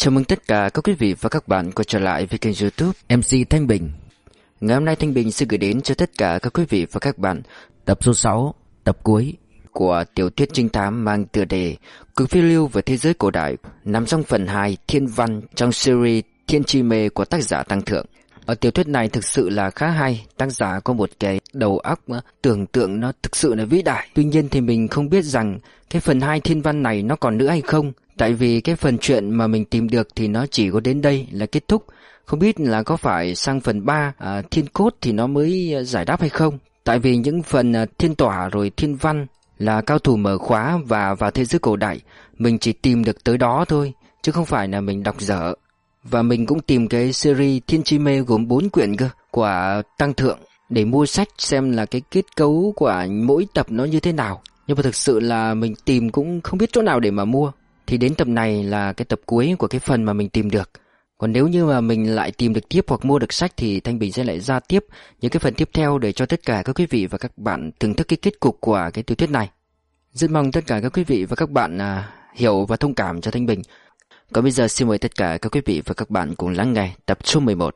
Chào mừng tất cả các quý vị và các bạn quay trở lại với kênh youtube MC Thanh Bình. Ngày hôm nay Thanh Bình sẽ gửi đến cho tất cả các quý vị và các bạn Tập số 6, tập cuối của tiểu thuyết trinh thám mang tựa đề Cuộc phiêu lưu về thế giới cổ đại Nằm trong phần 2 Thiên Văn trong series Thiên Chi Mê của tác giả Tăng Thượng. Ở tiểu thuyết này thực sự là khá hay Tác giả có một cái đầu óc tưởng tượng nó thực sự là vĩ đại. Tuy nhiên thì mình không biết rằng cái phần 2 Thiên Văn này nó còn nữa hay không. Tại vì cái phần chuyện mà mình tìm được thì nó chỉ có đến đây là kết thúc. Không biết là có phải sang phần 3 à, Thiên Cốt thì nó mới à, giải đáp hay không? Tại vì những phần à, Thiên Tỏa rồi Thiên Văn là cao thủ mở khóa và vào thế giới cổ đại Mình chỉ tìm được tới đó thôi Chứ không phải là mình đọc dở. Và mình cũng tìm cái series Thiên Chi Mê gồm 4 quyển cơ Của Tăng Thượng Để mua sách xem là cái kết cấu của mỗi tập nó như thế nào. Nhưng mà thực sự là mình tìm cũng không biết chỗ nào để mà mua thì đến tập này là cái tập cuối của cái phần mà mình tìm được. Còn nếu như mà mình lại tìm được tiếp hoặc mua được sách Thì Thanh Bình sẽ lại ra tiếp những cái phần tiếp theo Để cho tất cả các quý vị và các bạn thưởng thức cái kết cục của cái tiểu thuyết này. Rất mong tất cả các quý vị và các bạn à, hiểu và thông cảm cho Thanh Bình. Còn bây giờ xin mời tất cả các quý vị và các bạn cùng lắng nghe tập số 11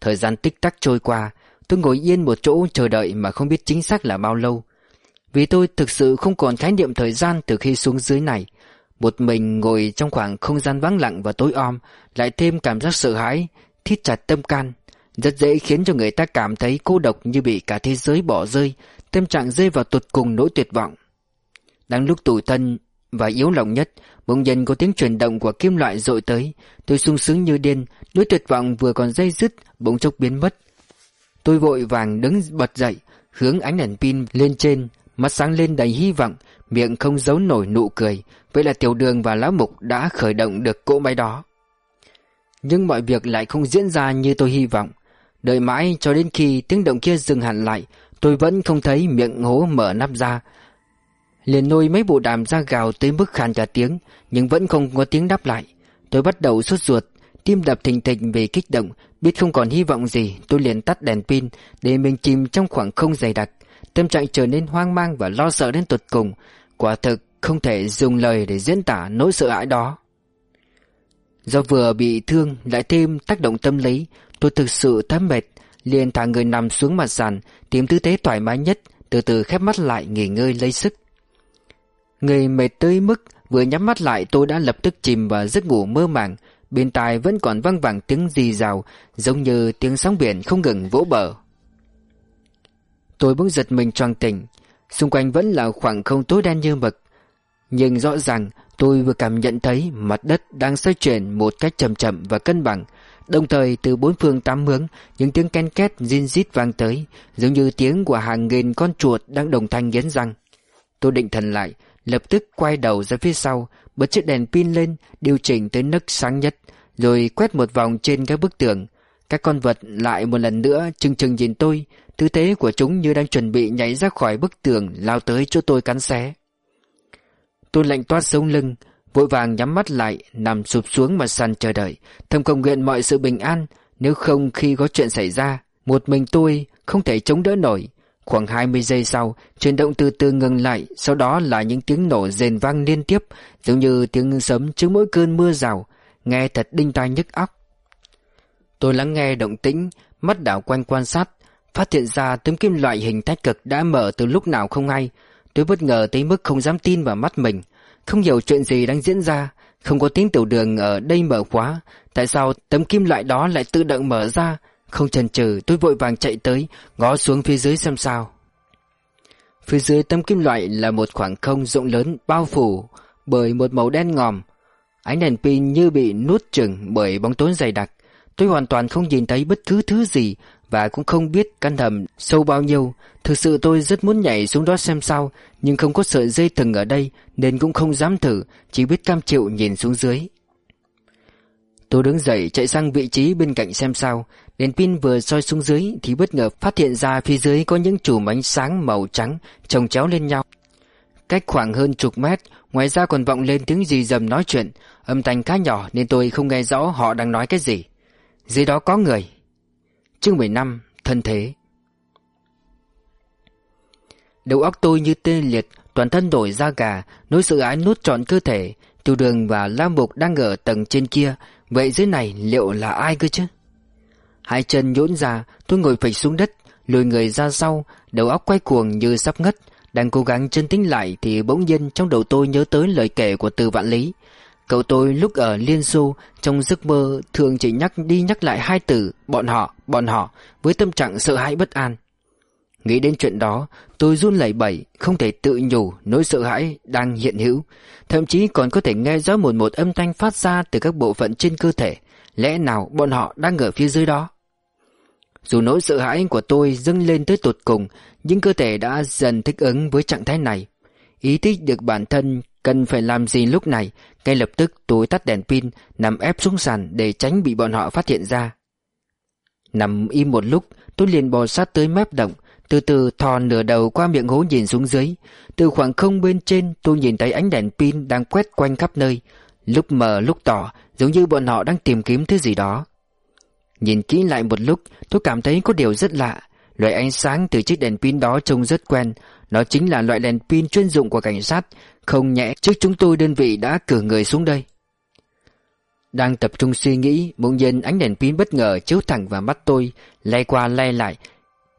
Thời gian tích tắc trôi qua Tôi ngồi yên một chỗ chờ đợi mà không biết chính xác là bao lâu vì tôi thực sự không còn khái niệm thời gian từ khi xuống dưới này. Một mình ngồi trong khoảng không gian vắng lặng và tối om Lại thêm cảm giác sợ hãi, thít chặt tâm can. Rất dễ khiến cho người ta cảm thấy cô độc như bị cả thế giới bỏ rơi Tâm trạng rơi vào tụt cùng nỗi tuyệt vọng. Đang lúc tủi thân và yếu lòng nhất Bỗng nhiên có tiếng chuyển động của kim loại dội tới. Tôi sung sướng như điên Nỗi tuyệt vọng vừa còn dây dứt Bỗng chốc biến mất. Tôi vội vàng đứng bật dậy Hướng ánh đèn pin lên trên. Mắt sáng lên đầy hy vọng, Miệng không giấu nổi nụ cười. Vậy là tiểu đường và lão mục đã khởi động được cỗ máy đó. Nhưng mọi việc lại không diễn ra như tôi hy vọng. Đợi mãi cho đến khi tiếng động kia dừng hẳn lại, Tôi vẫn không thấy miệng hố mở nắp ra. Liền nôi mấy bộ đàm ra gào tới mức khàn cả tiếng, Nhưng vẫn không có tiếng đáp lại. Tôi bắt đầu sốt ruột, Tim đập thình thịch vì kích động. Biết không còn hy vọng gì, Tôi liền tắt đèn pin Để mình chìm trong khoảng không dày đặc. Tâm trạng trở nên hoang mang và lo sợ đến tột cùng. Quả thực không thể dùng lời để diễn tả nỗi sợ hãi đó. Do vừa bị thương lại thêm tác động tâm lý, Tôi thực sự thấm mệt, liền thả người nằm xuống mặt sàn, Tìm tư thế thoải mái nhất, Từ từ khép mắt lại nghỉ ngơi lấy sức. Người mệt tới mức Vừa nhắm mắt lại, tôi đã lập tức chìm vào giấc ngủ mơ màng. Bên tai vẫn còn văng vẳng tiếng rì rào, Giống như tiếng sóng biển không ngừng vỗ bờ. Tôi bỗng giật mình choàng tỉnh. Xung quanh vẫn là khoảng không tối đen như mực. Nhưng rõ ràng, tôi vừa cảm nhận thấy mặt đất đang xoay chuyển một cách chậm chậm và cân bằng. Đồng thời, từ bốn phương tám hướng, Những tiếng ken két zin rít vang tới, Giống như tiếng của hàng nghìn con chuột đang đồng thanh nghiến răng. Tôi định thần lại, Lập tức quay đầu ra phía sau, Bật chiếc đèn pin lên, Điều chỉnh tới nấc sáng nhất, Rồi quét một vòng trên các bức tường. Các con vật lại một lần nữa chừng chừng nhìn tôi Tư thế của chúng như đang chuẩn bị nhảy ra khỏi bức tường lao tới chỗ tôi cắn xé. Tôi lạnh toát sống lưng, vội vàng nhắm mắt lại, nằm sụp xuống mặt sàn chờ đợi, thầm cầu nguyện mọi sự bình an, nếu không khi có chuyện xảy ra, một mình tôi không thể chống đỡ nổi. Khoảng 20 giây sau, chuyển động từ từ ngừng lại, sau đó là những tiếng nổ rền vang liên tiếp, giống như tiếng sấm trước mỗi cơn mưa rào, nghe thật đinh tai nhức óc. Tôi lắng nghe động tĩnh, mắt đảo quanh quan sát, Phát hiện ra tấm kim loại hình thách cực đã mở từ lúc nào không hay. Tôi bất ngờ tới mức không dám tin vào mắt mình. Không hiểu chuyện gì đang diễn ra, Không có tiếng tiểu đường ở đây mở khóa. Tại sao tấm kim loại đó lại tự động mở ra? Không chần chừ, tôi vội vàng chạy tới, Ngó xuống phía dưới xem sao. Phía dưới tấm kim loại là một khoảng không rộng lớn bao phủ Bởi một màu đen ngòm. Ánh đèn pin như bị nuốt chừng bởi bóng tối dày đặc. Tôi hoàn toàn không nhìn thấy bất cứ thứ gì và cũng không biết căn hầm sâu bao nhiêu. Thực sự tôi rất muốn nhảy xuống đó xem sao, nhưng không có sợi dây thừng ở đây nên cũng không dám thử, chỉ biết cam chịu nhìn xuống dưới. Tôi đứng dậy chạy sang vị trí bên cạnh xem sao, đèn pin vừa soi xuống dưới thì bất ngờ phát hiện ra phía dưới có những chùm ánh sáng màu trắng chồng chéo lên nhau. Cách khoảng hơn chục mét, ngoài ra còn vọng lên tiếng gì dầm nói chuyện, âm thanh khá nhỏ nên tôi không nghe rõ họ đang nói cái gì. Dưới đó có người. Chương 15 Thân thế. Đầu óc tôi như tê liệt, Toàn thân đổi da gà, Nỗi sự ái nuốt trọn cơ thể. Tiêu đường và Lam Mục đang ở tầng trên kia. Vậy dưới này liệu là ai cơ chứ? Hai chân nhũn ra, Tôi ngồi phịch xuống đất, Lùi người ra sau. Đầu óc quay cuồng như sắp ngất. Đang cố gắng chân tính lại Thì bỗng nhiên trong đầu tôi nhớ tới lời kể của từ vạn lý. Cậu tôi lúc ở Liên Xô Trong giấc mơ thường chỉ nhắc đi nhắc lại hai từ Bọn họ, bọn họ Với tâm trạng sợ hãi bất an. Nghĩ đến chuyện đó Tôi run lẩy bẩy Không thể tự nhủ nỗi sợ hãi đang hiện hữu. Thậm chí còn có thể nghe rõ một một âm thanh phát ra Từ các bộ phận trên cơ thể. Lẽ nào bọn họ đang ở phía dưới đó? Dù nỗi sợ hãi của tôi dâng lên tới tột cùng Nhưng cơ thể đã dần thích ứng với trạng thái này. Ý thức được bản thân cần phải làm gì lúc này? Ngay lập tức tôi tắt đèn pin, Nằm ép xuống sàn để tránh bị bọn họ phát hiện ra. Nằm im một lúc, Tôi liền bò sát tới mép động, từ từ thò nửa đầu qua miệng hố nhìn xuống dưới. Từ khoảng không bên trên, tôi nhìn thấy ánh đèn pin đang quét quanh khắp nơi. Lúc mờ lúc tỏ, Giống như bọn họ đang tìm kiếm thứ gì đó. Nhìn kỹ lại một lúc, Tôi cảm thấy có điều rất lạ. Loại ánh sáng từ chiếc đèn pin đó trông rất quen. Nó chính là loại đèn pin chuyên dụng của cảnh sát. Không nhẹ trước chúng tôi đơn vị đã cử người xuống đây. Đang tập trung suy nghĩ, Bỗng nhiên ánh đèn pin bất ngờ chiếu thẳng vào mắt tôi, Lay qua lay lại,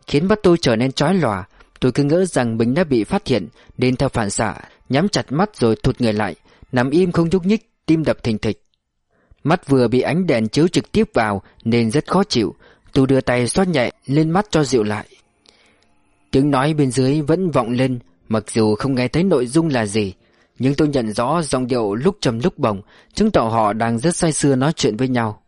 Khiến mắt tôi trở nên chói lòa. Tôi cứ ngỡ rằng mình đã bị phát hiện, Nên theo phản xạ, Nhắm chặt mắt rồi thụt người lại, Nằm im không nhúc nhích, Tim đập thình thịch. Mắt vừa bị ánh đèn chiếu trực tiếp vào, Nên rất khó chịu. Tôi đưa tay xoát nhẹ lên mắt cho dịu lại. Tiếng nói bên dưới vẫn vọng lên, Mặc dù không nghe thấy nội dung là gì, Nhưng tôi nhận rõ giọng điệu lúc trầm lúc bồng Chứng tỏ họ đang rất say sưa nói chuyện với nhau.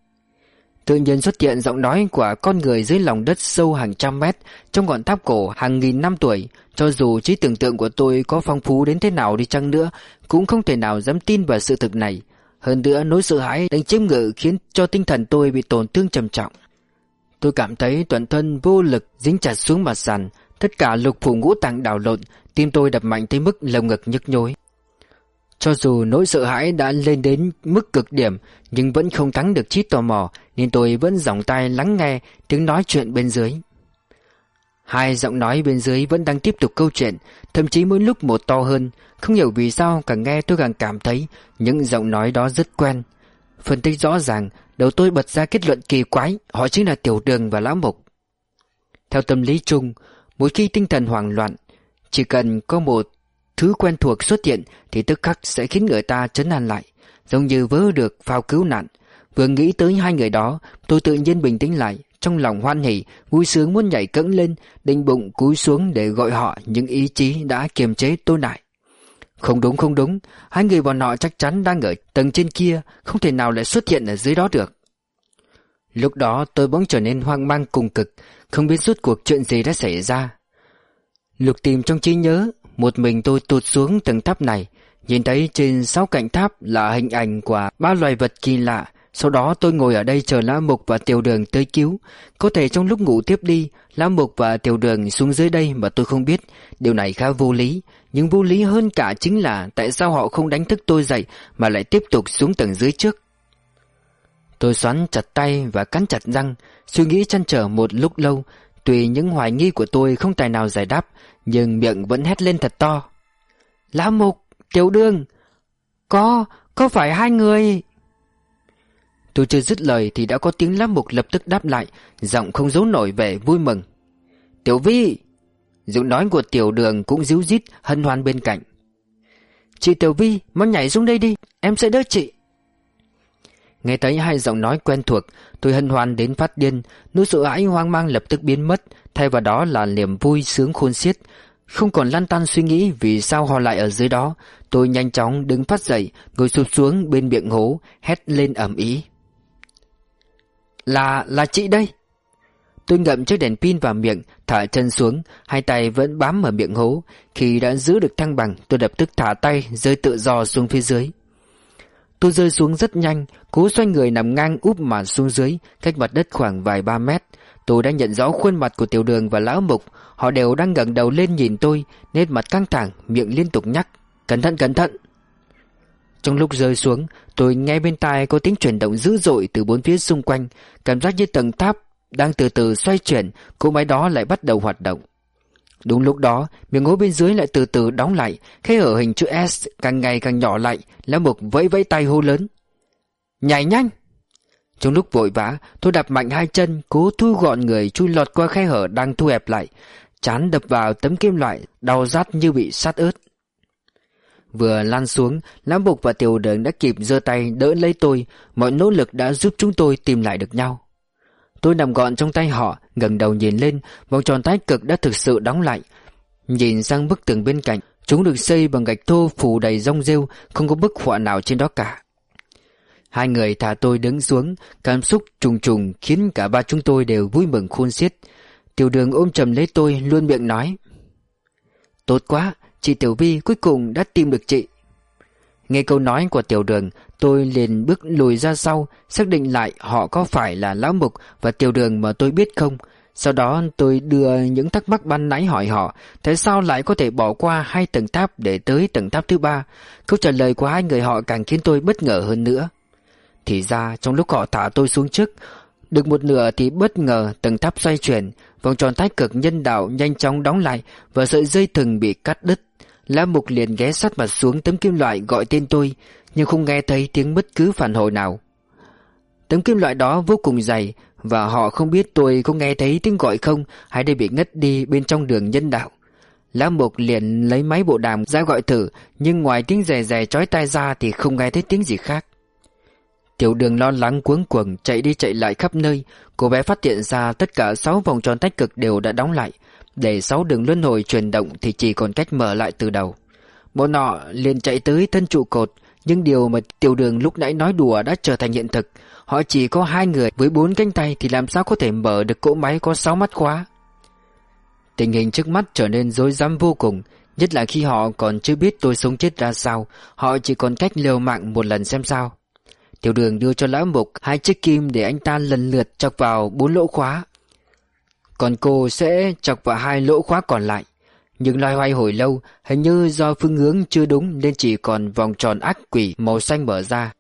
Tự nhiên xuất hiện giọng nói của con người dưới lòng đất sâu hàng trăm mét, Trong ngọn tháp cổ hàng nghìn năm tuổi. Cho dù trí tưởng tượng của tôi có phong phú đến thế nào đi chăng nữa, Cũng không thể nào dám tin vào sự thực này. Hơn nữa, nỗi sợ hãi đánh chiếm ngự khiến cho tinh thần tôi bị tổn thương trầm trọng. Tôi cảm thấy toàn thân vô lực dính chặt xuống mặt sàn Tất cả lục phủ ngũ tạng đảo lộn, Tim tôi đập mạnh tới mức lồng ngực nhức nhối. Cho dù nỗi sợ hãi đã lên đến mức cực điểm, Nhưng vẫn không thắng được trí tò mò, Nên tôi vẫn giọng tai lắng nghe tiếng nói chuyện bên dưới. Hai giọng nói bên dưới vẫn đang tiếp tục câu chuyện, Thậm chí mỗi lúc một to hơn. Không hiểu vì sao càng nghe tôi càng cảm thấy Những giọng nói đó rất quen. Phân tích rõ ràng, Đầu tôi bật ra kết luận kỳ quái, Họ chính là Tiểu Đường và Lão Mục Theo tâm lý chung Mỗi khi tinh thần hoảng loạn Chỉ cần có một Thứ quen thuộc xuất hiện thì tức khắc sẽ khiến người ta chấn an lại, giống như vớ được phao cứu nạn. Vừa nghĩ tới hai người đó, tôi tự nhiên bình tĩnh lại, trong lòng hoan hỉ, vui sướng muốn nhảy cẫng lên, định bụng cúi xuống để gọi họ những ý chí đã kiềm chế tôi lại. Không đúng không đúng, hai người bọn họ chắc chắn đang ở tầng trên kia, không thể nào lại xuất hiện ở dưới đó được. Lúc đó tôi bỗng trở nên hoang mang cùng cực, không biết suốt cuộc chuyện gì đã xảy ra. Lục tìm trong trí nhớ, một mình tôi tụt xuống tầng tháp này Nhìn thấy trên sáu cạnh tháp là hình ảnh của ba loài vật kỳ lạ. Sau đó tôi ngồi ở đây chờ Lã Mục và Tiểu Đường tới cứu. Có thể trong lúc ngủ tiếp đi Lã Mục và Tiểu Đường xuống dưới đây mà tôi không biết. Điều này khá vô lý. Nhưng vô lý hơn cả chính là Tại sao họ không đánh thức tôi dậy Mà lại tiếp tục xuống tầng dưới trước? Tôi xoắn chặt tay và cắn chặt răng Suy nghĩ chăn trở một lúc lâu Tuy những hoài nghi của tôi không tài nào giải đáp Nhưng miệng vẫn hét lên thật to. Lão Mục, Tiểu Đương Có, có phải hai người? Tôi chưa dứt lời thì đã có tiếng Lão Mục lập tức đáp lại Giọng không giấu nổi vẻ vui mừng. Tiểu Vi Giọng nói của Tiểu Đường cũng díu dít hân hoan bên cạnh. Chị Tiểu Vi, mau nhảy xuống đây đi Em sẽ đỡ chị. Nghe thấy hai giọng nói quen thuộc Tôi hân hoan đến phát điên. Nỗi sợ hãi hoang mang lập tức biến mất. Thay vào đó là niềm vui sướng khôn xiết. Không còn lăn tăn suy nghĩ Vì sao họ lại ở dưới đó. Tôi nhanh chóng đứng phát dậy Ngồi sụp xuống bên miệng hố Hét lên ẩm ý Là, là chị đây. Tôi ngậm chiếc đèn pin vào miệng Thả chân xuống Hai tay vẫn bám ở miệng hố. Khi đã giữ được thăng bằng Tôi lập tức thả tay Rơi tự do xuống phía dưới. Tôi rơi xuống rất nhanh, cố xoay người nằm ngang úp mặt xuống dưới, cách mặt đất khoảng vài ba mét. Tôi đã nhận rõ khuôn mặt của tiểu đường và lão mục, họ đều đang ngẩng đầu lên nhìn tôi, nét mặt căng thẳng, miệng liên tục nhắc, cẩn thận cẩn thận. Trong lúc rơi xuống, tôi nghe bên tai có tiếng chuyển động dữ dội từ bốn phía xung quanh, cảm giác như tầng tháp đang từ từ xoay chuyển, cỗ máy đó lại bắt đầu hoạt động. Đúng lúc đó, miệng hố bên dưới lại từ từ đóng lại, khe hở hình chữ S càng ngày càng nhỏ lại, Lão Mục vẫy vẫy tay hô lớn. Nhảy nhanh! Trong lúc vội vã, tôi đạp mạnh hai chân, cố thu gọn người chui lọt qua khe hở đang thu hẹp lại. Chán đập vào tấm kim loại, đau rát như bị sát ớt. Vừa lan xuống, Lão Mục và Tiểu Đường đã kịp giơ tay đỡ lấy tôi, mọi nỗ lực đã giúp chúng tôi tìm lại được nhau. Tôi nằm gọn trong tay họ, gần đầu nhìn lên, vòng tròn tái cực đã thực sự đóng lại. Nhìn sang bức tường bên cạnh, chúng được xây bằng gạch thô phủ đầy rong rêu, không có bức họa nào trên đó cả. Hai người thả tôi đứng xuống, cảm xúc trùng trùng khiến cả ba chúng tôi đều vui mừng khôn xiết. Tiểu đường ôm chầm lấy tôi luôn miệng nói. Tốt quá, chị Tiểu Vi cuối cùng đã tìm được chị. Nghe câu nói của tiểu đường, Tôi liền bước lùi ra sau, Xác định lại họ có phải là Lão Mục Và tiểu đường mà tôi biết không. Sau đó tôi đưa những thắc mắc ban nãy hỏi họ, Tại sao lại có thể bỏ qua hai tầng tháp Để tới tầng tháp thứ ba? Câu trả lời của hai người họ càng khiến tôi bất ngờ hơn nữa. Thì ra, trong lúc họ thả tôi xuống trước, Được một nửa thì bất ngờ tầng tháp xoay chuyển, Vòng tròn tái cực nhân đạo nhanh chóng đóng lại Và sợi dây thừng bị cắt đứt. Lá Mục liền ghé sát mặt xuống tấm kim loại gọi tên tôi, Nhưng không nghe thấy tiếng bất cứ phản hồi nào. Tấm kim loại đó vô cùng dày, Và họ không biết tôi có nghe thấy tiếng gọi không Hay đây bị ngất đi bên trong đường nhân đạo. Lá Mục liền lấy máy bộ đàm ra gọi thử, Nhưng ngoài tiếng rè rè chói tai ra Thì không nghe thấy tiếng gì khác. Tiểu đường lo lắng cuống cuồng chạy đi chạy lại khắp nơi, Cô bé phát hiện ra tất cả 6 vòng tròn tách cực đều đã đóng lại để sáu đường luân hồi chuyển động thì chỉ còn cách mở lại từ đầu. Bọn nọ liền chạy tới thân trụ cột, Nhưng điều mà tiểu đường lúc nãy nói đùa đã trở thành hiện thực. Họ chỉ có hai người với bốn cánh tay Thì làm sao có thể mở được cỗ máy có sáu mắt khóa Tình hình trước mắt trở nên rối rắm vô cùng, Nhất là khi họ còn chưa biết tôi sống chết ra sao, Họ chỉ còn cách liều mạng một lần xem sao. Tiểu đường đưa cho lão mục hai chiếc kim để anh ta lần lượt chọc vào bốn lỗ khóa còn cô sẽ chọc vào hai lỗ khóa còn lại. Nhưng loay hoay hồi lâu, Hình như do phương hướng chưa đúng Nên chỉ còn vòng tròn ác quỷ màu xanh mở ra.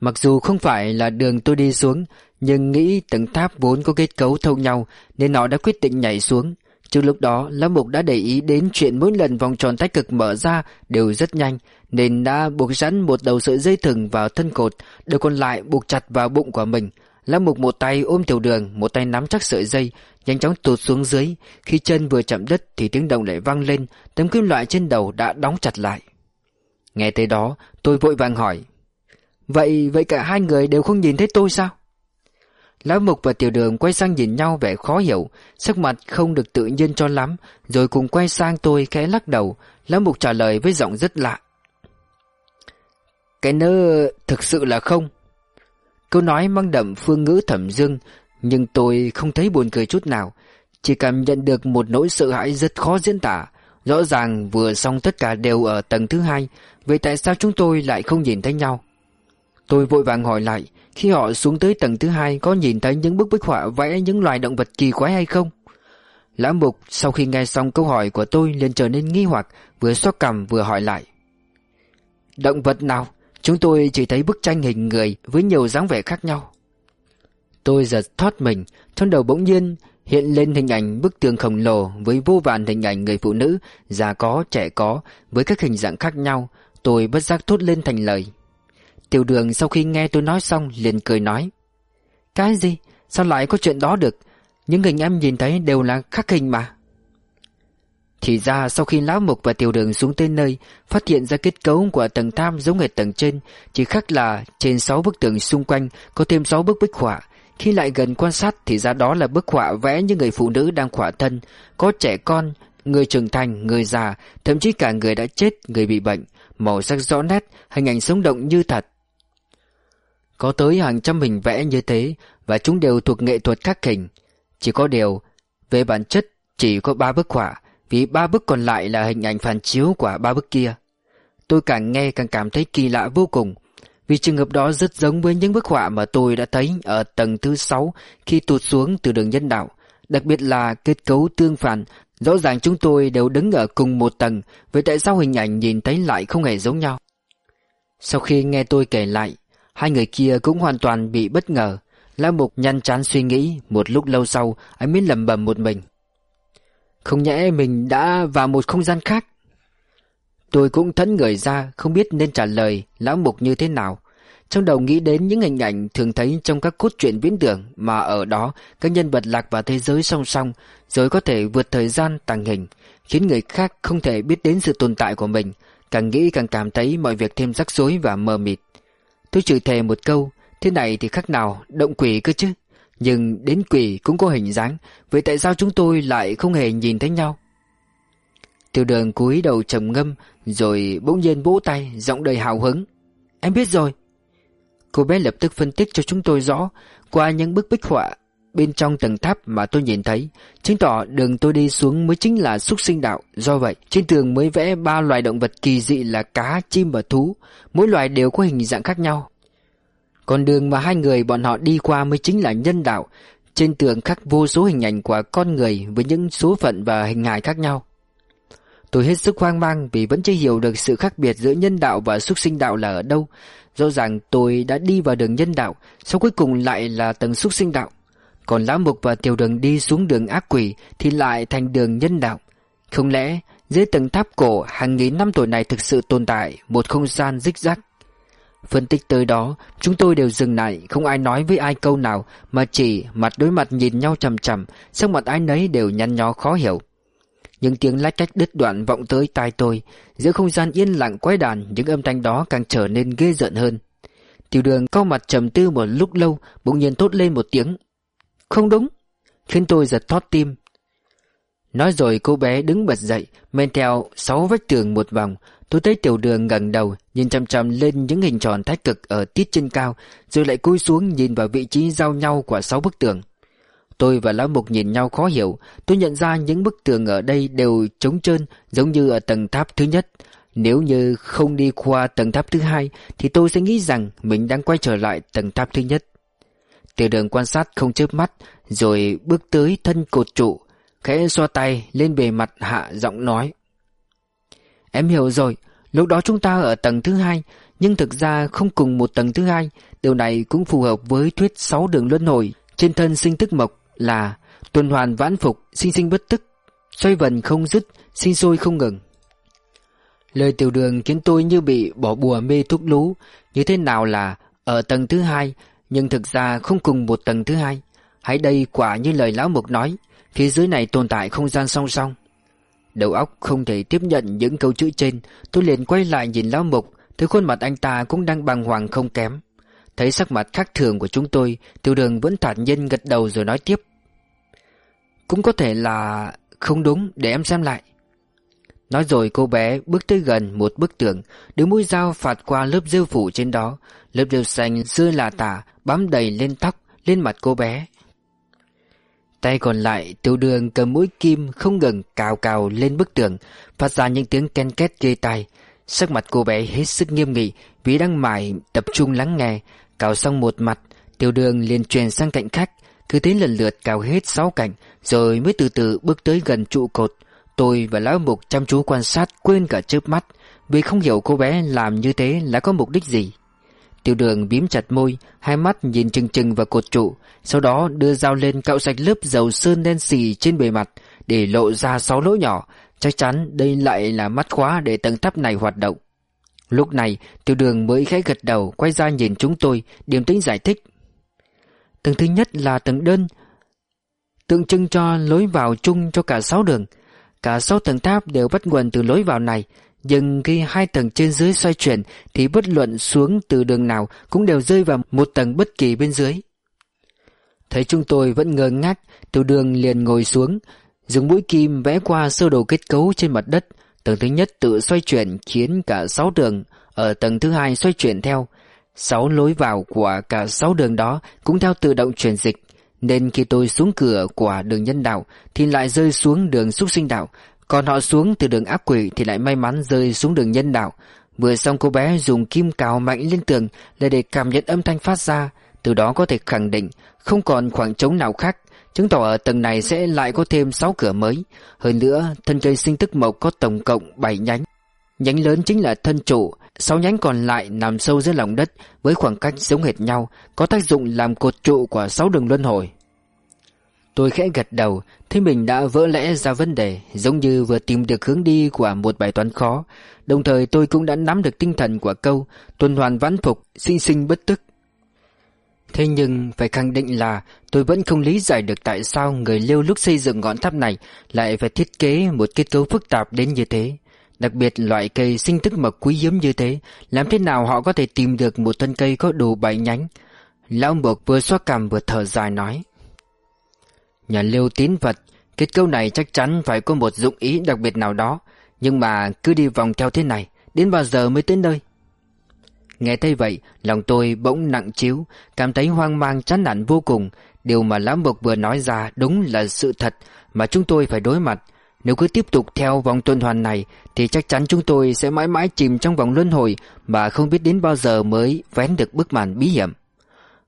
Mặc dù không phải là đường tôi đi xuống, Nhưng nghĩ tầng tháp vốn có kết cấu thông nhau Nên nó đã quyết định nhảy xuống. Trước lúc đó Lâm Mục đã để ý đến chuyện mỗi lần vòng tròn tách cực mở ra đều rất nhanh, Nên đã buộc sẵn một đầu sợi dây thừng vào thân cột, Đầu còn lại buộc chặt vào bụng của mình. Lâm Mục một tay ôm tiểu đường, Một tay nắm chắc sợi dây, Nhanh chóng tụt xuống dưới. Khi chân vừa chạm đất thì tiếng động lại vang lên, Tấm kim loại trên đầu đã đóng chặt lại. Nghe tới đó, tôi vội vàng hỏi, Vậy vậy cả hai người đều không nhìn thấy tôi sao? Lão Mục và Tiểu Đường quay sang nhìn nhau vẻ khó hiểu, Sắc mặt không được tự nhiên cho lắm, Rồi cùng quay sang tôi khẽ lắc đầu. Lão Mục trả lời với giọng rất lạ, Cái nơ thực sự là không. Câu nói mang đậm phương ngữ thẩm dương, Nhưng tôi không thấy buồn cười chút nào. Chỉ cảm nhận được một nỗi sợ hãi rất khó diễn tả. Rõ ràng vừa xong tất cả đều ở tầng thứ hai, Vậy tại sao chúng tôi lại không nhìn thấy nhau? Tôi vội vàng hỏi lại, Khi họ xuống tới tầng thứ hai, Có nhìn thấy những bức bích họa vẽ những loài động vật kỳ quái hay không? Lã mục, sau khi nghe xong câu hỏi của tôi liền trở nên nghi hoặc, Vừa xót cằm vừa hỏi lại. Động vật nào? Chúng tôi chỉ thấy bức tranh hình người với nhiều dáng vẻ khác nhau. Tôi giật thoát mình, trong đầu bỗng nhiên hiện lên hình ảnh bức tường khổng lồ với vô vàn hình ảnh người phụ nữ, già có, trẻ có, với các hình dạng khác nhau. Tôi bất giác thốt lên thành lời. Tiểu đường sau khi nghe tôi nói xong liền cười nói. Cái gì? Sao lại có chuyện đó được? Những hình em nhìn thấy đều là khắc hình mà. Thì ra sau khi Lão Mục và Tiểu Đường xuống tới nơi Phát hiện ra kết cấu của tầng tham giống hệt tầng trên Chỉ khác là trên 6 bức tường xung quanh Có thêm 6 bức bích họa. Khi lại gần quan sát thì ra đó là bức họa vẽ những người phụ nữ đang khỏa thân Có trẻ con, người trưởng thành, người già Thậm chí cả người đã chết, người bị bệnh Màu sắc rõ nét, hình ảnh sống động như thật. Có tới hàng trăm hình vẽ như thế Và chúng đều thuộc nghệ thuật khắc hình. Chỉ có điều Về bản chất chỉ có ba bức họa vì ba bức còn lại là hình ảnh phản chiếu của ba bức kia. Tôi càng nghe càng cảm thấy kỳ lạ vô cùng, vì trường hợp đó rất giống với những bức họa mà tôi đã thấy ở tầng thứ sáu khi tụt xuống từ đường nhân đạo, đặc biệt là kết cấu tương phản. Rõ ràng chúng tôi đều đứng ở cùng một tầng, vậy tại sao hình ảnh nhìn thấy lại không hề giống nhau? Sau khi nghe tôi kể lại, hai người kia cũng hoàn toàn bị bất ngờ. La Mục nhăn chán suy nghĩ, một lúc lâu sau, anh mới lầm bầm một mình. Không nhẽ mình đã vào một không gian khác? Tôi cũng thẫn người ra, Không biết nên trả lời Lão Mục như thế nào. Trong đầu nghĩ đến những hình ảnh thường thấy trong các cốt truyện viễn tưởng, Mà ở đó, các nhân vật lạc vào thế giới song song, Rồi có thể vượt thời gian tàng hình, Khiến người khác không thể biết đến sự tồn tại của mình, Càng nghĩ càng cảm thấy mọi việc thêm rắc rối và mờ mịt. Tôi chửi thề một câu, Thế này thì khác nào, động quỷ cơ chứ? Nhưng đến quỷ cũng có hình dáng Vậy tại sao chúng tôi lại không hề nhìn thấy nhau? Tiểu đường cúi đầu trầm ngâm Rồi bỗng nhiên vỗ tay Giọng đầy hào hứng. Em biết rồi. Cô bé lập tức phân tích cho chúng tôi rõ Qua những bức bích họa Bên trong tầng tháp mà tôi nhìn thấy Chứng tỏ đường tôi đi xuống mới chính là xúc sinh đạo. Do vậy trên tường mới vẽ ba loài động vật kỳ dị là cá, chim và thú. Mỗi loài đều có hình dạng khác nhau. Còn đường mà hai người bọn họ đi qua mới chính là nhân đạo. Trên tường khắc vô số hình ảnh của con người Với những số phận và hình hài khác nhau. Tôi hết sức hoang mang vì vẫn chưa hiểu được sự khác biệt giữa nhân đạo và xuất sinh đạo là ở đâu. Rõ ràng tôi đã đi vào đường nhân đạo, Sau cuối cùng lại là tầng xuất sinh đạo. Còn Lão Mục và Tiểu Đường đi xuống đường ác quỷ Thì lại thành đường nhân đạo. Không lẽ dưới tầng tháp cổ Hàng nghìn năm tuổi này thực sự tồn tại Một không gian rích rắc? Phân tích tới đó, Chúng tôi đều dừng lại, Không ai nói với ai câu nào, Mà chỉ mặt đối mặt nhìn nhau chầm chầm Sắc mặt ai nấy đều nhăn nhó khó hiểu. Những tiếng lách cách đứt đoạn vọng tới tai tôi, Giữa không gian yên lặng quái đàn, Những âm thanh đó càng trở nên ghê giận hơn. Tiểu đường cao mặt trầm tư một lúc lâu, Bỗng nhiên thốt lên một tiếng. Không đúng, Khiến tôi giật thót tim. Nói rồi cô bé đứng bật dậy, Men theo sáu vách tường một vòng Tôi thấy tiểu đường ngẩng đầu, Nhìn chăm chăm lên những hình tròn thái cực Ở tiết trên cao, Rồi lại cúi xuống nhìn vào vị trí giao nhau Của sáu bức tường. Tôi và Lão Mục nhìn nhau khó hiểu, Tôi nhận ra những bức tường ở đây đều trống trơn, Giống như ở tầng tháp thứ nhất. Nếu như không đi qua tầng tháp thứ hai, Thì tôi sẽ nghĩ rằng Mình đang quay trở lại tầng tháp thứ nhất. Tiểu đường quan sát không chớp mắt, Rồi bước tới thân cột trụ, Khẽ xoa tay lên bề mặt hạ giọng nói. Em hiểu rồi. Lúc đó chúng ta ở tầng thứ hai Nhưng thực ra không cùng một tầng thứ hai. Điều này cũng phù hợp với thuyết sáu đường luân hồi. Trên thân sinh tức mộc là Tuần hoàn vãn phục, sinh sinh bất tức Xoay vần không dứt, sinh sôi không ngừng. Lời tiểu đường khiến tôi như bị bỏ bùa mê thuốc lú. Như thế nào là Ở tầng thứ hai nhưng thực ra không cùng một tầng thứ hai? Hãy đây quả như lời lão mục nói. Phía dưới này tồn tại không gian song song. Đầu óc không thể tiếp nhận những câu chữ trên, Tôi liền quay lại nhìn lão mục, Thấy khuôn mặt anh ta cũng đang bàng hoàng không kém. Thấy sắc mặt khác thường của chúng tôi, Tiểu đường vẫn thản nhiên gật đầu rồi nói tiếp. Cũng có thể là không đúng, để em xem lại. Nói rồi cô bé bước tới gần một bức tường Đưa mũi dao phạt qua lớp rêu phủ trên đó. Lớp rêu xanh xưa là tả, Bám đầy lên tóc, Lên mặt cô bé. Tay còn lại, tiểu đường cầm mũi kim Không ngừng cào cào lên bức tường, Phát ra những tiếng ken két ghê tai. Sắc mặt cô bé hết sức nghiêm nghị, Vì đang mải tập trung lắng nghe. Cào xong một mặt, Tiểu đường liền truyền sang cạnh khác. Cứ thế lần lượt cào hết sáu cạnh, Rồi mới từ từ bước tới gần trụ cột. Tôi và Lão Mục chăm chú quan sát quên cả chớp mắt. Vì không hiểu cô bé làm như thế là có mục đích gì. Tiểu đường bím chặt môi, Hai mắt nhìn chừng chừng vào cột trụ, Sau đó đưa dao lên cạo sạch lớp dầu sơn đen xì trên bề mặt Để lộ ra sáu lỗ nhỏ. Chắc chắn đây lại là mắt khóa để tầng tháp này hoạt động. Lúc này, tiểu đường mới khẽ gật đầu, Quay ra nhìn chúng tôi, Điềm tĩnh giải thích. Tầng thứ nhất là tầng đơn, Tượng trưng cho lối vào chung cho cả sáu đường. Cả sáu tầng tháp đều bắt nguồn từ lối vào này nhưng khi hai tầng trên dưới xoay chuyển, Thì bất luận xuống từ đường nào Cũng đều rơi vào một tầng bất kỳ bên dưới. Thấy chúng tôi vẫn ngơ ngác Tiểu đường liền ngồi xuống, Dùng mũi kim vẽ qua sơ đồ kết cấu trên mặt đất. Tầng thứ nhất tự xoay chuyển Khiến cả sáu đường Ở tầng thứ hai xoay chuyển theo. Sáu lối vào của cả sáu đường đó Cũng theo tự động chuyển dịch, nên khi tôi xuống cửa của đường nhân đạo Thì lại rơi xuống đường xúc sinh đạo còn họ xuống từ đường ác quỷ Thì lại may mắn rơi xuống đường nhân đạo. Vừa xong cô bé dùng kim cào mạnh lên tường Là để cảm nhận âm thanh phát ra, Từ đó có thể khẳng định Không còn khoảng trống nào khác, Chứng tỏ ở tầng này sẽ lại có thêm 6 cửa mới. Hơn nữa, thân cây sinh tức mộc có tổng cộng 7 nhánh. Nhánh lớn chính là thân trụ, Sáu nhánh còn lại nằm sâu dưới lòng đất Với khoảng cách giống hệt nhau, Có tác dụng làm cột trụ của sáu đường luân hồi. Tôi khẽ gật đầu Thấy mình đã vỡ lẽ ra vấn đề Giống như vừa tìm được hướng đi của một bài toán khó Đồng thời tôi cũng đã nắm được tinh thần của câu Tuần hoàn vãn phục Sinh sinh bất tức Thế nhưng phải khẳng định là tôi vẫn không lý giải được tại sao người liêu lúc xây dựng ngọn tháp này lại phải thiết kế một kết cấu phức tạp đến như thế. Đặc biệt loại cây sinh tức mật quý hiếm như thế, làm thế nào họ có thể tìm được một thân cây có đủ bảy nhánh? Lão Mộc vừa xoa cằm vừa thở dài nói. Nhà liêu tín vật, kết cấu này chắc chắn phải có một dụng ý đặc biệt nào đó, nhưng mà cứ đi vòng theo thế này, đến bao giờ mới tới nơi? Nghe thấy vậy, lòng tôi bỗng nặng chiếu, cảm thấy hoang mang chán nản vô cùng. Điều mà Lão Mộc vừa nói ra đúng là sự thật mà chúng tôi phải đối mặt. Nếu cứ tiếp tục theo vòng tuần hoàn này thì chắc chắn chúng tôi sẽ mãi mãi chìm trong vòng luân hồi mà không biết đến bao giờ mới vén được bức màn bí hiểm.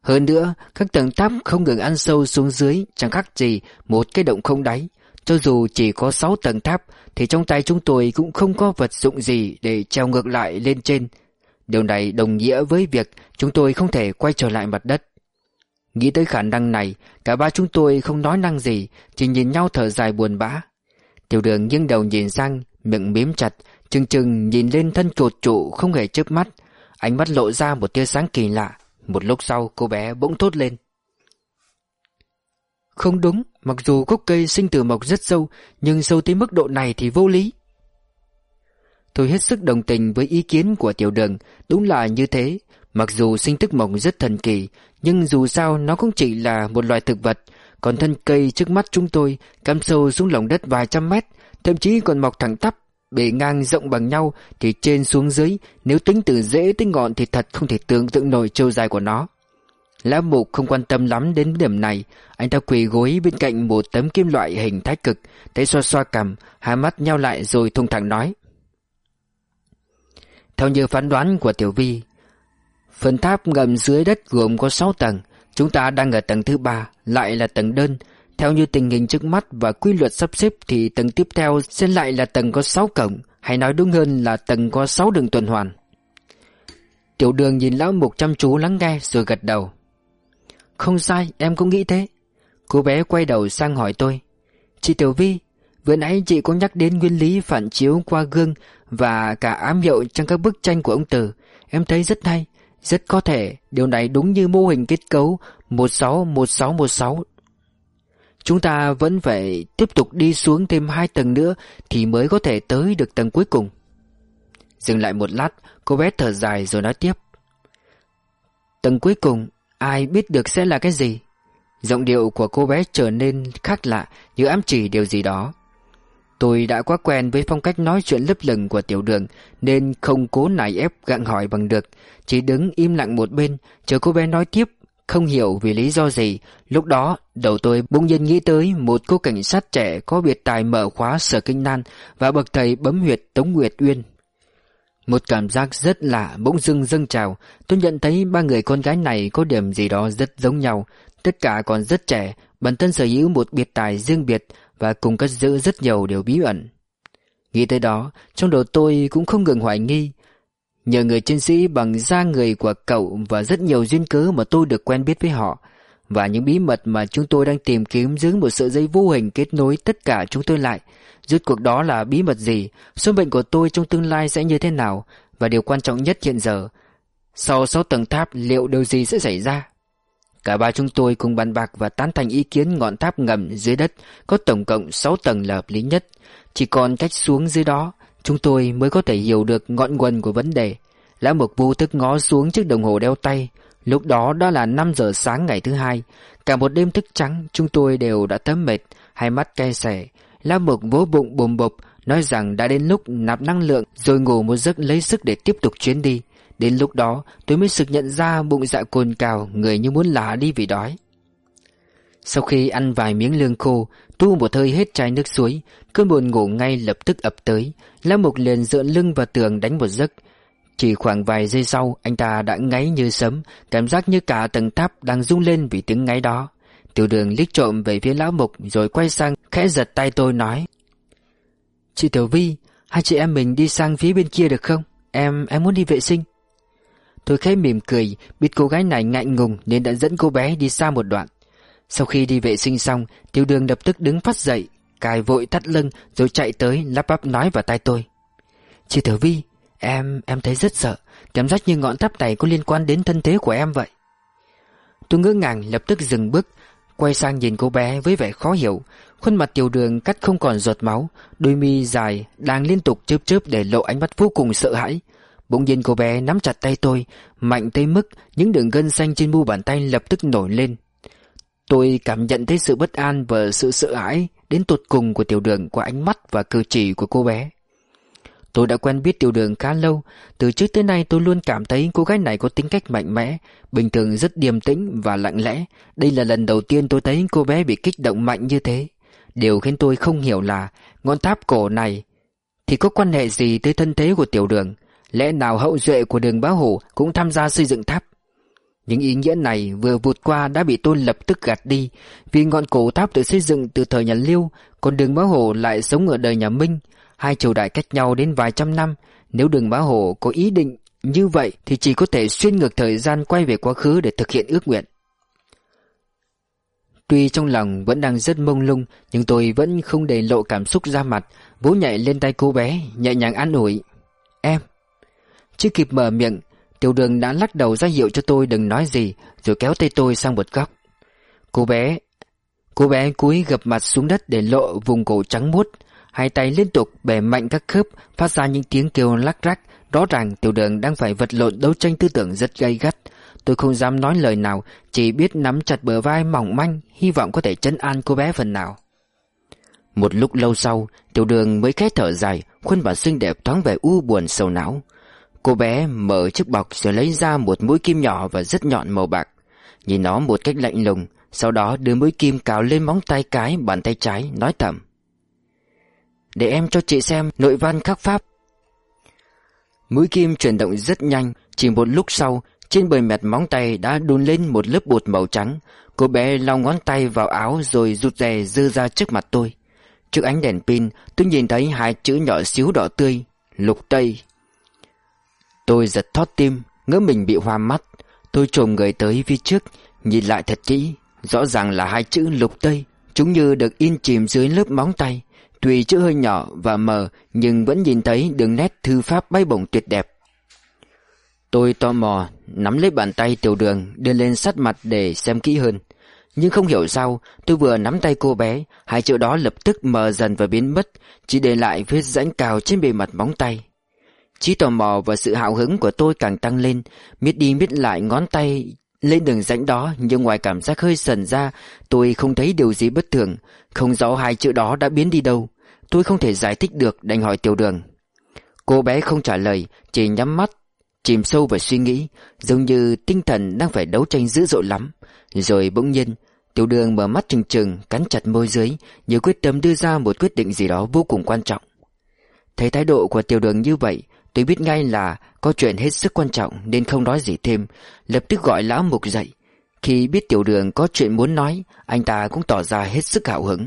Hơn nữa, các tầng tháp không ngừng ăn sâu xuống dưới, chẳng khác gì một cái động không đáy. Cho dù chỉ có 6 tầng tháp thì trong tay chúng tôi cũng không có vật dụng gì để treo ngược lại lên trên. Điều này đồng nghĩa với việc chúng tôi không thể quay trở lại mặt đất. Nghĩ tới khả năng này, cả ba chúng tôi không nói năng gì, chỉ nhìn nhau thở dài buồn bã. Tiểu đường nghiêng đầu nhìn sang, miệng mím chặt, chừng chừng nhìn lên thân cột trụ không hề chớp mắt. Ánh mắt lộ ra một tia sáng kỳ lạ. Một lúc sau cô bé bỗng thốt lên. Không đúng, mặc dù gốc cây sinh từ mọc rất sâu, nhưng sâu tới mức độ này thì vô lý. Tôi hết sức đồng tình với ý kiến của tiểu đường, đúng là như thế. Mặc dù sinh thức mộng rất thần kỳ, nhưng dù sao nó cũng chỉ là một loài thực vật, còn thân cây trước mắt chúng tôi cắm sâu xuống lòng đất vài trăm mét, thậm chí còn mọc thẳng tắp, bề ngang rộng bằng nhau thì trên xuống dưới, nếu tính từ rễ tới ngọn thì thật không thể tưởng tượng nổi chiều dài của nó. Lão mục không quan tâm lắm đến điểm này, anh ta quỳ gối bên cạnh một tấm kim loại hình thái cực, tay xoa xoa cằm, hai mắt nhau lại rồi thong thẳng nói. Theo như phán đoán của Tiểu Vi, phần tháp ngầm dưới đất gồm có 6 tầng, chúng ta đang ở tầng thứ ba, lại là tầng đơn. Theo như tình hình trước mắt và quy luật sắp xếp thì tầng tiếp theo sẽ lại là tầng có 6 cổng, hay nói đúng hơn là tầng có 6 đường tuần hoàn. Tiểu đường nhìn lão mục chăm chú lắng nghe rồi gật đầu. Không sai, em cũng nghĩ thế. Cô bé quay đầu sang hỏi tôi. Chị Tiểu Vi, vừa nãy chị có nhắc đến nguyên lý phản chiếu qua gương và cả ám hiệu trong các bức tranh của ông Tử. Em thấy rất hay, rất có thể điều này đúng như mô hình kết cấu 161616. Chúng ta vẫn phải tiếp tục đi xuống thêm hai tầng nữa thì mới có thể tới được tầng cuối cùng. Dừng lại một lát, cô bé thở dài rồi nói tiếp. Tầng cuối cùng, ai biết được sẽ là cái gì? Giọng điệu của cô bé trở nên khác lạ như ám chỉ điều gì đó. Tôi đã quá quen với phong cách nói chuyện lấp lửng của tiểu đường Nên không cố nài ép gặng hỏi bằng được Chỉ đứng im lặng một bên Chờ cô bé nói tiếp không hiểu vì lý do gì Lúc đó đầu tôi bỗng nhiên nghĩ tới Một cô cảnh sát trẻ có biệt tài mở khóa sở kinh nan Và bậc thầy bấm huyệt Tống Nguyệt Uyên Một cảm giác rất lạ bỗng dưng dâng trào Tôi nhận thấy ba người con gái này có điểm gì đó rất giống nhau Tất cả còn rất trẻ Bản thân sở hữu một biệt tài riêng biệt và cùng cất giữ rất nhiều điều bí ẩn. Nghĩ tới đó, trong đầu tôi cũng không ngừng hoài nghi. Nhờ người chiến sĩ bằng da người của cậu và rất nhiều duyên cớ mà tôi được quen biết với họ, và những bí mật mà chúng tôi đang tìm kiếm dưới một sợi dây vô hình kết nối tất cả chúng tôi lại. Rốt cuộc đó là bí mật gì, số mệnh của tôi trong tương lai sẽ như thế nào, và điều quan trọng nhất hiện giờ, sau sáu tầng tháp liệu điều gì sẽ xảy ra? Cả ba chúng tôi cùng bàn bạc và tán thành ý kiến ngọn tháp ngầm dưới đất có tổng cộng 6 tầng là hợp lý nhất. Chỉ còn cách xuống dưới đó, chúng tôi mới có thể hiểu được ngọn nguồn của vấn đề. Lão Mộc vô thức ngó xuống chiếc đồng hồ đeo tay. Lúc đó đã là 5 giờ sáng ngày thứ hai. Cả một đêm thức trắng, chúng tôi đều đã thấm mệt, hai mắt cay xẻ. Lão Mộc vỗ bụng bùm bụp, nói rằng đã đến lúc nạp năng lượng rồi ngủ một giấc lấy sức để tiếp tục chuyến đi. Đến lúc đó tôi mới sực nhận ra bụng dạ cồn cào Người như muốn lả đi vì đói Sau khi ăn vài miếng lương khô Tu một hơi hết chai nước suối Cơn buồn ngủ ngay lập tức ập tới. Lâm Mục liền dựa lưng vào tường đánh một giấc. Chỉ khoảng vài giây sau Anh ta đã ngáy như sấm Cảm giác như cả tầng tháp đang rung lên vì tiếng ngáy đó. Tiểu đường liếc trộm về phía lão mục Rồi quay sang khẽ giật tay tôi nói Chị Tiểu Vi Hai chị em mình đi sang phía bên kia được không? Em em muốn đi vệ sinh. Tôi khẽ mỉm cười, biết cô gái này ngại ngùng nên đã dẫn cô bé đi xa một đoạn. Sau khi đi vệ sinh xong Tiểu đường lập tức đứng phát dậy Cài vội thắt lưng rồi chạy tới lắp bắp nói vào tai tôi. Chị Tử Vi Em, em thấy rất sợ Cảm giác như ngọn tháp này có liên quan đến thân thế của em vậy. Tôi ngỡ ngàng lập tức dừng bước Quay sang nhìn cô bé với vẻ khó hiểu. Khuôn mặt tiểu đường cắt không còn giọt máu Đôi mi dài đang liên tục chớp chớp để lộ ánh mắt vô cùng sợ hãi. Bỗng nhiên cô bé nắm chặt tay tôi Mạnh tới mức những đường gân xanh trên mu bàn tay lập tức nổi lên. Tôi cảm nhận thấy sự bất an và sự sợ hãi Đến tột cùng của tiểu đường qua ánh mắt và cử chỉ của cô bé. Tôi đã quen biết tiểu đường khá lâu. Từ trước tới nay tôi luôn cảm thấy cô gái này có tính cách mạnh mẽ, Bình thường rất điềm tĩnh và lặng lẽ. Đây là lần đầu tiên tôi thấy cô bé bị kích động mạnh như thế. Điều khiến tôi không hiểu là Ngọn tháp cổ này Thì có quan hệ gì tới thân thế của tiểu đường? Lẽ nào hậu duệ của đường bá hổ Cũng tham gia xây dựng tháp? Những ý nghĩa này vừa vụt qua đã bị tôi lập tức gạt đi, Vì ngọn cổ tháp được xây dựng từ thời nhà Liêu Còn đường bá hổ lại sống ở đời nhà Minh. Hai triều đại cách nhau đến vài trăm năm. Nếu đường bá hổ có ý định như vậy, Thì chỉ có thể xuyên ngược thời gian quay về quá khứ để thực hiện ước nguyện. Tuy trong lòng vẫn đang rất mông lung, Nhưng tôi vẫn không để lộ cảm xúc ra mặt. Vỗ nhảy lên tay cô bé, Nhẹ nhàng an ủi. Em. Chưa kịp mở miệng Tiểu đường đã lắc đầu ra hiệu cho tôi đừng nói gì, Rồi kéo tay tôi sang một góc. Cô bé Cô bé cúi gập mặt xuống đất để lộ vùng cổ trắng muốt. Hai tay liên tục bẻ mạnh các khớp, Phát ra những tiếng kêu lắc rắc Rõ ràng tiểu đường đang phải vật lộn đấu tranh tư tưởng rất gay gắt. Tôi không dám nói lời nào, Chỉ biết nắm chặt bờ vai mỏng manh, Hy vọng có thể chân an cô bé phần nào. Một lúc lâu sau, Tiểu đường mới khẽ thở dài, Khuôn mặt xinh đẹp thoáng vẻ u buồn sầu não. Cô bé mở chiếc bọc rồi lấy ra một mũi kim nhỏ và rất nhọn màu bạc. Nhìn nó một cách lạnh lùng, Sau đó đưa mũi kim cào lên móng tay cái, bàn tay trái, nói thầm. Để em cho chị xem nội văn khắc pháp. Mũi kim chuyển động rất nhanh, Chỉ một lúc sau, Trên bề mặt móng tay đã đun lên một lớp bột màu trắng. Cô bé lau ngón tay vào áo rồi rụt rè dơ ra trước mặt tôi. Trước ánh đèn pin, tôi nhìn thấy hai chữ nhỏ xíu đỏ tươi, Lục Tây. Tôi giật thót tim, Ngỡ mình bị hoa mắt. Tôi trồm người tới phía trước, Nhìn lại thật kỹ. Rõ ràng là hai chữ lục tây, Chúng như được in chìm dưới lớp móng tay. Tuy chữ hơi nhỏ và mờ, Nhưng vẫn nhìn thấy đường nét thư pháp bay bổng tuyệt đẹp. Tôi tò mò, Nắm lấy bàn tay tiểu đường, Đưa lên sát mặt để xem kỹ hơn. Nhưng không hiểu sao, Tôi vừa nắm tay cô bé, Hai chữ đó lập tức mờ dần và biến mất, Chỉ để lại vết rãnh cào trên bề mặt móng tay. Trí tò mò và sự hào hứng của tôi càng tăng lên. Miết đi miết lại ngón tay lên đường rãnh đó, Nhưng ngoài cảm giác hơi sần ra, Tôi không thấy điều gì bất thường. Không rõ hai chữ đó đã biến đi đâu. Tôi không thể giải thích được, đành hỏi tiểu đường. Cô bé không trả lời, Chỉ nhắm mắt, Chìm sâu vào suy nghĩ, Giống như tinh thần đang phải đấu tranh dữ dội lắm. Rồi bỗng nhiên, Tiểu đường mở mắt trừng trừng, Cắn chặt môi dưới Như quyết tâm đưa ra một quyết định gì đó vô cùng quan trọng. Thấy thái độ của tiểu đường như vậy Tôi biết ngay là có chuyện hết sức quan trọng nên không nói gì thêm, lập tức gọi lão mục dậy. Khi biết tiểu đường có chuyện muốn nói, anh ta cũng tỏ ra hết sức hào hứng.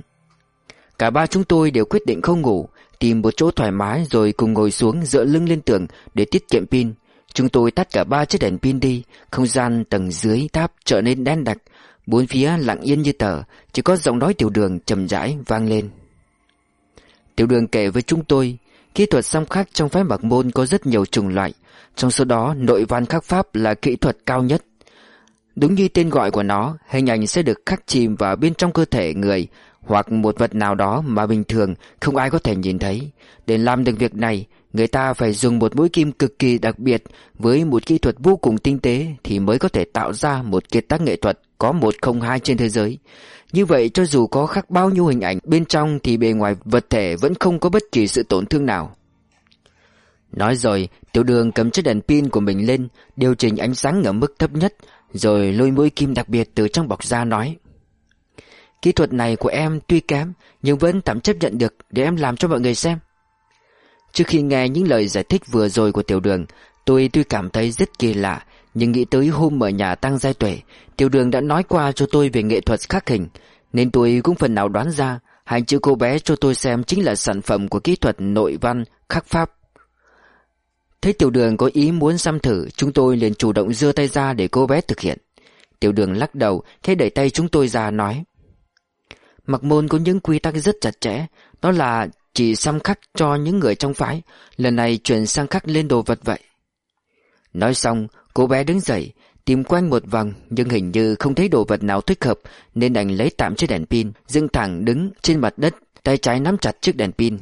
Cả ba chúng tôi đều quyết định không ngủ, tìm một chỗ thoải mái rồi cùng ngồi xuống dựa lưng lên tường để tiết kiệm pin. Chúng tôi tắt cả ba chiếc đèn pin đi, không gian tầng dưới tháp trở nên đen đặc, bốn phía lặng yên như tờ, chỉ có giọng nói tiểu đường trầm rãi vang lên. Tiểu đường kể với chúng tôi, Kỹ thuật xăm khắc trong phái mặc môn có rất nhiều chủng loại, trong số đó nội văn khắc pháp là kỹ thuật cao nhất. Đúng như tên gọi của nó, hình ảnh sẽ được khắc chìm vào bên trong cơ thể người hoặc một vật nào đó mà bình thường không ai có thể nhìn thấy. Để làm được việc này, người ta phải dùng một mũi kim cực kỳ đặc biệt với một kỹ thuật vô cùng tinh tế thì mới có thể tạo ra một kiệt tác nghệ thuật có một không hai trên thế giới. Như vậy cho dù có khắc bao nhiêu hình ảnh bên trong thì bề ngoài vật thể vẫn không có bất kỳ sự tổn thương nào. Nói rồi, tiểu đường cầm chiếc đèn pin của mình lên, điều chỉnh ánh sáng ở mức thấp nhất, rồi lôi mũi kim đặc biệt từ trong bọc ra nói. Kỹ thuật này của em tuy kém, nhưng vẫn tạm chấp nhận được để em làm cho mọi người xem. Trước khi nghe những lời giải thích vừa rồi của tiểu đường, tôi tuy cảm thấy rất kỳ lạ, nhưng nghĩ tới hôm ở nhà tăng giai tuệ, Tiểu đường đã nói qua cho tôi về nghệ thuật khắc hình, Nên tôi cũng phần nào đoán ra Hai chữ cô bé cho tôi xem chính là sản phẩm của kỹ thuật nội văn khắc pháp. Thấy tiểu đường có ý muốn xăm thử, Chúng tôi liền chủ động dưa tay ra để cô bé thực hiện. Tiểu đường lắc đầu, Thế đẩy tay chúng tôi ra nói. Mặc môn có những quy tắc rất chặt chẽ, Đó là chỉ xăm khắc cho những người trong phái, Lần này chuyển sang khắc lên đồ vật vậy. Nói xong, Cô bé đứng dậy, Tìm quanh một vòng Nhưng hình như không thấy đồ vật nào thích hợp, Nên đành lấy tạm chiếc đèn pin, Dưng thẳng đứng trên mặt đất, Tay trái nắm chặt chiếc đèn pin.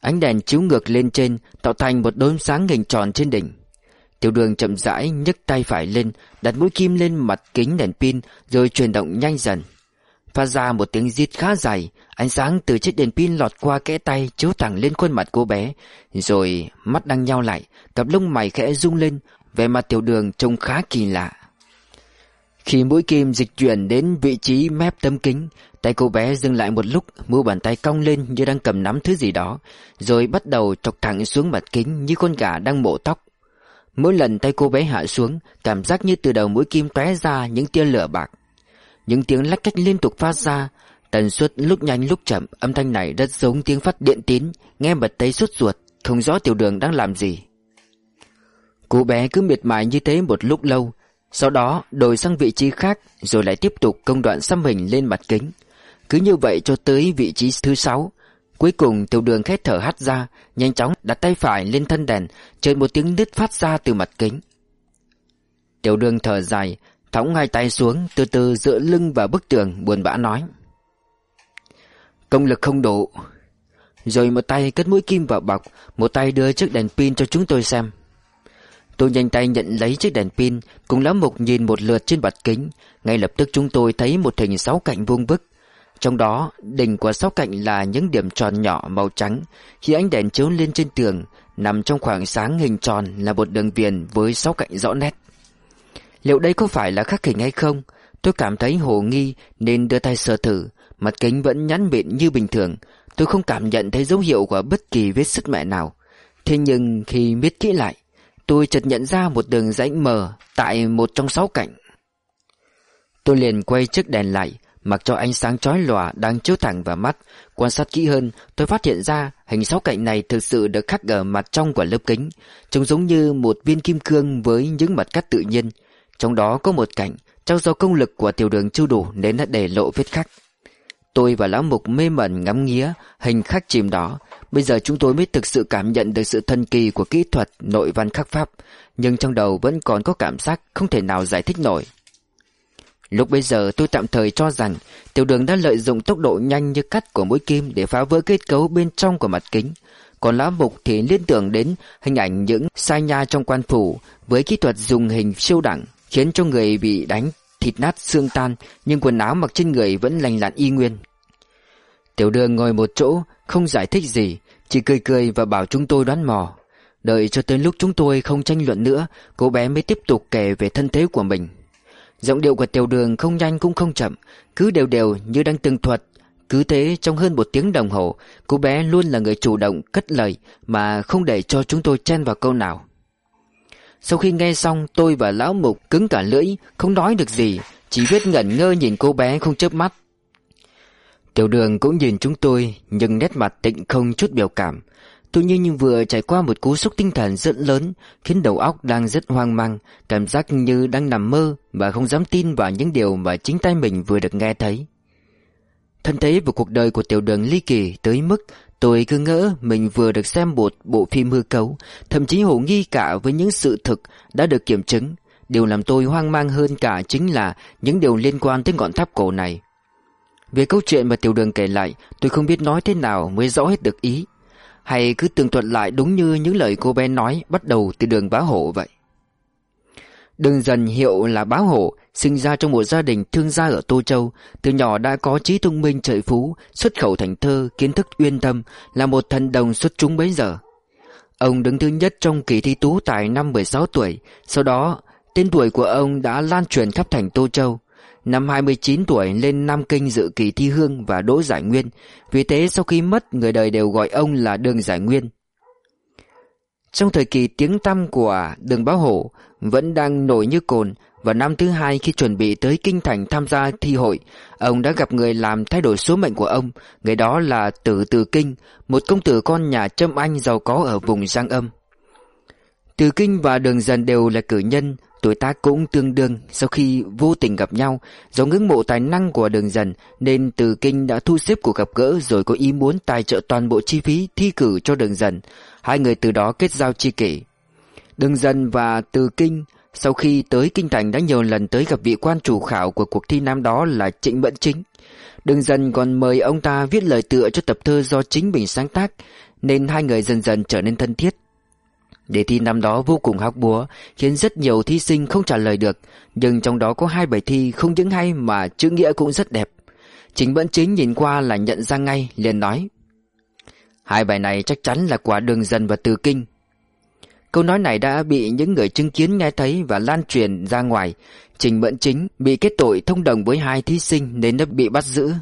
Ánh đèn chiếu ngược lên trên, Tạo thành một đốm sáng hình tròn trên đỉnh. Tiểu đường chậm rãi nhấc tay phải lên, Đặt mũi kim lên mặt kính đèn pin, Rồi chuyển động nhanh dần. Phát ra một tiếng rít khá dài, Ánh sáng từ chiếc đèn pin lọt qua kẽ tay Chiếu thẳng lên khuôn mặt cô bé, Rồi mắt đang nhau lại, Cặp lông mày khẽ rung lên, vẻ mặt tiểu đường trông khá kỳ lạ. Khi mũi kim dịch chuyển đến vị trí mép tấm kính, Tay cô bé dừng lại một lúc, Mu bàn tay cong lên như đang cầm nắm thứ gì đó, Rồi bắt đầu chọc thẳng xuống mặt kính Như con gà đang mổ tóc. Mỗi lần tay cô bé hạ xuống, Cảm giác như từ đầu mũi kim tóe ra những tia lửa bạc. Những tiếng lách cách liên tục phát ra. Tần suất lúc nhanh lúc chậm, Âm thanh này rất giống tiếng phát điện tín. Nghe bật tay suốt ruột, Không rõ tiểu đường đang làm gì. Cô bé cứ miệt mài như thế một lúc lâu. Sau đó, đổi sang vị trí khác, Rồi lại tiếp tục công đoạn xăm hình lên mặt kính. Cứ như vậy cho tới vị trí thứ sáu. Cuối cùng, tiểu đường khét thở hắt ra, Nhanh chóng đặt tay phải lên thân đèn, Chợt một tiếng nứt phát ra từ mặt kính. Tiểu đường thở dài Thõng hai tay xuống Từ từ dựa lưng vào bức tường Buồn bã nói. Công lực không đủ. Rồi một tay cất mũi kim vào bọc Một tay đưa chiếc đèn pin cho chúng tôi xem. Tôi nhanh tay nhận lấy chiếc đèn pin Cùng lão mục nhìn một lượt trên bạt kính. Ngay lập tức chúng tôi thấy một hình sáu cạnh vuông vức. Trong đó, đỉnh của sáu cạnh là những điểm tròn nhỏ màu trắng. Khi ánh đèn chiếu lên trên tường, nằm trong khoảng sáng hình tròn là một đường viền với sáu cạnh rõ nét. Liệu đây có phải là khắc hình hay không? Tôi cảm thấy hồ nghi nên đưa tay sờ thử. Mặt kính vẫn nhắn mịn như bình thường. Tôi không cảm nhận thấy dấu hiệu của bất kỳ vết sức mẹ nào. Thế nhưng khi biết kỹ lại, tôi chợt nhận ra một đường rãnh mờ tại một trong sáu cạnh. Tôi liền quay chiếc đèn lại, Mặc cho ánh sáng chói lòa đang chiếu thẳng vào mắt Quan sát kỹ hơn Tôi phát hiện ra hình sáu cạnh này thực sự được khắc ở mặt trong của lớp kính Trông giống như một viên kim cương với những mặt cắt tự nhiên trong đó có một cảnh, Trong do công lực của tiểu đường chưa đủ Nên đã để lộ vết khắc. Tôi và lão mục mê mẩn ngắm nghía Hình khắc chìm đó. Bây giờ chúng tôi mới thực sự cảm nhận được sự thần kỳ Của kỹ thuật nội văn khắc pháp Nhưng trong đầu vẫn còn có cảm giác Không thể nào giải thích nổi. Lúc bây giờ tôi tạm thời cho rằng tiểu đường đã lợi dụng tốc độ nhanh như cắt của mũi kim để phá vỡ kết cấu bên trong của mặt kính. Còn lá mục thì liên tưởng đến hình ảnh những sai nha trong quan phủ với kỹ thuật dùng hình siêu đẳng khiến cho người bị đánh thịt nát xương tan, nhưng quần áo mặc trên người vẫn lành lặn y nguyên. Tiểu đường ngồi một chỗ, không giải thích gì, chỉ cười cười và bảo chúng tôi đoán mò. Đợi cho tới lúc chúng tôi không tranh luận nữa, cô bé mới tiếp tục kể về thân thế của mình. Giọng điệu của tiểu đường không nhanh cũng không chậm, Cứ đều đều như đang từng thuật Cứ thế, trong hơn một tiếng đồng hồ, Cô bé luôn là người chủ động, cất lời, Mà không để cho chúng tôi chen vào câu nào sau khi nghe xong, tôi và lão mục cứng cả lưỡi, Không nói được gì, Chỉ biết ngẩn ngơ nhìn cô bé không chớp mắt. Tiểu đường cũng nhìn chúng tôi, Nhưng nét mặt tịnh không chút biểu cảm. Tôi như vừa trải qua một cú sốc tinh thần rất lớn, Khiến đầu óc đang rất hoang mang, Cảm giác như đang nằm mơ Và không dám tin vào những điều mà chính tay mình vừa được nghe thấy. Thân thế và cuộc đời của tiểu đường ly kỳ tới mức Tôi cứ ngỡ mình vừa được xem một bộ phim hư cấu, Thậm chí hồ nghi cả với những sự thực đã được kiểm chứng. Điều làm tôi hoang mang hơn cả chính là những điều liên quan tới ngọn tháp cổ này. Về câu chuyện mà tiểu đường kể lại, Tôi không biết nói thế nào mới rõ hết được ý. Hay cứ tường thuật lại đúng như những lời cô bé nói Bắt đầu từ đường bá hộ vậy? Đường dần hiệu là báo hổ Sinh ra trong một gia đình thương gia ở Tô Châu. Từ nhỏ đã có trí thông minh trời phú Xuất khẩu thành thơ, kiến thức uyên tâm Là một thần đồng xuất chúng bấy giờ. Ông đứng thứ nhất trong kỳ thi tú tài năm 16 tuổi. Sau đó tên tuổi của ông đã lan truyền khắp thành Tô Châu. Năm 29 tuổi lên Nam Kinh dự kỳ thi hương và đỗ giải nguyên. Vì thế sau khi mất người đời đều gọi ông là đường giải nguyên. Trong thời kỳ tiếng tăm của đường báo hổ vẫn đang nổi như cồn. Và năm thứ hai, khi chuẩn bị tới Kinh Thành tham gia thi hội, Ông đã gặp người làm thay đổi số mệnh của ông. Người đó là Tử Từ Kinh, Một công tử con nhà Trâm Anh giàu có ở vùng Giang Âm. Từ Kinh và Đường Dần đều là cử nhân, Tuổi tác cũng tương đương. Sau khi vô tình gặp nhau, Do ngưỡng mộ tài năng của Đường Dần, Nên Từ Kinh đã thu xếp cuộc gặp gỡ Rồi có ý muốn tài trợ toàn bộ chi phí Thi cử cho Đường Dần. Hai người từ đó kết giao chi kỷ. Đương Dân và Từ Kinh Sau khi tới Kinh Thành đã nhiều lần tới gặp vị quan chủ khảo Của cuộc thi năm đó là Trịnh Mẫn Chính Đương Dân còn mời ông ta viết lời tựa cho tập thơ do chính mình sáng tác Nên hai người dần dần trở nên thân thiết Đề thi năm đó vô cùng hóc búa, khiến rất nhiều thí sinh không trả lời được, nhưng trong đó có hai bài thi không những hay mà chữ nghĩa cũng rất đẹp. Chính Mẫn Chính nhìn qua là nhận ra ngay, liền nói. Hai bài này chắc chắn là quả đường dần và từ kinh. Câu nói này đã bị những người chứng kiến nghe thấy và lan truyền ra ngoài. Trình Mẫn Chính bị kết tội thông đồng với hai thí sinh nên đã bị bắt giữ.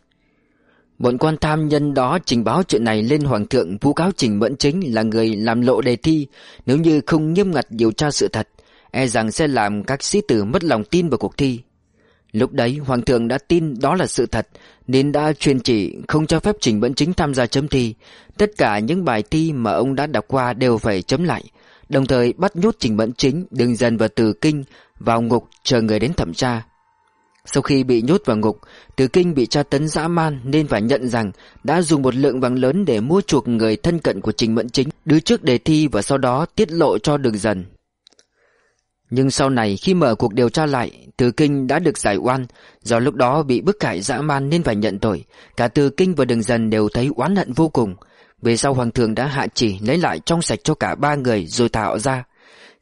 Bọn quan tham nhân đó trình báo chuyện này lên Hoàng thượng vu cáo Trình Mẫn Chính là người làm lộ đề thi nếu như không nghiêm ngặt điều tra sự thật, e rằng sẽ làm các sĩ tử mất lòng tin vào cuộc thi. Lúc đấy Hoàng thượng đã tin đó là sự thật nên đã truyền chỉ không cho phép Trình Mẫn Chính tham gia chấm thi. Tất cả những bài thi mà ông đã đọc qua đều phải chấm lại, đồng thời bắt nhốt Trình Mẫn Chính, Đường Dần và Từ Kinh vào ngục chờ người đến thẩm tra. Sau khi bị nhốt vào ngục, Từ Kinh bị tra tấn dã man nên phải nhận rằng đã dùng một lượng vàng lớn để mua chuộc người thân cận của Trình Mẫn Chính, đưa trước đề thi và sau đó tiết lộ cho Đường Dần. Nhưng sau này khi mở cuộc điều tra lại, Từ Kinh đã được giải oan, do lúc đó bị bức cải dã man nên phải nhận tội. Cả Từ Kinh và Đường Dần đều thấy oán hận vô cùng. Về sau Hoàng thượng đã hạ chỉ lấy lại trong sạch cho cả ba người rồi thả họ ra.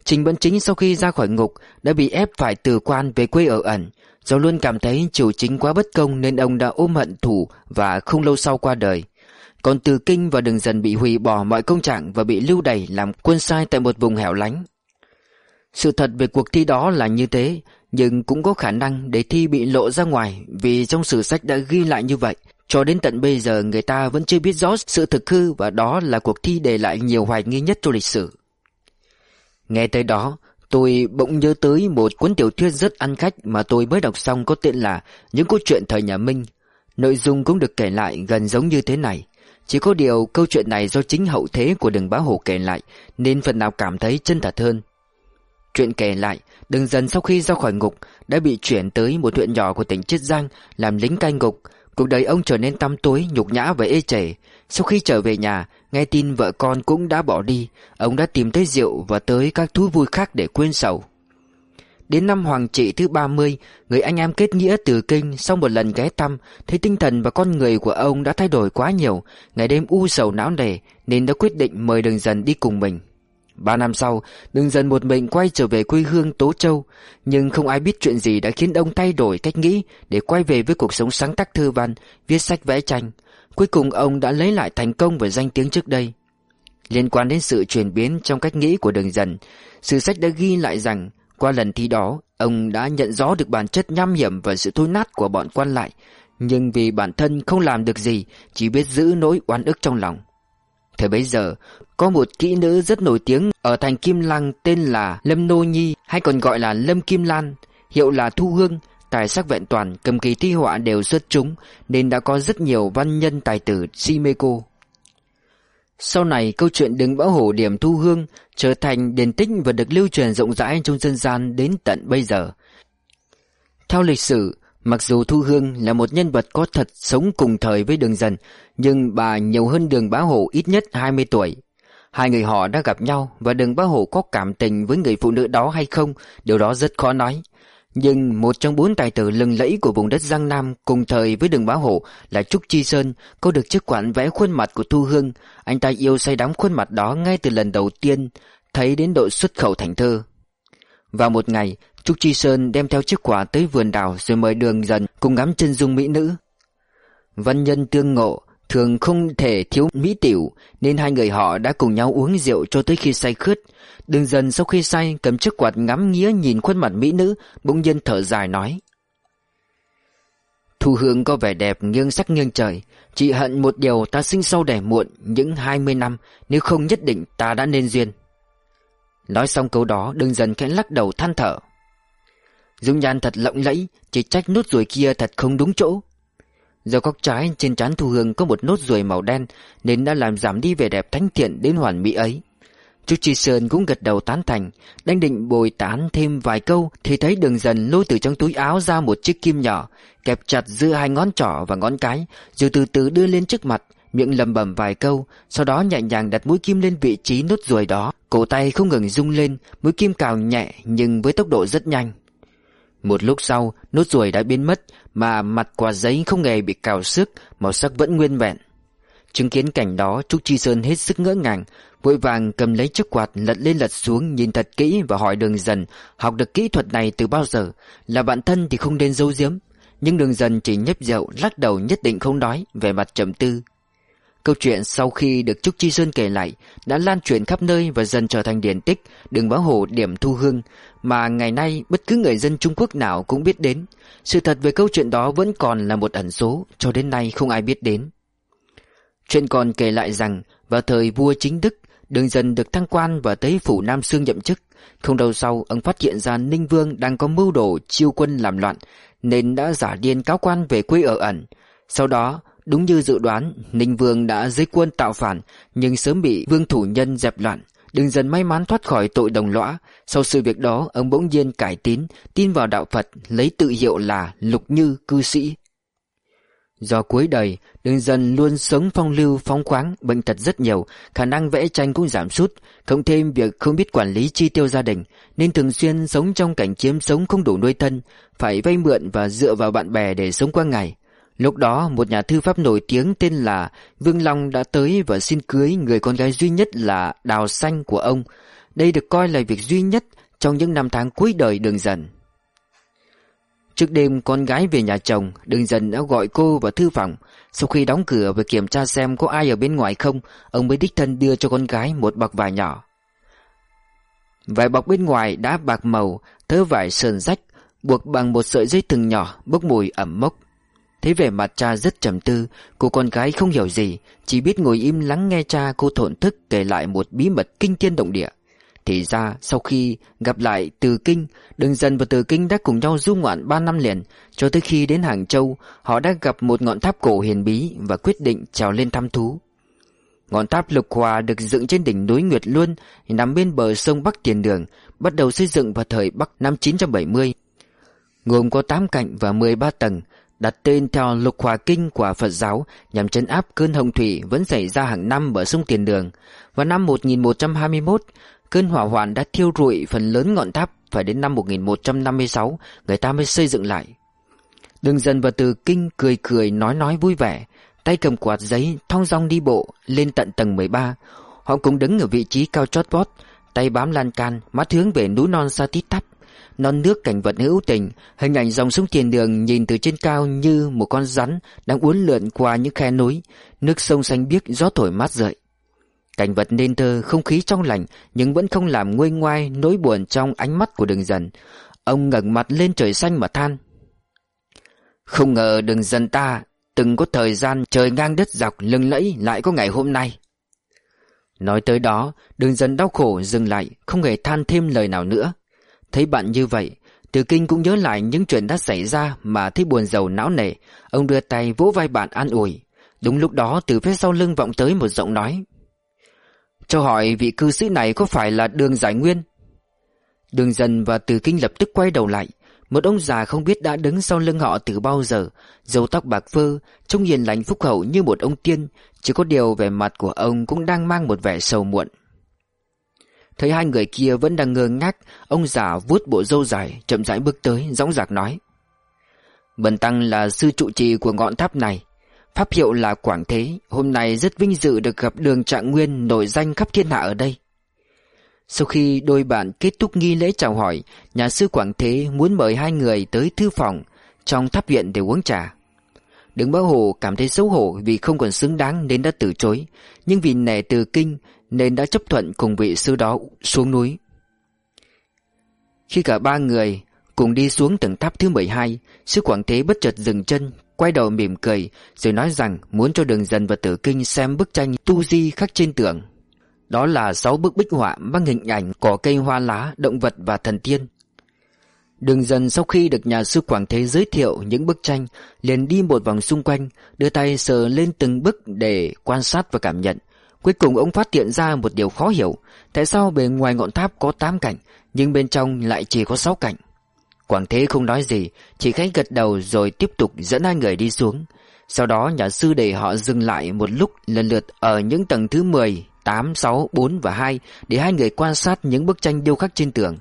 Trình Bân Chính sau khi ra khỏi ngục đã bị ép phải từ quan về quê ở ẩn, Do luôn cảm thấy triều chính quá bất công nên ông đã ôm hận thủ và không lâu sau qua đời. Còn từ kinh và đường dần bị hủy bỏ mọi công trạng và bị lưu đày làm quân sai tại một vùng hẻo lánh. Sự thật về cuộc thi đó là như thế, nhưng cũng có khả năng để thi bị lộ ra ngoài vì trong sử sách đã ghi lại như vậy. Cho đến tận bây giờ người ta vẫn chưa biết rõ sự thực hư và đó là cuộc thi để lại nhiều hoài nghi nhất trong lịch sử. Nghe tới đó, Tôi bỗng nhớ tới một cuốn tiểu thuyết rất ăn khách mà tôi mới đọc xong có tên là Những câu chuyện thời nhà Minh. Nội dung cũng được kể lại gần giống như thế này. Chỉ có điều câu chuyện này do chính hậu thế của đường bá hổ kể lại nên phần nào cảm thấy chân thật hơn. Chuyện kể lại, đường dần sau khi ra khỏi ngục đã bị chuyển tới một huyện nhỏ của tỉnh Chiết Giang làm lính canh ngục. Cuộc đời ông trở nên tăm tối, nhục nhã và ê chảy. Sau khi trở về nhà, Nghe tin vợ con cũng đã bỏ đi. Ông đã tìm tới rượu và tới các thú vui khác để quên sầu. Đến năm hoàng trị thứ 30 Người anh em kết nghĩa từ kinh Sau một lần ghé thăm Thấy tinh thần và con người của ông đã thay đổi quá nhiều. Ngày đêm u sầu não nề Nên đã quyết định mời đường dần đi cùng mình. Ba năm sau Đường dần một mình quay trở về quê hương Tố Châu. Nhưng không ai biết chuyện gì đã khiến ông thay đổi cách nghĩ Để quay về với cuộc sống sáng tác thư văn, Viết sách vẽ tranh. Cuối cùng ông đã lấy lại thành công và danh tiếng trước đây. Liên quan đến sự chuyển biến trong cách nghĩ của đường dần, Sử sách đã ghi lại rằng, Qua lần thi đó, Ông đã nhận rõ được bản chất nham hiểm và sự thối nát của bọn quan lại. Nhưng vì bản thân không làm được gì, Chỉ biết giữ nỗi oán ức trong lòng. Thời bấy giờ Có một kỹ nữ rất nổi tiếng Ở thành Kim Lăng tên là Lâm Nô Nhi Hay còn gọi là Lâm Kim Lan Hiệu là Thu Hương Tài sắc vẹn toàn, cầm kỳ thi họa đều xuất chúng, nên đã có rất nhiều văn nhân tài tử si mê cô. Sau này, câu chuyện đứng bão hổ điểm thu hương trở thành điển tích và được lưu truyền rộng rãi trong dân gian đến tận bây giờ. Theo lịch sử, mặc dù Thu Hương là một nhân vật có thật sống cùng thời với đường dần, nhưng bà nhiều hơn đường bá hổ ít nhất 20 tuổi. Hai người họ đã gặp nhau và đường bá hổ có cảm tình với người phụ nữ đó hay không, điều đó rất khó nói. Nhưng một trong bốn tài tử lừng lẫy của vùng đất Giang Nam cùng thời với đường bá hổ là Trúc Chi Sơn có được chiếc quản vẽ khuôn mặt của Thu Hương. Anh ta yêu say đắm khuôn mặt đó ngay từ lần đầu tiên, thấy đến độ xuất khẩu thành thơ. Vào một ngày, Trúc Chi Sơn đem theo chiếc quả tới vườn đào rồi mời đường dần cùng ngắm chân dung mỹ nữ. Văn nhân tương ngộ, thường không thể thiếu mỹ tiểu nên hai người họ đã cùng nhau uống rượu cho tới khi say khướt. Đường dần sau khi say cầm chiếc quạt ngắm nghía nhìn khuôn mặt mỹ nữ, bỗng nhiên thở dài nói. Thu hương có vẻ đẹp nghiêng sắc nghiêng trời, chỉ hận một điều ta sinh sau đẻ muộn những hai mươi năm, nếu không nhất định ta đã nên duyên. Nói xong câu đó, đường dần khẽ lắc đầu than thở. Dung nhan thật lộng lẫy, chỉ trách nốt ruồi kia thật không đúng chỗ. Do góc trái trên trán Thu Hương có một nốt ruồi màu đen nên đã làm giảm đi vẻ đẹp thánh thiện đến hoàn mỹ ấy. chu Chi Sơn cũng gật đầu tán thành Đang định bồi tán thêm vài câu Thì thấy đường dần lôi từ trong túi áo ra một chiếc kim nhỏ Kẹp chặt giữa hai ngón trỏ và ngón cái Rồi từ từ đưa lên trước mặt Miệng lầm bẩm vài câu Sau đó nhẹ nhàng đặt mũi kim lên vị trí nốt ruồi đó Cổ tay không ngừng rung lên Mũi kim cào nhẹ nhưng với tốc độ rất nhanh một lúc sau Nốt ruồi đã biến mất Mà mặt quả giấy không hề bị cào xước Màu sắc vẫn nguyên vẹn. Chứng kiến cảnh đó Trúc Chi Sơn hết sức ngỡ ngàng Vội vàng cầm lấy chiếc quạt lật lên lật xuống Nhìn thật kỹ và hỏi đường dần Học được kỹ thuật này từ bao giờ? Là bạn thân thì không nên giấu diếm Nhưng đường dần chỉ nhấp rượu Lắc đầu nhất định không nói Về mặt trầm tư. Câu chuyện sau khi được Trúc Chi Sơn kể lại đã lan truyền khắp nơi và dần trở thành điển tích, đường báo hồ điểm thu hương mà ngày nay bất cứ người dân Trung Quốc nào cũng biết đến. Sự thật về câu chuyện đó vẫn còn là một ẩn số, cho đến nay không ai biết đến. Chuyện còn kể lại rằng vào thời vua chính Đức, đường dần được thăng quan và tới phủ Nam Sương nhậm chức. Không lâu sau, ông phát hiện ra Ninh Vương đang có mưu đồ chiêu quân làm loạn, nên đã giả điên cáo quan về quê ở ẩn. Sau đó, Đúng như dự đoán, Ninh Vương đã dưới quân tạo phản, nhưng sớm bị Vương Thủ Nhân dẹp loạn. Đừng dần may mắn thoát khỏi tội đồng lõa. Sau sự việc đó, ông bỗng nhiên cải tín, tin vào đạo Phật, lấy tự hiệu là Lục Như cư sĩ. Do cuối đời, đường dần luôn sống phong lưu phóng khoáng, bệnh tật rất nhiều, khả năng vẽ tranh cũng giảm sút, cộng thêm việc không biết quản lý chi tiêu gia đình, nên thường xuyên sống trong cảnh chiếm sống không đủ nuôi thân, phải vay mượn và dựa vào bạn bè để sống qua ngày. Lúc đó một nhà thư pháp nổi tiếng tên là Vương Long đã tới và xin cưới người con gái duy nhất là Đào Xanh của ông. Đây được coi là việc duy nhất trong những năm tháng cuối đời đường dần. Trước đêm con gái về nhà chồng, đường dần đã gọi cô vào thư phòng. Sau khi đóng cửa và kiểm tra xem có ai ở bên ngoài không, ông mới đích thân đưa cho con gái một bọc vải nhỏ. Vải bọc bên ngoài đã bạc màu, thớ vải sờn rách, buộc bằng một sợi dây thừng nhỏ, bốc mùi ẩm mốc. Thấy vẻ mặt cha rất trầm tư, Cô con gái không hiểu gì, Chỉ biết ngồi im lắng nghe cha cô thổn thức Kể lại một bí mật kinh thiên động địa. Thì ra, sau khi gặp lại Từ Kinh, Đường dần và Từ Kinh đã cùng nhau du ngoạn 3 năm liền, Cho tới khi đến Hàng Châu, Họ đã gặp một ngọn tháp cổ hiền bí Và quyết định trèo lên thăm thú. Ngọn tháp lục hòa được dựng trên đỉnh núi Nguyệt Luân, Nằm bên bờ sông Bắc Tiền Đường, Bắt đầu xây dựng vào thời Bắc năm 970 Gồm có 8 cạnh và 13 tầng đặt tên theo lục hòa kinh của Phật giáo nhằm chấn áp cơn hồng thủy vẫn xảy ra hàng năm ở sông Tiền Đường. Vào năm 1121, cơn hỏa hoạn đã thiêu rụi phần lớn ngọn tháp phải đến năm 1156 người ta mới xây dựng lại. Đường dần và từ kinh cười cười nói nói vui vẻ, tay cầm quạt giấy thong dong đi bộ lên tận tầng 13. Họ cũng đứng ở vị trí cao chót vót, tay bám lan can, mắt hướng về núi non xa tít tắp non nước cảnh vật hữu tình, hình ảnh dòng sông tiền đường nhìn từ trên cao như một con rắn đang uốn lượn qua những khe núi, nước sông xanh biếc gió thổi mát rợi. Cảnh vật nên thơ, không khí trong lành nhưng vẫn không làm nguôi ngoai nỗi buồn trong ánh mắt của đường dần. Ông ngẩng mặt lên trời xanh mà than. Không ngờ đường dần ta từng có thời gian trời ngang đất dọc lưng lẫy lại có ngày hôm nay. Nói tới đó, đường dần đau khổ dừng lại, không hề than thêm lời nào nữa. Thấy bạn như vậy, Từ kinh cũng nhớ lại những chuyện đã xảy ra Mà thấy buồn rầu não nề. Ông đưa tay vỗ vai bạn an ủi. Đúng lúc đó, từ phía sau lưng vọng tới một giọng nói. Cho hỏi vị cư sĩ này có phải là đường giải nguyên? Đường dần và từ kinh lập tức quay đầu lại. Một ông già không biết đã đứng sau lưng họ từ bao giờ Dầu tóc bạc phơ, Trông hiền lành phúc hậu như một ông tiên. Chỉ có điều vẻ mặt của ông cũng đang mang một vẻ sầu muộn. Thấy hai người kia vẫn đang ngơ ngác, Ông già vuốt bộ râu dài, Chậm rãi bước tới dõng dạc nói. Bần Tăng là sư trụ trì của ngọn tháp này. Pháp hiệu là Quảng Thế, Hôm nay rất vinh dự được gặp đường trạng nguyên Nổi danh khắp thiên hạ ở đây. Sau khi đôi bạn kết thúc nghi lễ chào hỏi, Nhà sư Quảng Thế muốn mời hai người tới thư phòng, Trong tháp viện để uống trà. Đứng báo hồ cảm thấy xấu hổ vì không còn xứng đáng nên đã từ chối, Nhưng vì nể từ kinh nên đã chấp thuận cùng vị sư đó xuống núi. Khi cả ba người cùng đi xuống tầng tháp thứ 12, sư Quảng Thế bất chợt dừng chân, quay đầu mỉm cười, rồi nói rằng muốn cho đường dần và tử kinh xem bức tranh tu di khắc trên tường. Đó là sáu bức bích họa mang hình ảnh cỏ cây hoa lá, động vật và thần tiên. Đường dần sau khi được nhà sư Quảng Thế giới thiệu những bức tranh, liền đi một vòng xung quanh, đưa tay sờ lên từng bức để quan sát và cảm nhận. Cuối cùng ông phát hiện ra một điều khó hiểu. Tại sao bề ngoài ngọn tháp có 8 cạnh Nhưng bên trong lại chỉ có 6 cạnh? Quảng Thế không nói gì Chỉ khẽ gật đầu rồi tiếp tục dẫn hai người đi xuống. Sau đó nhà sư để họ dừng lại một lúc lần lượt Ở những tầng thứ 10, 8, 6, 4 và 2 Để hai người quan sát những bức tranh điêu khắc trên tường.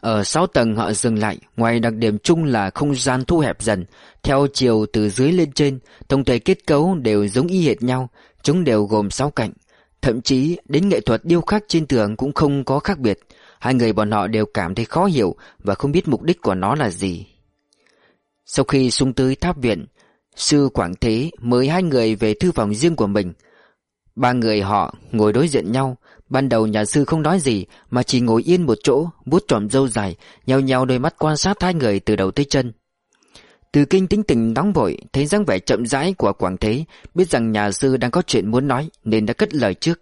Ở 6 tầng họ dừng lại, ngoài đặc điểm chung là không gian thu hẹp dần, theo chiều từ dưới lên trên, tổng thể kết cấu đều giống y hệt nhau, chúng đều gồm 6 cạnh. Thậm chí đến nghệ thuật điêu khắc trên tường cũng không có khác biệt, hai người bọn họ đều cảm thấy khó hiểu và không biết mục đích của nó là gì. Sau khi xuống tới tháp viện, sư Quảng Thế mời hai người về thư phòng riêng của mình. Ba người họ ngồi đối diện nhau, Ban đầu nhà sư không nói gì Mà chỉ ngồi yên một chỗ vuốt tròm râu dài Nhào nhào đôi mắt quan sát hai người từ đầu tới chân từ kinh tính tình nóng vội, Thấy dáng vẻ chậm rãi của Quảng Thế, Biết rằng nhà sư đang có chuyện muốn nói, Nên đã cất lời trước.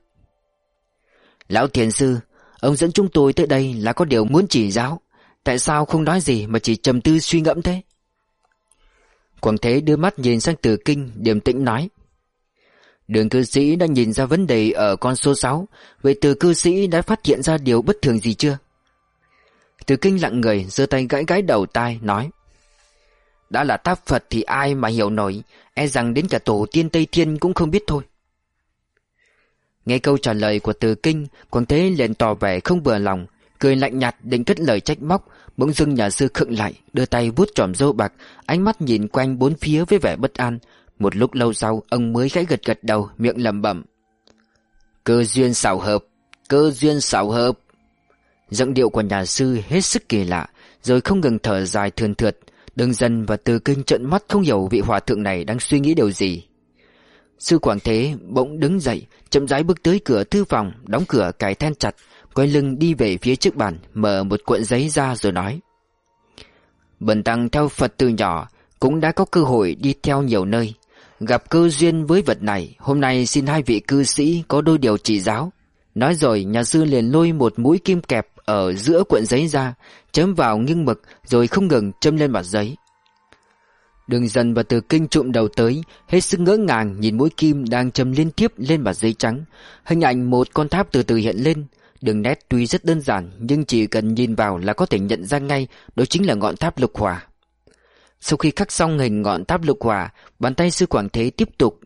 Lão thiền sư, Ông dẫn chúng tôi tới đây là có điều muốn chỉ giáo. Tại sao không nói gì mà chỉ trầm tư suy ngẫm thế? Quảng Thế đưa mắt nhìn sang từ kinh, Điềm tĩnh nói, Đường cư sĩ đã nhìn ra vấn đề ở con số 6 Vậy từ cư sĩ đã phát hiện ra điều bất thường gì chưa? Từ kinh lặng người, giơ tay gãi gãi đầu tai, nói đã là tháp Phật thì ai mà hiểu nổi E rằng đến cả tổ tiên Tây Thiên cũng không biết thôi. Nghe câu trả lời của từ kinh Quảng Thế liền tỏ vẻ không vừa lòng, Cười lạnh nhạt định cất lời trách móc, Bỗng dưng nhà sư khựng lại, Đưa tay vuốt tròm râu bạc, Ánh mắt nhìn quanh bốn phía với vẻ bất an. Một lúc lâu sau, ông mới khẽ gật gật đầu, miệng lẩm bẩm. Cơ duyên xảo hợp, Cơ duyên xảo hợp. Giọng điệu của nhà sư hết sức kỳ lạ, Rồi không ngừng thở dài thườn thượt. Đừng dần và từ kinh trận mắt không hiểu vị hòa thượng này đang suy nghĩ điều gì. Sư Quảng Thế bỗng đứng dậy, Chậm rãi bước tới cửa thư phòng, Đóng cửa cài then chặt, Quay lưng đi về phía trước bàn, Mở một cuộn giấy ra rồi nói. Bần tăng theo Phật từ nhỏ Cũng đã có cơ hội đi theo nhiều nơi. Gặp cơ duyên với vật này, Hôm nay xin hai vị cư sĩ có đôi điều chỉ giáo. Nói rồi, nhà sư liền lôi một mũi kim kẹp ở giữa cuộn giấy ra Chấm vào nghiêng mực Rồi không ngừng châm lên mặt giấy. Đường dần và từ kinh trụm đầu tới Hết sức ngỡ ngàng nhìn mũi kim Đang châm liên tiếp lên mặt giấy trắng. Hình ảnh một con tháp từ từ hiện lên. Đường nét tuy rất đơn giản Nhưng chỉ cần nhìn vào là có thể nhận ra ngay Đó chính là ngọn tháp lục hỏa. Sau khi khắc xong hình ngọn tháp lục hỏa, bàn tay sư Quảng Thế tiếp tục.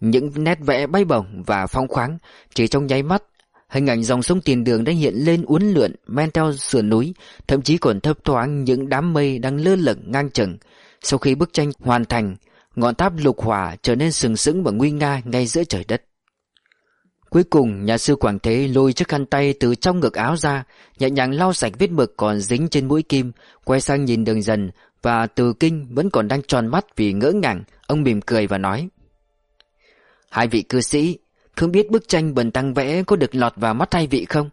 Những nét vẽ bay bổng và phong khoáng, chỉ trong nháy mắt, hình ảnh dòng sông tiền đường đã hiện lên uốn lượn men theo sườn núi, thậm chí còn thấp thoáng những đám mây đang lơ lửng ngang chừng. Sau khi bức tranh hoàn thành, ngọn tháp lục hỏa trở nên sừng sững và nguy nga ngay giữa trời đất. Cuối cùng, nhà sư Quảng Thế lôi chiếc khăn tay từ trong ngực áo ra, nhẹ nhàng lau sạch vết mực còn dính trên mũi kim, quay sang nhìn đường dần, và từ kinh vẫn còn đang tròn mắt vì ngỡ ngàng Ông mỉm cười và nói Hai vị cư sĩ không biết bức tranh bần tăng vẽ có được lọt vào mắt hai vị không?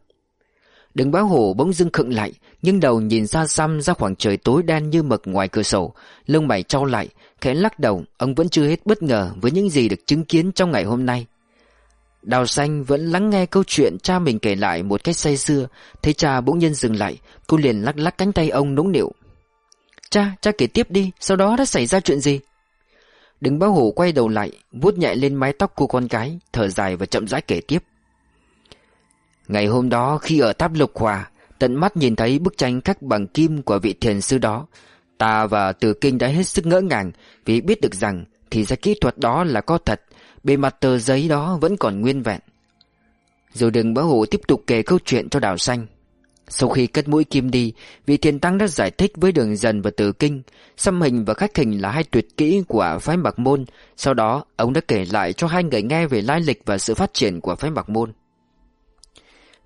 Đừng báo hổ bỗng dưng khựng lại Nhưng đầu nhìn xa xăm ra khoảng trời tối đen như mực ngoài cửa sổ Lông mày trao lại Khẽ lắc đầu Ông vẫn chưa hết bất ngờ với những gì được chứng kiến trong ngày hôm nay Đào xanh vẫn lắng nghe câu chuyện cha mình kể lại một cách say xưa Thấy cha bỗng nhiên dừng lại Cô liền lắc lắc cánh tay ông nũng nịu Cha, cha kể tiếp đi, sau đó đã xảy ra chuyện gì? Đừng báo hổ quay đầu lại, vuốt nhẹ lên mái tóc của con gái, thở dài và chậm rãi kể tiếp. Ngày hôm đó khi ở tháp lục hòa, tận mắt nhìn thấy bức tranh khắc bằng kim của vị thiền sư đó, ta và Từ Kinh đã hết sức ngỡ ngàng vì biết được rằng thì ra kỹ thuật đó là có thật, bề mặt tờ giấy đó vẫn còn nguyên vẹn. Rồi đừng báo hổ tiếp tục kể câu chuyện cho đào xanh. Sau khi cất mũi kim đi, vị thiền tăng đã giải thích với đường dần và tử kinh, xăm hình và khách hình là hai tuyệt kỹ của phái Mạc Môn. Sau đó, ông đã kể lại cho hai người nghe về lai lịch và sự phát triển của phái Mạc Môn.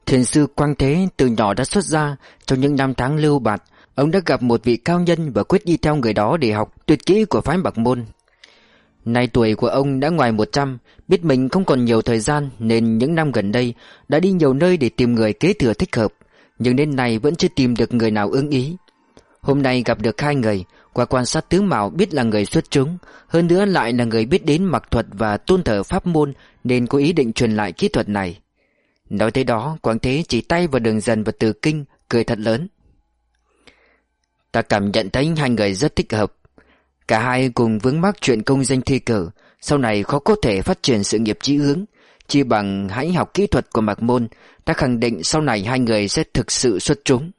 Thiền sư Quang Thế từ nhỏ đã xuất ra, trong những năm tháng lưu bạt, ông đã gặp một vị cao nhân và quyết đi theo người đó để học tuyệt kỹ của phái Mạc Môn. Nay tuổi của ông đã ngoài 100, biết mình không còn nhiều thời gian nên những năm gần đây đã đi nhiều nơi để tìm người kế thừa thích hợp nhưng đến nay vẫn chưa tìm được người nào ưng ý. Hôm nay gặp được hai người, qua quan sát tướng mạo biết là người xuất chúng, hơn nữa lại là người biết đến mặc thuật và tôn thờ pháp môn nên có ý định truyền lại kỹ thuật này. Nói tới đó, Quảng Thế chỉ tay vào đường dần và từ kinh, cười thật lớn. Ta cảm nhận thấy hai người rất thích hợp. Cả hai cùng vướng mắc chuyện công danh thi cử, sau này khó có thể phát triển sự nghiệp chí hướng chi bằng hãy học kỹ thuật của Mạc Môn, Ta khẳng định sau này hai người sẽ thực sự xuất chúng.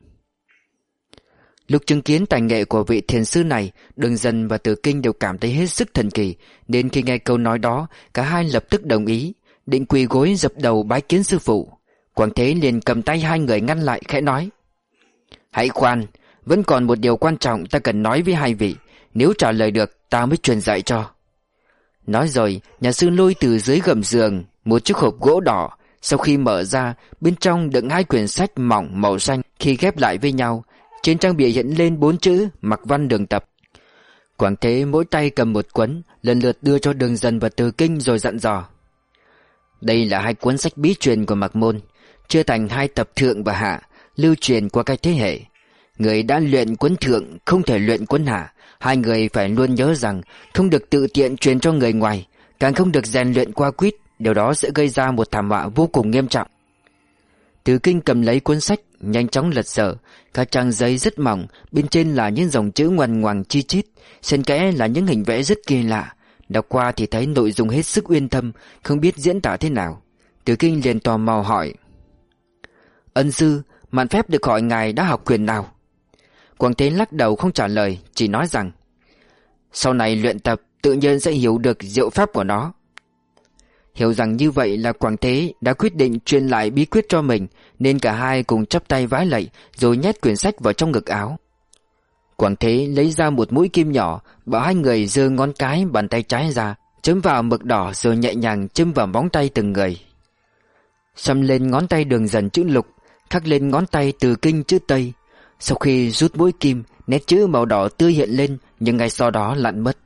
Lúc chứng kiến tài nghệ của vị thiền sư này, Đường dân và tử kinh đều cảm thấy hết sức thần kỳ, Nên khi nghe câu nói đó, Cả hai lập tức đồng ý, Định quỳ gối dập đầu bái kiến sư phụ. Quảng Thế liền cầm tay hai người ngăn lại, khẽ nói, Hãy khoan, Vẫn còn một điều quan trọng ta cần nói với hai vị, Nếu trả lời được ta mới truyền dạy cho. Nói rồi, Nhà sư lôi từ dưới gầm giường một chiếc hộp gỗ đỏ, Sau khi mở ra, Bên trong đựng hai quyển sách mỏng màu xanh Khi ghép lại với nhau. Trên trang bìa hiện lên bốn chữ Mặc văn đường tập. Quảng Thế mỗi tay cầm một cuốn, Lần lượt đưa cho đường dần và từ kinh rồi dặn dò. Đây là hai cuốn sách bí truyền của Mạc Môn, Chia thành hai tập thượng và hạ, Lưu truyền qua các thế hệ. Người đã luyện cuốn thượng Không thể luyện cuốn hạ, Hai người phải luôn nhớ rằng Không được tự tiện truyền cho người ngoài, Càng không được rèn luyện qua quýt. Điều đó sẽ gây ra một thảm họa vô cùng nghiêm trọng. Từ kinh cầm lấy cuốn sách, Nhanh chóng lật sở. Các trang giấy rất mỏng, Bên trên là những dòng chữ ngoằn ngoằng chi chít, Xen kẽ là những hình vẽ rất kỳ lạ. Đọc qua thì thấy nội dung hết sức uyên thâm, Không biết diễn tả thế nào. Từ kinh liền tò mò hỏi, Ân sư, Mạn phép được hỏi ngài đã học quyền nào? Quang Thế lắc đầu không trả lời, Chỉ nói rằng, Sau này luyện tập tự nhiên sẽ hiểu được diệu pháp của nó. Hiểu rằng như vậy là Quảng Thế đã quyết định truyền lại bí quyết cho mình, Nên cả hai cùng chắp tay vái lạy, Rồi nhét quyển sách vào trong ngực áo. Quảng Thế lấy ra một mũi kim nhỏ, Bảo hai người giơ ngón cái bàn tay trái ra, Chấm vào mực đỏ rồi nhẹ nhàng châm vào móng tay từng người. Xăm lên ngón tay đường dần chữ lục, Khắc lên ngón tay từ kinh chữ Tây. Sau khi rút mũi kim, Nét chữ màu đỏ tươi hiện lên, Nhưng ngay sau đó lặn mất.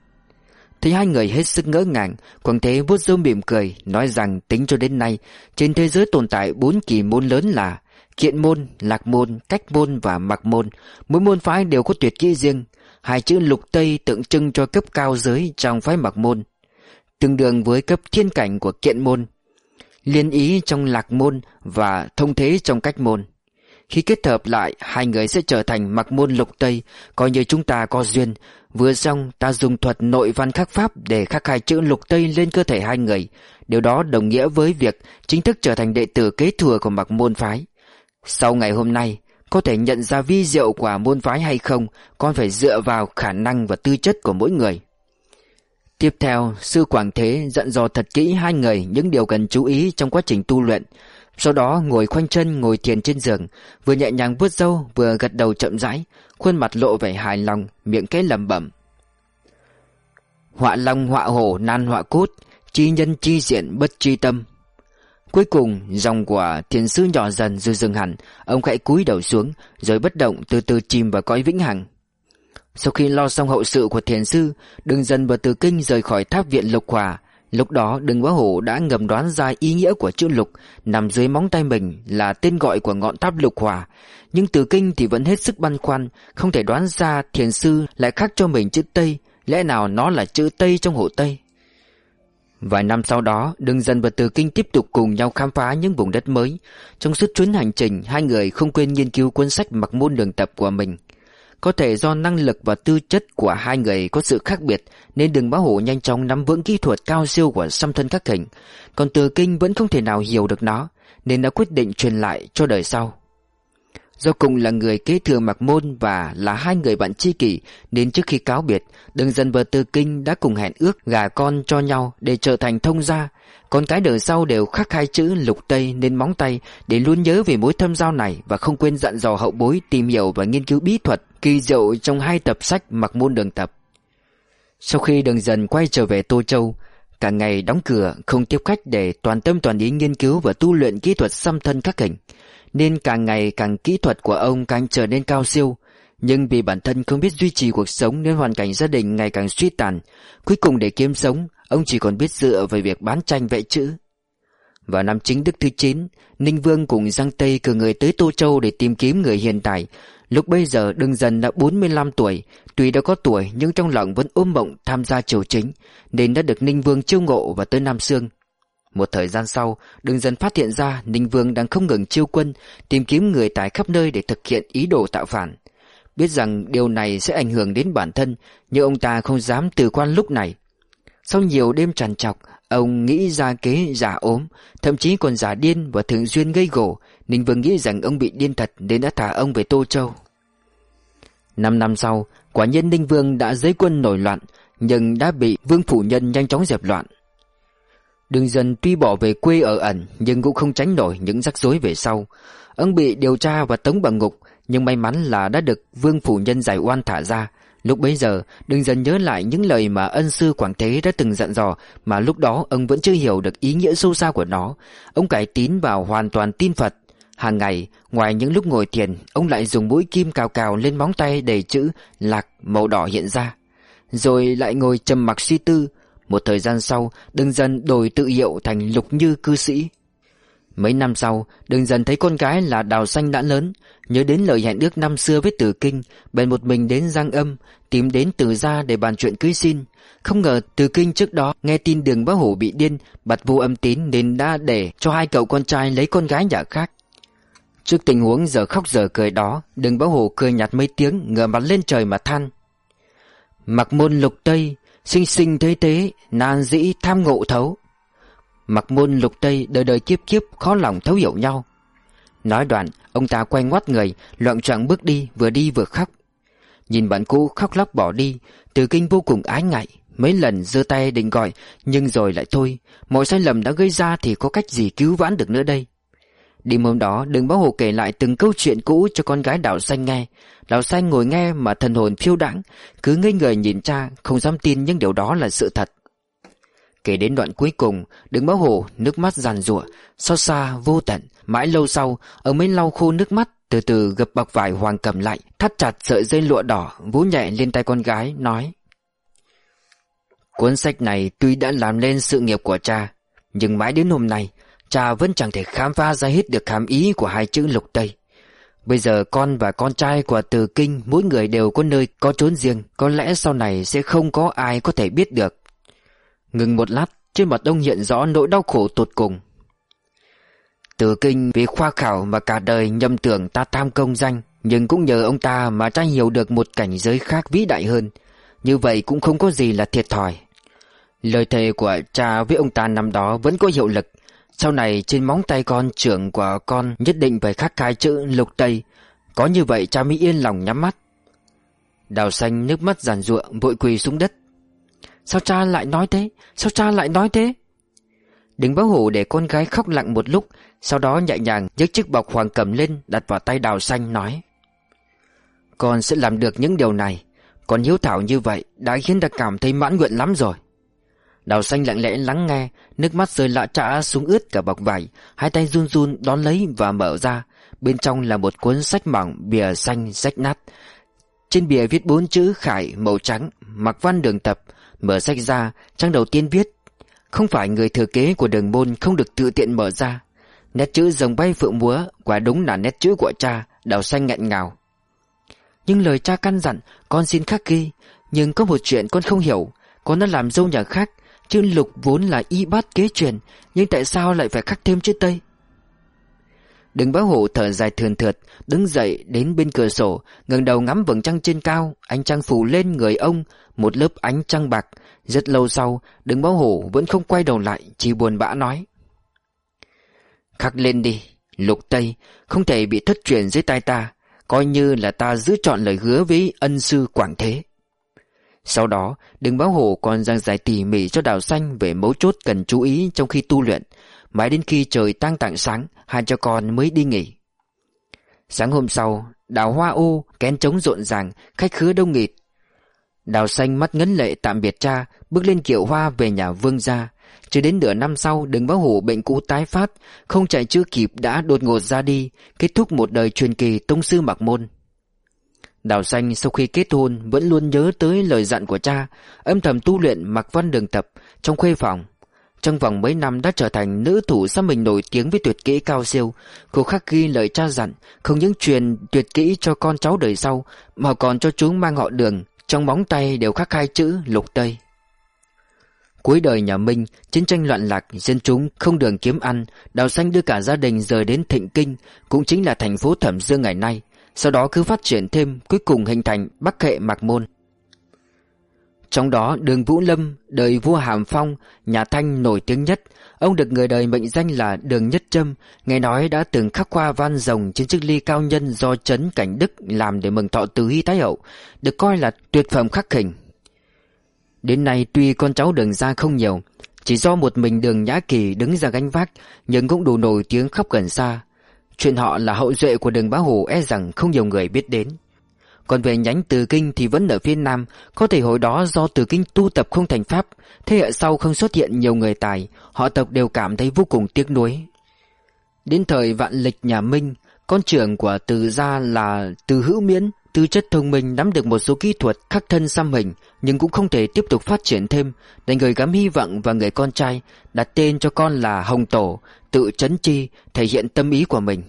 Thấy hai người hết sức ngỡ ngàng Quảng Thế vuốt râu mỉm cười Nói rằng tính cho đến nay Trên thế giới tồn tại bốn kỳ môn lớn là Kiện môn, lạc môn, cách môn và mặc môn. Mỗi môn phái đều có tuyệt kỹ riêng. Hai chữ lục tây tượng trưng cho cấp cao giới trong phái mặc môn Tương đương với cấp thiên cảnh của kiện môn. Liên ý trong lạc môn và thông thế trong cách môn. Khi kết hợp lại Hai người sẽ trở thành mặc môn lục tây Coi như chúng ta có duyên. Vừa xong ta dùng thuật nội văn khắc pháp Để khắc hai chữ lục tây lên cơ thể hai người. Điều đó đồng nghĩa với việc Chính thức trở thành đệ tử kế thừa của mặc môn phái. Sau ngày hôm nay Có thể nhận ra vi diệu của môn phái hay không Còn phải dựa vào khả năng và tư chất của mỗi người. Tiếp theo, sư Quảng Thế dặn dò thật kỹ hai người những điều cần chú ý trong quá trình tu luyện. Sau đó ngồi khoanh chân ngồi thiền trên giường, vừa nhẹ nhàng vuốt râu vừa gật đầu chậm rãi, khuôn mặt lộ vẻ hài lòng, miệng cái lẩm bẩm. Họa long họa hổ nan họa cốt, chi nhân chi diện bất chi tâm. Cuối cùng, dòng của thiền sư nhỏ dần rồi dừng hẳn, ông khẽ cúi đầu xuống, rồi bất động từ từ chìm vào cõi vĩnh hằng. Sau khi lo xong hậu sự của thiền sư, Đường dần và Từ Kinh rời khỏi tháp viện Lục Hòa. Lúc đó đừng Bá Hổ đã ngầm đoán ra ý nghĩa của chữ Lục nằm dưới móng tay mình là tên gọi của ngọn tháp Lục Hòa. Nhưng Từ Kinh thì vẫn hết sức băn khoăn, không thể đoán ra thiền sư lại khắc cho mình chữ Tây, lẽ nào nó là chữ Tây trong hộ Tây. Vài năm sau đó, Đường Dân và Từ Kinh tiếp tục cùng nhau khám phá những vùng đất mới. Trong suốt chuyến hành trình, hai người không quên nghiên cứu cuốn sách mặc môn đường tập của mình. Có thể do năng lực và tư chất của hai người có sự khác biệt nên đường bá hổ nhanh chóng nắm vững kỹ thuật cao siêu của xăm thân các hình. Còn từ kinh vẫn không thể nào hiểu được nó nên đã quyết định truyền lại cho đời sau. Do cùng là người kế thừa mặc môn và là hai người bạn tri kỷ nên trước khi cáo biệt, đường dân và Từ kinh đã cùng hẹn ước gà con cho nhau để trở thành thông gia. Con cái đời sau đều khắc hai chữ lục tây lên móng tay để luôn nhớ về mối thâm giao này và không quên dặn dò hậu bối tìm hiểu và nghiên cứu bí thuật kỳ diệu trong hai tập sách mặc môn đường tập. Sau khi đường dần quay trở về Tô Châu, cả ngày đóng cửa không tiếp khách để toàn tâm toàn ý nghiên cứu và tu luyện kỹ thuật xăm thân các hình nên càng ngày càng kỹ thuật của ông càng trở nên cao siêu. Nhưng vì bản thân không biết duy trì cuộc sống nên hoàn cảnh gia đình ngày càng suy tàn. Cuối cùng để kiếm sống, ông chỉ còn biết dựa về việc bán tranh vẽ chữ. Vào năm chính đức thứ 9, Ninh Vương cùng Giang Tây cử người tới Tô Châu để tìm kiếm người hiện tại. Lúc bây giờ đương dần đã 45 tuổi, tuy đã có tuổi nhưng trong lòng vẫn ôm mộng tham gia triều chính, nên đã được Ninh Vương chiêu ngộ và tới Nam Sương. Một thời gian sau, đường dần phát hiện ra Ninh Vương đang không ngừng chiêu quân, tìm kiếm người tài khắp nơi để thực hiện ý đồ tạo phản. Biết rằng điều này sẽ ảnh hưởng đến bản thân, nhưng ông ta không dám từ quan lúc này. Sau nhiều đêm trằn trọc, Ông nghĩ ra kế giả ốm, Thậm chí còn giả điên và thường xuyên gây gổ Ninh Vương nghĩ rằng ông bị điên thật Nên đã thả ông về Tô Châu. Năm năm sau, Quả nhiên Ninh Vương đã giấy quân nổi loạn, Nhưng đã bị Vương Phủ Nhân nhanh chóng dẹp loạn. Đường dần tuy bỏ về quê ở ẩn, Nhưng cũng không tránh nổi những rắc rối về sau. Ông bị điều tra và tống bằng ngục, Nhưng may mắn là đã được Vương Phủ Nhân giải oan thả ra Lúc bấy giờ, đừng dần nhớ lại những lời mà ân sư Quảng Thế đã từng dặn dò, Mà lúc đó ông vẫn chưa hiểu được ý nghĩa sâu xa của nó. Ông cải tín vào hoàn toàn tin Phật. Hàng ngày, ngoài những lúc ngồi thiền, Ông lại dùng mũi kim cào cào lên móng tay đầy chữ lạc màu đỏ hiện ra. Rồi lại ngồi trầm mặc suy tư. Một thời gian sau, đừng dần đổi tự hiệu thành lục như cư sĩ. Mấy năm sau, đừng dần thấy con gái là đào xanh đã lớn, nhớ đến lời hẹn ước năm xưa với Tử Kinh, bèn một mình đến Giang Âm, tìm đến Từ gia để bàn chuyện cưới xin. Không ngờ Tử Kinh trước đó nghe tin đường bá hổ bị điên, bật vô âm tín nên đã để cho hai cậu con trai lấy con gái nhà khác. Trước tình huống giờ khóc giờ cười đó, đường bá hổ cười nhạt mấy tiếng, ngửa mặt lên trời mà than. Mặc môn lục tây, sinh sinh thế thế, nan dĩ tham ngộ thấu. Mặc môn lục tây đời đời kiếp kiếp khó lòng thấu hiểu nhau. Nói đoạn, Ông ta quay ngoắt người, Loạn trọng bước đi, vừa đi vừa khóc. Nhìn bạn cũ khóc lóc bỏ đi, Từ kinh vô cùng ái ngại, Mấy lần giơ tay định gọi, Nhưng rồi lại thôi, Mọi sai lầm đã gây ra thì có cách gì cứu vãn được nữa đây? Đêm hôm đó đừng báo hồ kể lại từng câu chuyện cũ cho con gái đào xanh nghe. Đào xanh ngồi nghe mà thần hồn phiêu đãng, Cứ ngây người nhìn cha, Không dám tin những điều đó là sự thật. Kể đến đoạn cuối cùng Đứng báo hồ nước mắt giàn rụa Xót xa, vô tận. Mãi lâu sau, Ông mới lau khô nước mắt, Từ từ gập bọc vải hoàng cầm lại, Thắt chặt sợi dây lụa đỏ Vú nhẹ lên tay con gái, Nói, Cuốn sách này tuy đã làm lên sự nghiệp của cha, Nhưng mãi đến hôm nay, Cha vẫn chẳng thể khám phá ra hết được hàm ý của hai chữ lục tây. Bây giờ con và con trai của Từ Kinh Mỗi người đều có nơi có trốn riêng, Có lẽ sau này sẽ không có ai có thể biết được. Ngừng một lát, Trên mặt ông hiện rõ nỗi đau khổ tột cùng. Từ kinh vì khoa khảo mà cả đời nhầm tưởng ta tham công danh, Nhưng cũng nhờ ông ta mà ta hiểu được một cảnh giới khác vĩ đại hơn. Như vậy cũng không có gì là thiệt thòi. Lời thề của cha với ông ta năm đó vẫn có hiệu lực. Sau này trên móng tay con trưởng của con nhất định phải khắc khai chữ lục tây. Có như vậy cha mới yên lòng nhắm mắt. Đào xanh nước mắt giàn ruộng vội quỳ xuống đất. Sao cha lại nói thế? Sao cha lại nói thế? Đừng báo hủ để con gái khóc lặng một lúc, Sau đó nhẹ nhàng nhấc chiếc bọc hoàng cầm lên, Đặt vào tay đào xanh, nói. Con sẽ làm được những điều này. Con hiếu thảo như vậy Đã khiến ta cảm thấy mãn nguyện lắm rồi. Đào xanh lặng lẽ lắng nghe, Nước mắt rơi lạ trã xuống ướt cả bọc vải, Hai tay run run đón lấy và mở ra. Bên trong là một cuốn sách mỏng, Bìa xanh rách nát. Trên bìa viết bốn chữ khải màu trắng, Mặc văn đường tập. Mở sách ra, trang đầu tiên viết Không phải người thừa kế của đường môn không được tự tiện mở ra. Nét chữ rồng bay phượng múa Quả đúng là nét chữ của cha Đào xanh nghẹn ngào. Nhưng lời cha căn dặn Con xin khắc ghi Nhưng có một chuyện con không hiểu Con đã làm dâu nhà khác Chữ lục vốn là y bát kế truyền Nhưng tại sao lại phải khắc thêm chữ tây? Đừng báo hộ thở dài thườn thượt, Đứng dậy đến bên cửa sổ, ngẩng đầu ngắm vầng trăng trên cao, Ánh trăng phủ lên người ông, Một lớp ánh trăng bạc. Rất lâu sau Đừng báo hộ vẫn không quay đầu lại, Chỉ buồn bã nói, Khắc lên đi, Lục Tây, Không thể bị thất truyền dưới tay ta, Coi như là ta giữ chọn lời hứa với ân sư Quảng Thế. Sau đó Đừng báo hổ còn giang giải tỉ mỉ cho đào xanh Về mấu chốt cần chú ý trong khi tu luyện. Mãi đến khi trời tăng tảng sáng, Hai cho con mới đi nghỉ. Sáng hôm sau, Đào hoa ô Kén trống rộn ràng, Khách khứa đông nghịt. Đào xanh mắt ngấn lệ tạm biệt cha, Bước lên kiệu hoa về nhà vương gia. Chưa đến nửa năm sau đừng báo hổ bệnh cũ tái phát, Không chạy chưa kịp đã đột ngột ra đi, Kết thúc một đời truyền kỳ tông sư mặc môn. Đào xanh sau khi kết hôn Vẫn luôn nhớ tới lời dặn của cha, Âm thầm tu luyện mặc văn đường tập Trong khuê phòng trong vòng mấy năm đã trở thành nữ thủ sao mình nổi tiếng với tuyệt kỹ cao siêu Cô khắc ghi lời cha dặn Không những truyền tuyệt kỹ cho con cháu đời sau Mà còn cho chúng mang họ đường Trong móng tay đều khắc hai chữ lục tây Cuối đời nhà Minh, chiến tranh loạn lạc, dân chúng không đường kiếm ăn, Đào Xanh đưa cả gia đình rời đến Thịnh Kinh, cũng chính là thành phố Thẩm Dương ngày nay. Sau đó cứ phát triển thêm, cuối cùng hình thành Bắc Hệ Mạc Môn. Trong đó đường Vũ Lâm, đời vua Hàm Phong, nhà Thanh nổi tiếng nhất. Ông được người đời mệnh danh là Đường Nhất Trâm. Nghe nói đã từng khắc qua van rồng trên chiếc ly cao nhân do Trấn Cảnh Đức làm để mừng thọ tứ hy thái hậu Được coi là tuyệt phẩm khắc hình Đến nay tuy con cháu đường ra không nhiều Chỉ do một mình đường Nhã Kỳ đứng ra gánh vác Nhưng cũng đủ nổi tiếng khắp gần xa. Chuyện họ là hậu duệ của đường Bá Hồ e rằng không nhiều người biết đến còn về nhánh Từ Kinh thì vẫn ở phía Nam, Có thể hồi đó do Từ Kinh tu tập không thành Pháp, Thế hệ sau không xuất hiện nhiều người tài, Họ tộc đều cảm thấy vô cùng tiếc nuối. Đến thời vạn lịch nhà Minh, Con trưởng của Từ gia là Từ Hữu Miễn, Tư chất thông minh, nắm được một số kỹ thuật khắc thân xăm hình, Nhưng cũng không thể tiếp tục phát triển thêm, Đành gửi gắm hy vọng vào người con trai, Đặt tên cho con là Hồng Tổ, Tự chấn chi, Thể hiện tâm ý của mình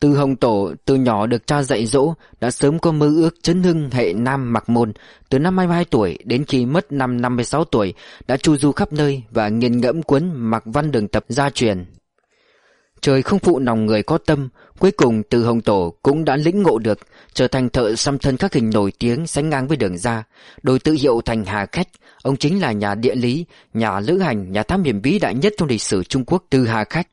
từ Hồng Tổ từ nhỏ được cha dạy dỗ đã sớm có mơ ước chấn hưng hệ nam mặc môn. Từ năm 22 tuổi đến khi mất năm 56 tuổi đã chu du khắp nơi và nghiền ngẫm cuốn mặc văn đường tập gia truyền. Trời không phụ lòng người có tâm, cuối cùng từ Hồng Tổ cũng đã lĩnh ngộ được, trở thành thợ xăm thân các hình nổi tiếng sánh ngang với đường ra, đổi tự hiệu thành Hà Khách. Ông chính là nhà địa lý, nhà lữ hành, nhà thám hiểm bí đại nhất trong lịch sử Trung Quốc từ Hà Khách.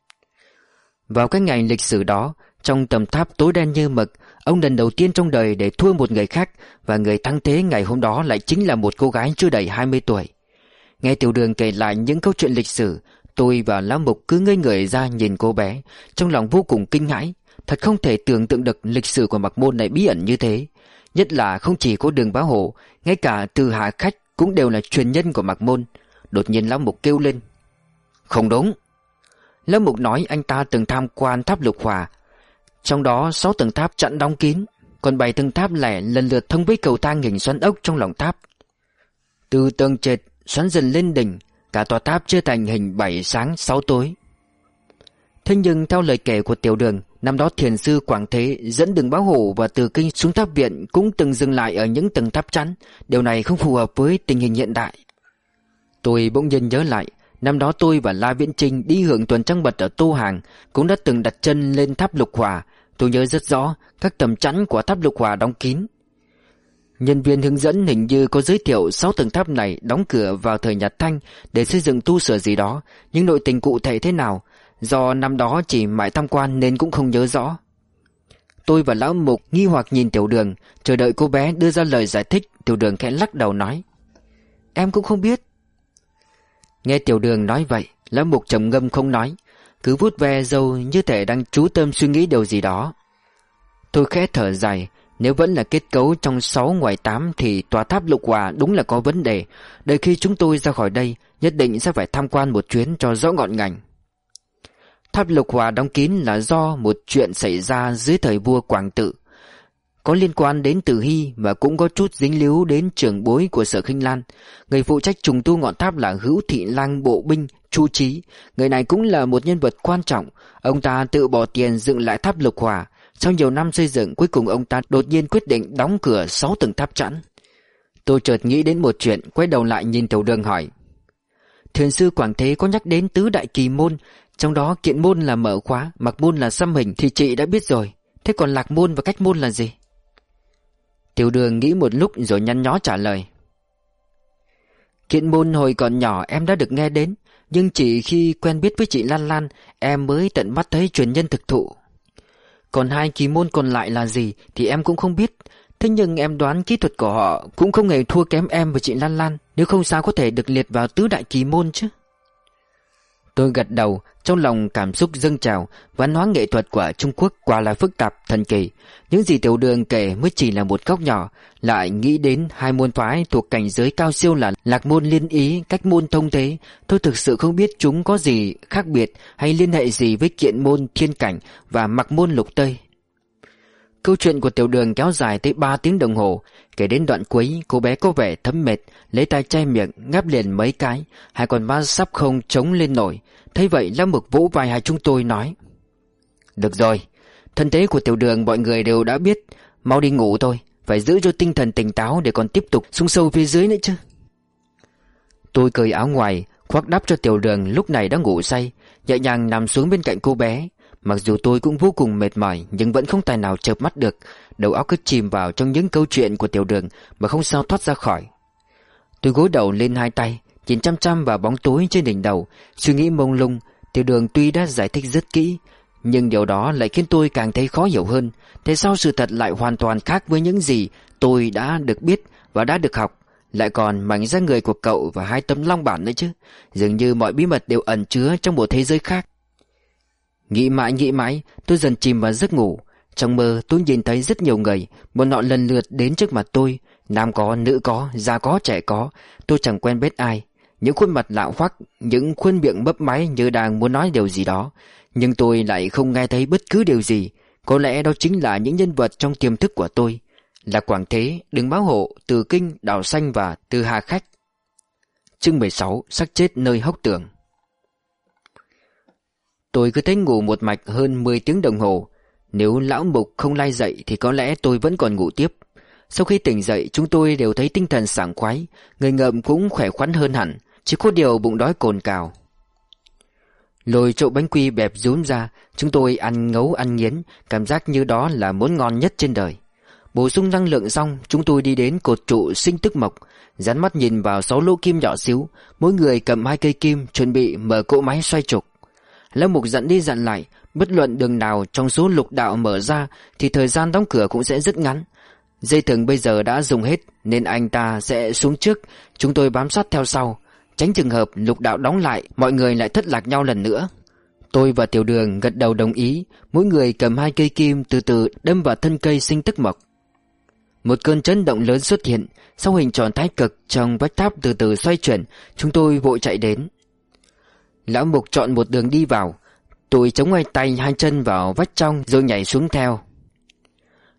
Vào cái ngày lịch sử đó, trong tầm tháp tối đen như mực, Ông lần đầu tiên trong đời để thua một người khác, Và người thắng thế ngày hôm đó lại chính là một cô gái chưa đầy 20 tuổi. Nghe tiểu đường kể lại những câu chuyện lịch sử, Tôi và Lão Mục cứ ngây người ra nhìn cô bé, Trong lòng vô cùng kinh hãi. Thật không thể tưởng tượng được lịch sử của Mạc Môn này bí ẩn như thế. Nhất là không chỉ có đường bá hộ, Ngay cả từ hạ khách cũng đều là truyền nhân của Mạc Môn. Đột nhiên Lão Mục kêu lên, Không đúng. Lão Mục nói anh ta từng tham quan tháp lục hòa trong đó 6 tầng tháp chặn đóng kín Còn 7 tầng tháp lẻ lần lượt thông với cầu thang hình xoắn ốc trong lòng tháp Từ tầng trệt xoắn dần lên đỉnh Cả tòa tháp chia thành hình 7 sáng 6 tối Thế nhưng theo lời kể của tiểu đường Năm đó thiền sư Quảng Thế dẫn đường báo hổ và từ kinh xuống tháp viện cũng từng dừng lại ở những tầng tháp chắn. Điều này không phù hợp với tình hình hiện đại. Tôi bỗng nhiên nhớ lại, Năm đó tôi và La Viễn Trinh đi hưởng tuần trăng mật ở Tô Hàng Cũng đã từng đặt chân lên tháp lục hòa Tôi nhớ rất rõ Các tầm chắn của tháp lục hòa đóng kín. Nhân viên hướng dẫn hình như có giới thiệu 6 tầng tháp này đóng cửa vào thời Nhật Thanh để xây dựng tu sửa gì đó, nhưng nội tình cụ thể thế nào, do năm đó chỉ mãi tham quan nên cũng không nhớ rõ. Tôi và Lão Mục nghi hoặc nhìn Tiểu Đường, chờ đợi cô bé đưa ra lời giải thích, Tiểu Đường khẽ lắc đầu nói. Em cũng không biết, Nghe tiểu đường nói vậy Lão mục trầm ngâm không nói. Cứ vuốt ve dâu như thể đang chú tâm suy nghĩ điều gì đó. Tôi khẽ thở dài, Nếu vẫn là kết cấu trong 6 ngoài 8 Thì tòa tháp lục hòa đúng là có vấn đề. Đợi khi chúng tôi ra khỏi đây, Nhất định sẽ phải tham quan một chuyến cho rõ ngọn ngành. Tháp lục hòa đóng kín là do một chuyện xảy ra dưới thời vua Quảng Tự có liên quan đến Tử Hy và cũng có chút dính líu đến trưởng bối của Sở Khinh Lan. Người phụ trách trùng tu ngọn tháp là Hữu Thị Lang Bộ Binh Chu Trí. Người này cũng là một nhân vật quan trọng. Ông ta tự bỏ tiền dựng lại tháp lục hòa. Sau nhiều năm xây dựng, cuối cùng ông ta đột nhiên quyết định đóng cửa 6 tầng tháp chẵn. Tôi chợt nghĩ đến một chuyện, quay đầu lại nhìn Tiểu Đường hỏi. Thiền sư Quảng Thế có nhắc đến tứ đại kỳ môn, trong đó kiện môn là mở khóa, mặc môn là xăm hình thì chị đã biết rồi. Thế còn lạc môn và cách môn là gì? Tiểu đường nghĩ một lúc rồi nhăn nhó trả lời. Kiện môn hồi còn nhỏ em đã được nghe đến, Nhưng chỉ khi quen biết với chị Lan Lan, Em mới tận mắt thấy truyền nhân thực thụ. Còn hai kỳ môn còn lại là gì Thì em cũng không biết, Thế nhưng em đoán kỹ thuật của họ Cũng không hề thua kém em và chị Lan Lan, Nếu không sao có thể được liệt vào tứ đại kỳ môn chứ. Tôi gật đầu, trong lòng cảm xúc dâng trào, văn hóa nghệ thuật của Trung Quốc quả là phức tạp, thần kỳ. Những gì tiểu đường kể mới chỉ là một góc nhỏ, lại nghĩ đến hai môn phái thuộc cảnh giới cao siêu là lạc môn liên ý, cách môn thông thế. Tôi thực sự không biết chúng có gì khác biệt hay liên hệ gì với kiện môn thiên cảnh và mặc môn lục tây. Câu chuyện của tiểu đường kéo dài tới 3 tiếng đồng hồ. Kể đến đoạn cuối, cô bé có vẻ thấm mệt, Lấy tay che miệng, ngáp liền mấy cái. Hai con mắt sắp không chống lên nổi. Thấy vậy Lâm Mực vỗ vai hai chúng tôi nói, Được rồi, Thân thế của tiểu đường mọi người đều đã biết. Mau đi ngủ thôi, Phải giữ cho tinh thần tỉnh táo để còn tiếp tục xuống sâu phía dưới nữa chứ. Tôi cởi áo ngoài, Khoác đắp cho tiểu đường, lúc này đã ngủ say, Nhẹ nhàng nằm xuống bên cạnh cô bé. Mặc dù tôi cũng vô cùng mệt mỏi, Nhưng vẫn không tài nào chợp mắt được. Đầu óc cứ chìm vào trong những câu chuyện của tiểu đường Mà không sao thoát ra khỏi. Tôi gối đầu lên hai tay, Nhìn chăm chăm vào bóng tối trên đỉnh đầu, Suy nghĩ mông lung. Tiểu đường tuy đã giải thích rất kỹ, Nhưng điều đó lại khiến tôi càng thấy khó hiểu hơn. Thế sao sự thật lại hoàn toàn khác với những gì Tôi đã được biết và đã được học? Lại còn mảnh ra người của cậu và hai tấm long bản nữa chứ. Dường như mọi bí mật đều ẩn chứa trong một thế giới khác. Nghĩ mãi nghĩ mãi Tôi dần chìm vào giấc ngủ. Trong mơ tôi nhìn thấy rất nhiều người. Bọn họ lần lượt đến trước mặt tôi. Nam có, nữ có, già có, trẻ có. Tôi chẳng quen biết ai. Những khuôn mặt lạo hoắc Những khuôn miệng bấp máy như đang muốn nói điều gì đó. Nhưng tôi lại không nghe thấy bất cứ điều gì. Có lẽ đó chính là những nhân vật trong tiềm thức của tôi. Là Quảng Thế, Đứng Báo Hộ, Từ Kinh, Đào Xanh và Từ Hà Khách. Chương 16 Sắc chết nơi hốc tường. Tôi cứ thấy ngủ một mạch hơn 10 tiếng đồng hồ. Nếu lão mục không lai dậy Thì có lẽ tôi vẫn còn ngủ tiếp. Sau khi tỉnh dậy, chúng tôi đều thấy tinh thần sảng khoái, Người ngậm cũng khỏe khoắn hơn hẳn, Chỉ có điều bụng đói cồn cào. Lôi trộn bánh quy bẹp rúm ra, Chúng tôi ăn ngấu ăn nghiến, Cảm giác như đó là món ngon nhất trên đời. Bổ sung năng lượng xong, Chúng tôi đi đến cột trụ sinh tức mộc, Dán mắt nhìn vào sáu lỗ kim nhỏ xíu, Mỗi người cầm hai cây kim Chuẩn bị mở cỗ máy xoay trục. Lâm Mục dặn đi dặn lại, Bất luận đường nào trong số lục đạo mở ra Thì thời gian đóng cửa cũng sẽ rất ngắn. Dây thừng bây giờ đã dùng hết Nên anh ta sẽ xuống trước, Chúng tôi bám sát theo sau. Tránh trường hợp lục đạo đóng lại, Mọi người lại thất lạc nhau lần nữa. Tôi và tiểu đường gật đầu đồng ý, Mỗi người cầm hai cây kim từ từ đâm vào thân cây sinh tức mộc. Một cơn chấn động lớn xuất hiện, Sau hình tròn thái cực trong vách tháp từ từ xoay chuyển, Chúng tôi vội chạy đến. Lão Mục chọn một đường đi vào. Tôi chống hai tay hai chân vào vách trong Rồi nhảy xuống theo.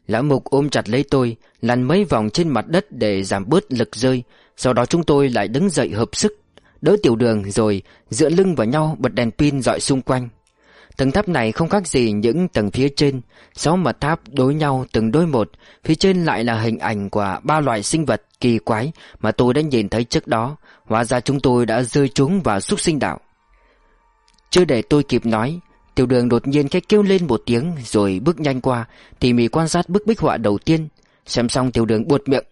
Lão Mục ôm chặt lấy tôi, Lăn mấy vòng trên mặt đất để giảm bớt lực rơi. Sau đó chúng tôi lại đứng dậy hợp sức, Đỡ tiểu đường rồi Dựa lưng vào nhau bật đèn pin dọi xung quanh. Tầng tháp này không khác gì những tầng phía trên. Sáu mặt tháp đối nhau từng đôi một, Phía trên lại là hình ảnh của ba loại sinh vật kỳ quái Mà tôi đã nhìn thấy trước đó. Hóa ra chúng tôi đã rơi trúng vào xúc sinh đạo chưa để tôi kịp nói, Tiểu đường đột nhiên cái kêu lên một tiếng Rồi bước nhanh qua, Tỉ mỉ quan sát bức bích họa đầu tiên. Xem xong tiểu đường buột miệng.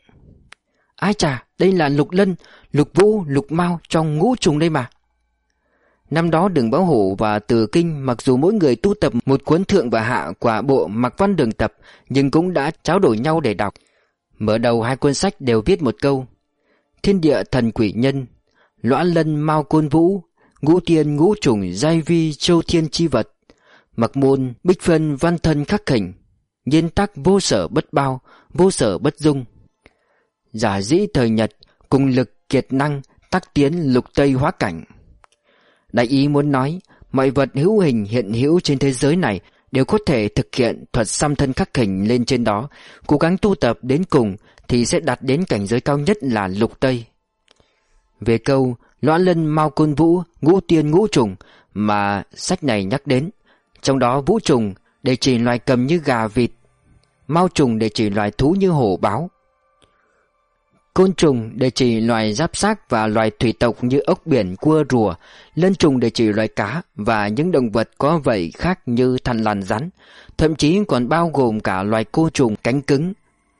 Ai chà, đây là lục lân, Lục vũ, lục mau trong ngũ trùng đây mà. Năm đó đường báo hổ và từ kinh Mặc dù mỗi người tu tập một cuốn thượng và hạ quả bộ mặc văn đường tập, Nhưng cũng đã trao đổi nhau để đọc. Mở đầu hai cuốn sách đều viết một câu. Thiên địa thần quỷ nhân Lõa lân mau côn vũ ngũ tiên ngũ trùng, giai vi, châu thiên chi vật. Mặc môn, bích phân, văn thân khắc hình nhiên tắc, vô sở bất bao, vô sở bất dung. Giả dĩ thời nhật, cùng lực, kiệt năng, tắc tiến, lục tây hóa cảnh. Đại ý muốn nói, mọi vật hữu hình, hiện hữu trên thế giới này đều có thể thực hiện thuật xăm thân khắc hình lên trên đó. Cố gắng tu tập đến cùng thì sẽ đạt đến cảnh giới cao nhất là lục tây. Về câu Loan lân mau côn vũ Ngũ tiên ngũ trùng Mà sách này nhắc đến. Trong đó vũ trùng để chỉ loài cầm như gà vịt Mao trùng để chỉ loài thú như hổ báo. Côn trùng để chỉ loài giáp xác và loài thủy tộc như ốc biển, cua, rùa. Lân trùng để chỉ loài cá và những động vật có vảy khác như thằn lằn rắn. Thậm chí còn bao gồm cả loài cô trùng cánh cứng.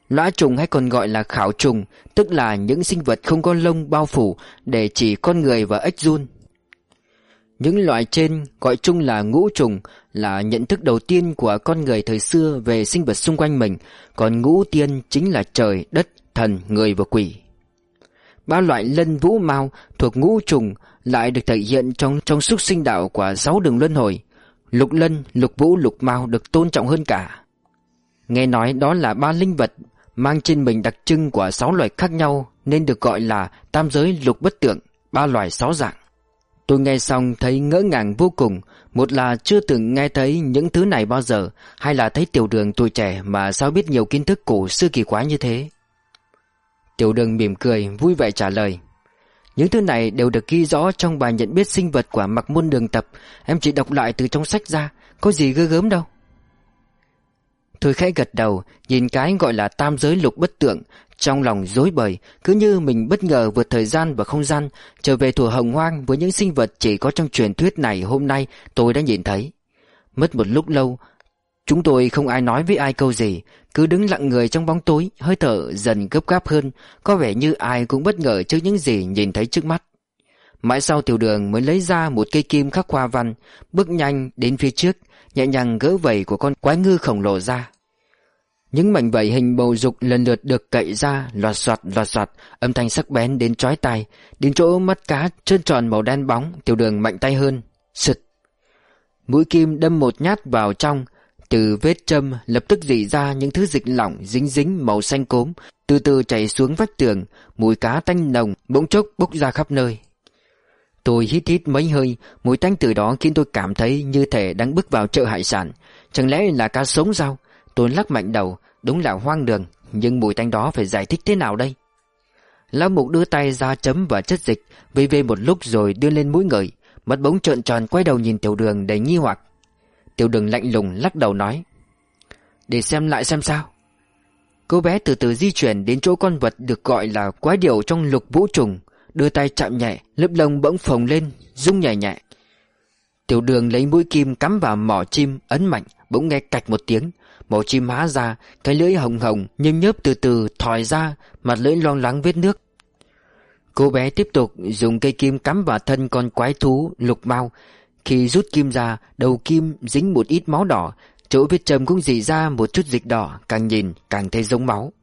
Lõa trùng hay còn gọi là khảo trùng, tức là những sinh vật không có lông bao phủ để chỉ con người và ếch giun. Những loại trên gọi chung là ngũ trùng là nhận thức đầu tiên của con người thời xưa về sinh vật xung quanh mình, còn ngũ tiên chính là trời, đất, thần, người và quỷ. Ba loại lân vũ mau thuộc ngũ trùng lại được thể hiện trong trong xúc sinh đạo của sáu đường luân hồi. Lục lân, lục vũ, lục mau được tôn trọng hơn cả. Nghe nói đó là ba linh vật mang trên mình đặc trưng của sáu loài khác nhau nên được gọi là tam giới lục bất tượng, ba loài sáu dạng. Tôi nghe xong thấy ngỡ ngàng vô cùng, một là chưa từng nghe thấy những thứ này bao giờ, hai là thấy tiểu đường tuổi trẻ mà sao biết nhiều kiến thức cổ xưa kỳ quái như thế. Tiểu đường mỉm cười, vui vẻ trả lời. Những thứ này đều được ghi rõ trong bài nhận biết sinh vật của mặc môn đường tập, em chỉ đọc lại từ trong sách ra, có gì ghê gớm đâu. Tôi khẽ gật đầu, nhìn cái gọi là tam giới lục bất tượng, trong lòng dối bời, cứ như mình bất ngờ vượt thời gian và không gian, trở về thủa hồng hoang với những sinh vật chỉ có trong truyền thuyết này hôm nay tôi đã nhìn thấy. Mất một lúc lâu Chúng tôi không ai nói với ai câu gì Cứ đứng lặng người trong bóng tối Hơi thở dần gấp gáp hơn Có vẻ như ai cũng bất ngờ trước những gì nhìn thấy trước mắt. Mãi sau tiểu đường mới lấy ra một cây kim khắc hoa văn Bước nhanh đến phía trước. Nhẹ nhàng gỡ vẩy của con quái ngư khổng lồ ra. Những mảnh vẩy hình bầu dục lần lượt được cậy ra, Loạt soạt loạt soạt, Âm thanh sắc bén đến chói tai, Đến chỗ mắt cá trơn tròn màu đen bóng, Tiểu đường mạnh tay hơn, Sực. Mũi kim đâm một nhát vào trong, Từ vết châm lập tức dỉ ra những thứ dịch lỏng, dính dính, màu xanh cốm, Từ từ chảy xuống vách tường, Mùi cá tanh nồng bỗng chốc bốc ra khắp nơi. Tôi hít hít mấy hơi, Mùi tanh từ đó khiến tôi cảm thấy như thể đang bước vào chợ hải sản. Chẳng lẽ là cá sống sao? Tôi lắc mạnh đầu, Đúng là hoang đường, Nhưng mùi tanh đó phải giải thích thế nào đây? Lão mục đưa tay ra chấm và chất dịch Vây vê một lúc rồi đưa lên mũi người Mắt bỗng trợn tròn, quay đầu nhìn tiểu đường đầy nghi hoặc. Tiểu đường lạnh lùng lắc đầu nói, Để xem lại xem sao. Cô bé từ từ di chuyển đến chỗ con vật được gọi là quái điểu trong lục vũ trùng. Đưa tay chạm nhẹ, Lớp lông bỗng phồng lên, Rung nhẹ nhẹ. Tiểu đường lấy mũi kim cắm vào mỏ chim, Ấn mạnh, Bỗng nghe cạch một tiếng. Mỏ chim há ra, Cái lưỡi hồng hồng Nhâm nhớp từ từ, thòi ra, Mặt lưỡi loang loáng vết nước. Cô bé tiếp tục dùng cây kim cắm vào thân con quái thú, lục mau Khi rút kim ra, Đầu kim dính một ít máu đỏ, Chỗ vết châm cũng dì ra một chút dịch đỏ, Càng nhìn càng thấy giống máu.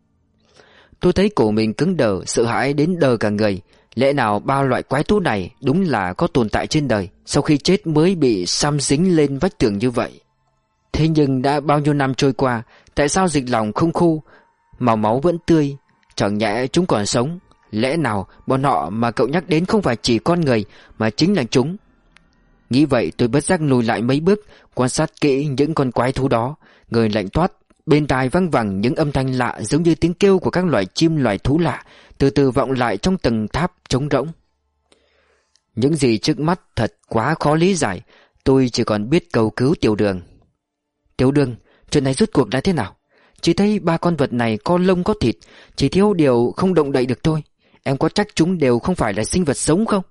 Tôi thấy cổ mình cứng đờ, Sợ hãi đến đờ cả người. Lẽ nào ba loại quái thú này đúng là có tồn tại trên đời Sau khi chết mới bị xăm dính lên vách tường như vậy? Thế nhưng đã bao nhiêu năm trôi qua, Tại sao dịch lòng không khô Màu máu vẫn tươi? Chẳng nhẽ chúng còn sống? Lẽ nào bọn họ mà cậu nhắc đến không phải chỉ con người, Mà chính là chúng? Nghĩ vậy tôi bất giác lùi lại mấy bước, Quan sát kỹ những con quái thú đó, Người lạnh toát Bên tai vang vẳng những âm thanh lạ giống như tiếng kêu của các loài chim loài thú lạ từ từ vọng lại trong tầng tháp trống rỗng. Những gì trước mắt thật quá khó lý giải, tôi chỉ còn biết cầu cứu tiểu đường. Tiểu đường, chuyện này rút cuộc đã thế nào? Chỉ thấy ba con vật này có lông có thịt, chỉ thiếu điều không động đậy được thôi. Em có chắc chúng đều không phải là sinh vật sống không?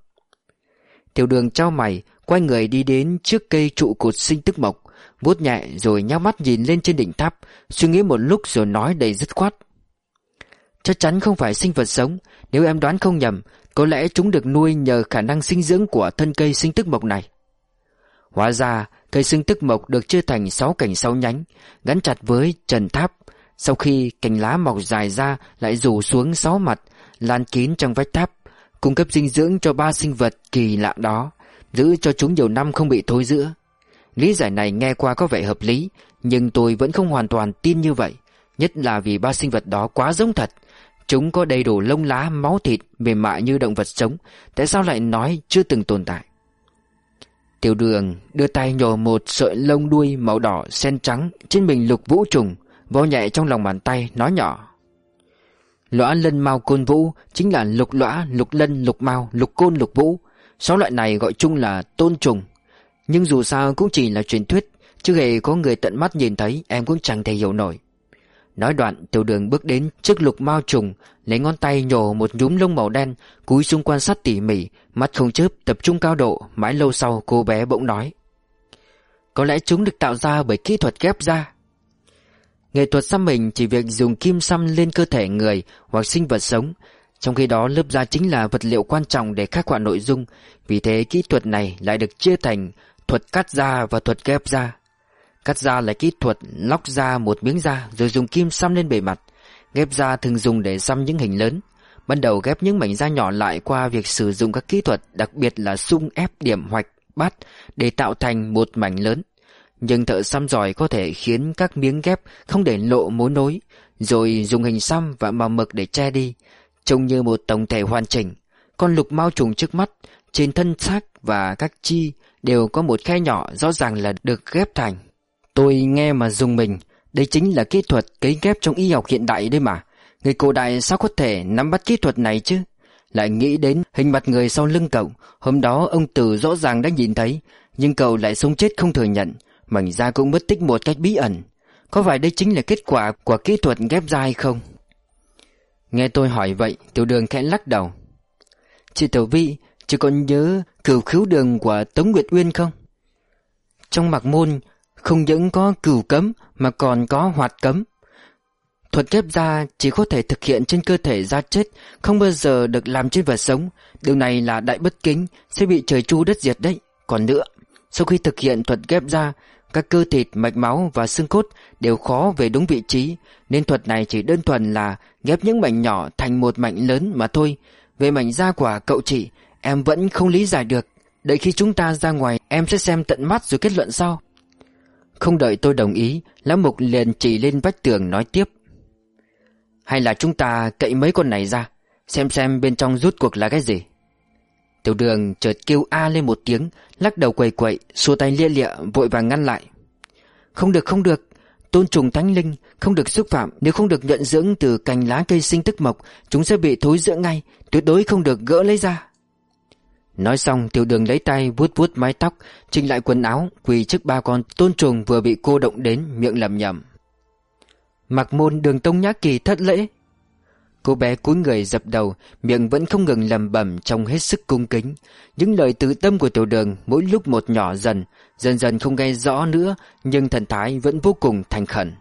Tiểu đường trao mày, quay người đi đến trước cây trụ cột sinh tức mộc, vuốt nhẹ rồi nhắm mắt nhìn lên trên đỉnh tháp, suy nghĩ một lúc rồi nói đầy dứt khoát. Chắc chắn không phải sinh vật sống Nếu em đoán không nhầm Có lẽ chúng được nuôi nhờ khả năng sinh dưỡng của thân cây sinh tức mộc này. Hóa ra cây sinh tức mộc được chia thành 6 cành 6 nhánh Gắn chặt với trần tháp. Sau khi cành lá mọc dài ra lại rủ xuống 6 mặt Lan kín trong vách tháp Cung cấp dinh dưỡng cho ba sinh vật kỳ lạ đó Giữ cho chúng nhiều năm không bị thối rữa Lý giải này nghe qua có vẻ hợp lý Nhưng tôi vẫn không hoàn toàn tin như vậy Nhất là vì ba sinh vật đó quá giống thật. Chúng có đầy đủ lông lá, máu thịt, mềm mại như động vật sống Tại sao lại nói chưa từng tồn tại? Tiểu đường đưa tay nhổ một sợi lông đuôi màu đỏ sen trắng trên mình lục vũ trùng Vò nhẹ trong lòng bàn tay nói nhỏ. Lõa lân mau côn vũ chính là lục lõa, lục lân, lục mau, lục côn, lục vũ. Sáu loại này gọi chung là tôn trùng. Nhưng dù sao cũng chỉ là truyền thuyết, Chứ hề có người tận mắt nhìn thấy, em cũng chẳng thể hiểu nổi. Nói đoạn, tiểu đường bước đến trước lục mao trùng, Lấy ngón tay nhổ một nhúm lông màu đen, Cúi xung quan sát tỉ mỉ, Mắt không chớp, tập trung cao độ, Mãi lâu sau cô bé bỗng nói. Có lẽ chúng được tạo ra bởi kỹ thuật ghép da. Nghệ thuật xăm mình chỉ việc dùng kim xăm lên cơ thể người hoặc sinh vật sống. Trong khi đó, lớp da chính là vật liệu quan trọng để khắc họa nội dung. Vì thế, kỹ thuật này lại được chia thành thuật cắt da và thuật ghép da Cắt da là kỹ thuật lóc ra một miếng da rồi dùng kim xăm lên bề mặt. Ghép da thường dùng để xăm những hình lớn. Ban đầu ghép những mảnh da nhỏ lại qua việc sử dụng các kỹ thuật đặc biệt là sung ép điểm hoạch, bắt để tạo thành một mảnh lớn. Nhưng thợ xăm giỏi có thể khiến các miếng ghép không để lộ mối nối, rồi dùng hình xăm và màu mực để che đi, trông như một tổng thể hoàn chỉnh. Con lục mau trùng trước mắt, trên thân xác và các chi đều có một khe nhỏ rõ ràng là được ghép thành. Tôi nghe mà dùng mình, Đây chính là kỹ thuật cấy ghép trong y học hiện đại đấy mà. Người cổ đại sao có thể nắm bắt kỹ thuật này chứ? Lại nghĩ đến hình mặt người sau lưng cậu, Hôm đó ông Tử rõ ràng đã nhìn thấy, Nhưng cậu lại sống chết không thừa nhận, Mảnh da cũng mất tích một cách bí ẩn. Có phải đây chính là kết quả của kỹ thuật ghép da hay không? Nghe tôi hỏi vậy, Tiểu đường khẽ lắc đầu. Chị Tiểu Vi chứ còn nhớ cửu khứu đường của Tống Nguyệt Uyên không? Trong mặc môn Không những có cửu cấm mà còn có hoạt cấm. Thuật ghép da chỉ có thể thực hiện trên cơ thể da chết Không bao giờ được làm trên vật sống. Điều này là đại bất kính Sẽ bị trời chu đất diệt đấy. Còn nữa Sau khi thực hiện thuật ghép da Các cơ thịt, mạch máu và xương cốt Đều khó về đúng vị trí. Nên thuật này chỉ đơn thuần là Ghép những mảnh nhỏ thành một mảnh lớn mà thôi. Về mảnh da của cậu chị Em vẫn không lý giải được. Đợi khi chúng ta ra ngoài, Em sẽ xem tận mắt rồi kết luận sau. Không đợi tôi đồng ý, Lão Mục liền chỉ lên vách tường nói tiếp. Hay là chúng ta cậy mấy con này ra, Xem xem bên trong rút cuộc là cái gì. Tiểu đường chợt kêu a lên một tiếng, Lắc đầu quầy quậy, Xua tay lia lịa, vội vàng ngăn lại. Không được không được. Tôn trùng thánh linh, không được xúc phạm. Nếu không được nhận dưỡng từ cành lá cây sinh tức mộc, Chúng sẽ bị thối dưỡng ngay, Tuyệt đối không được gỡ lấy ra. Nói xong, tiểu đường lấy tay vuốt vuốt mái tóc, Chỉnh lại quần áo, Quỳ trước ba con tôn trùng vừa bị cô động đến Miệng lầm nhầm Mặc môn đường tông nhã kỳ thất lễ. Cô bé cúi người dập đầu, Miệng vẫn không ngừng lầm bẩm Trong hết sức cung kính. Những lời tự tâm của tiểu đường Mỗi lúc một nhỏ dần Dần dần không nghe rõ nữa, Nhưng thần thái vẫn vô cùng thành khẩn.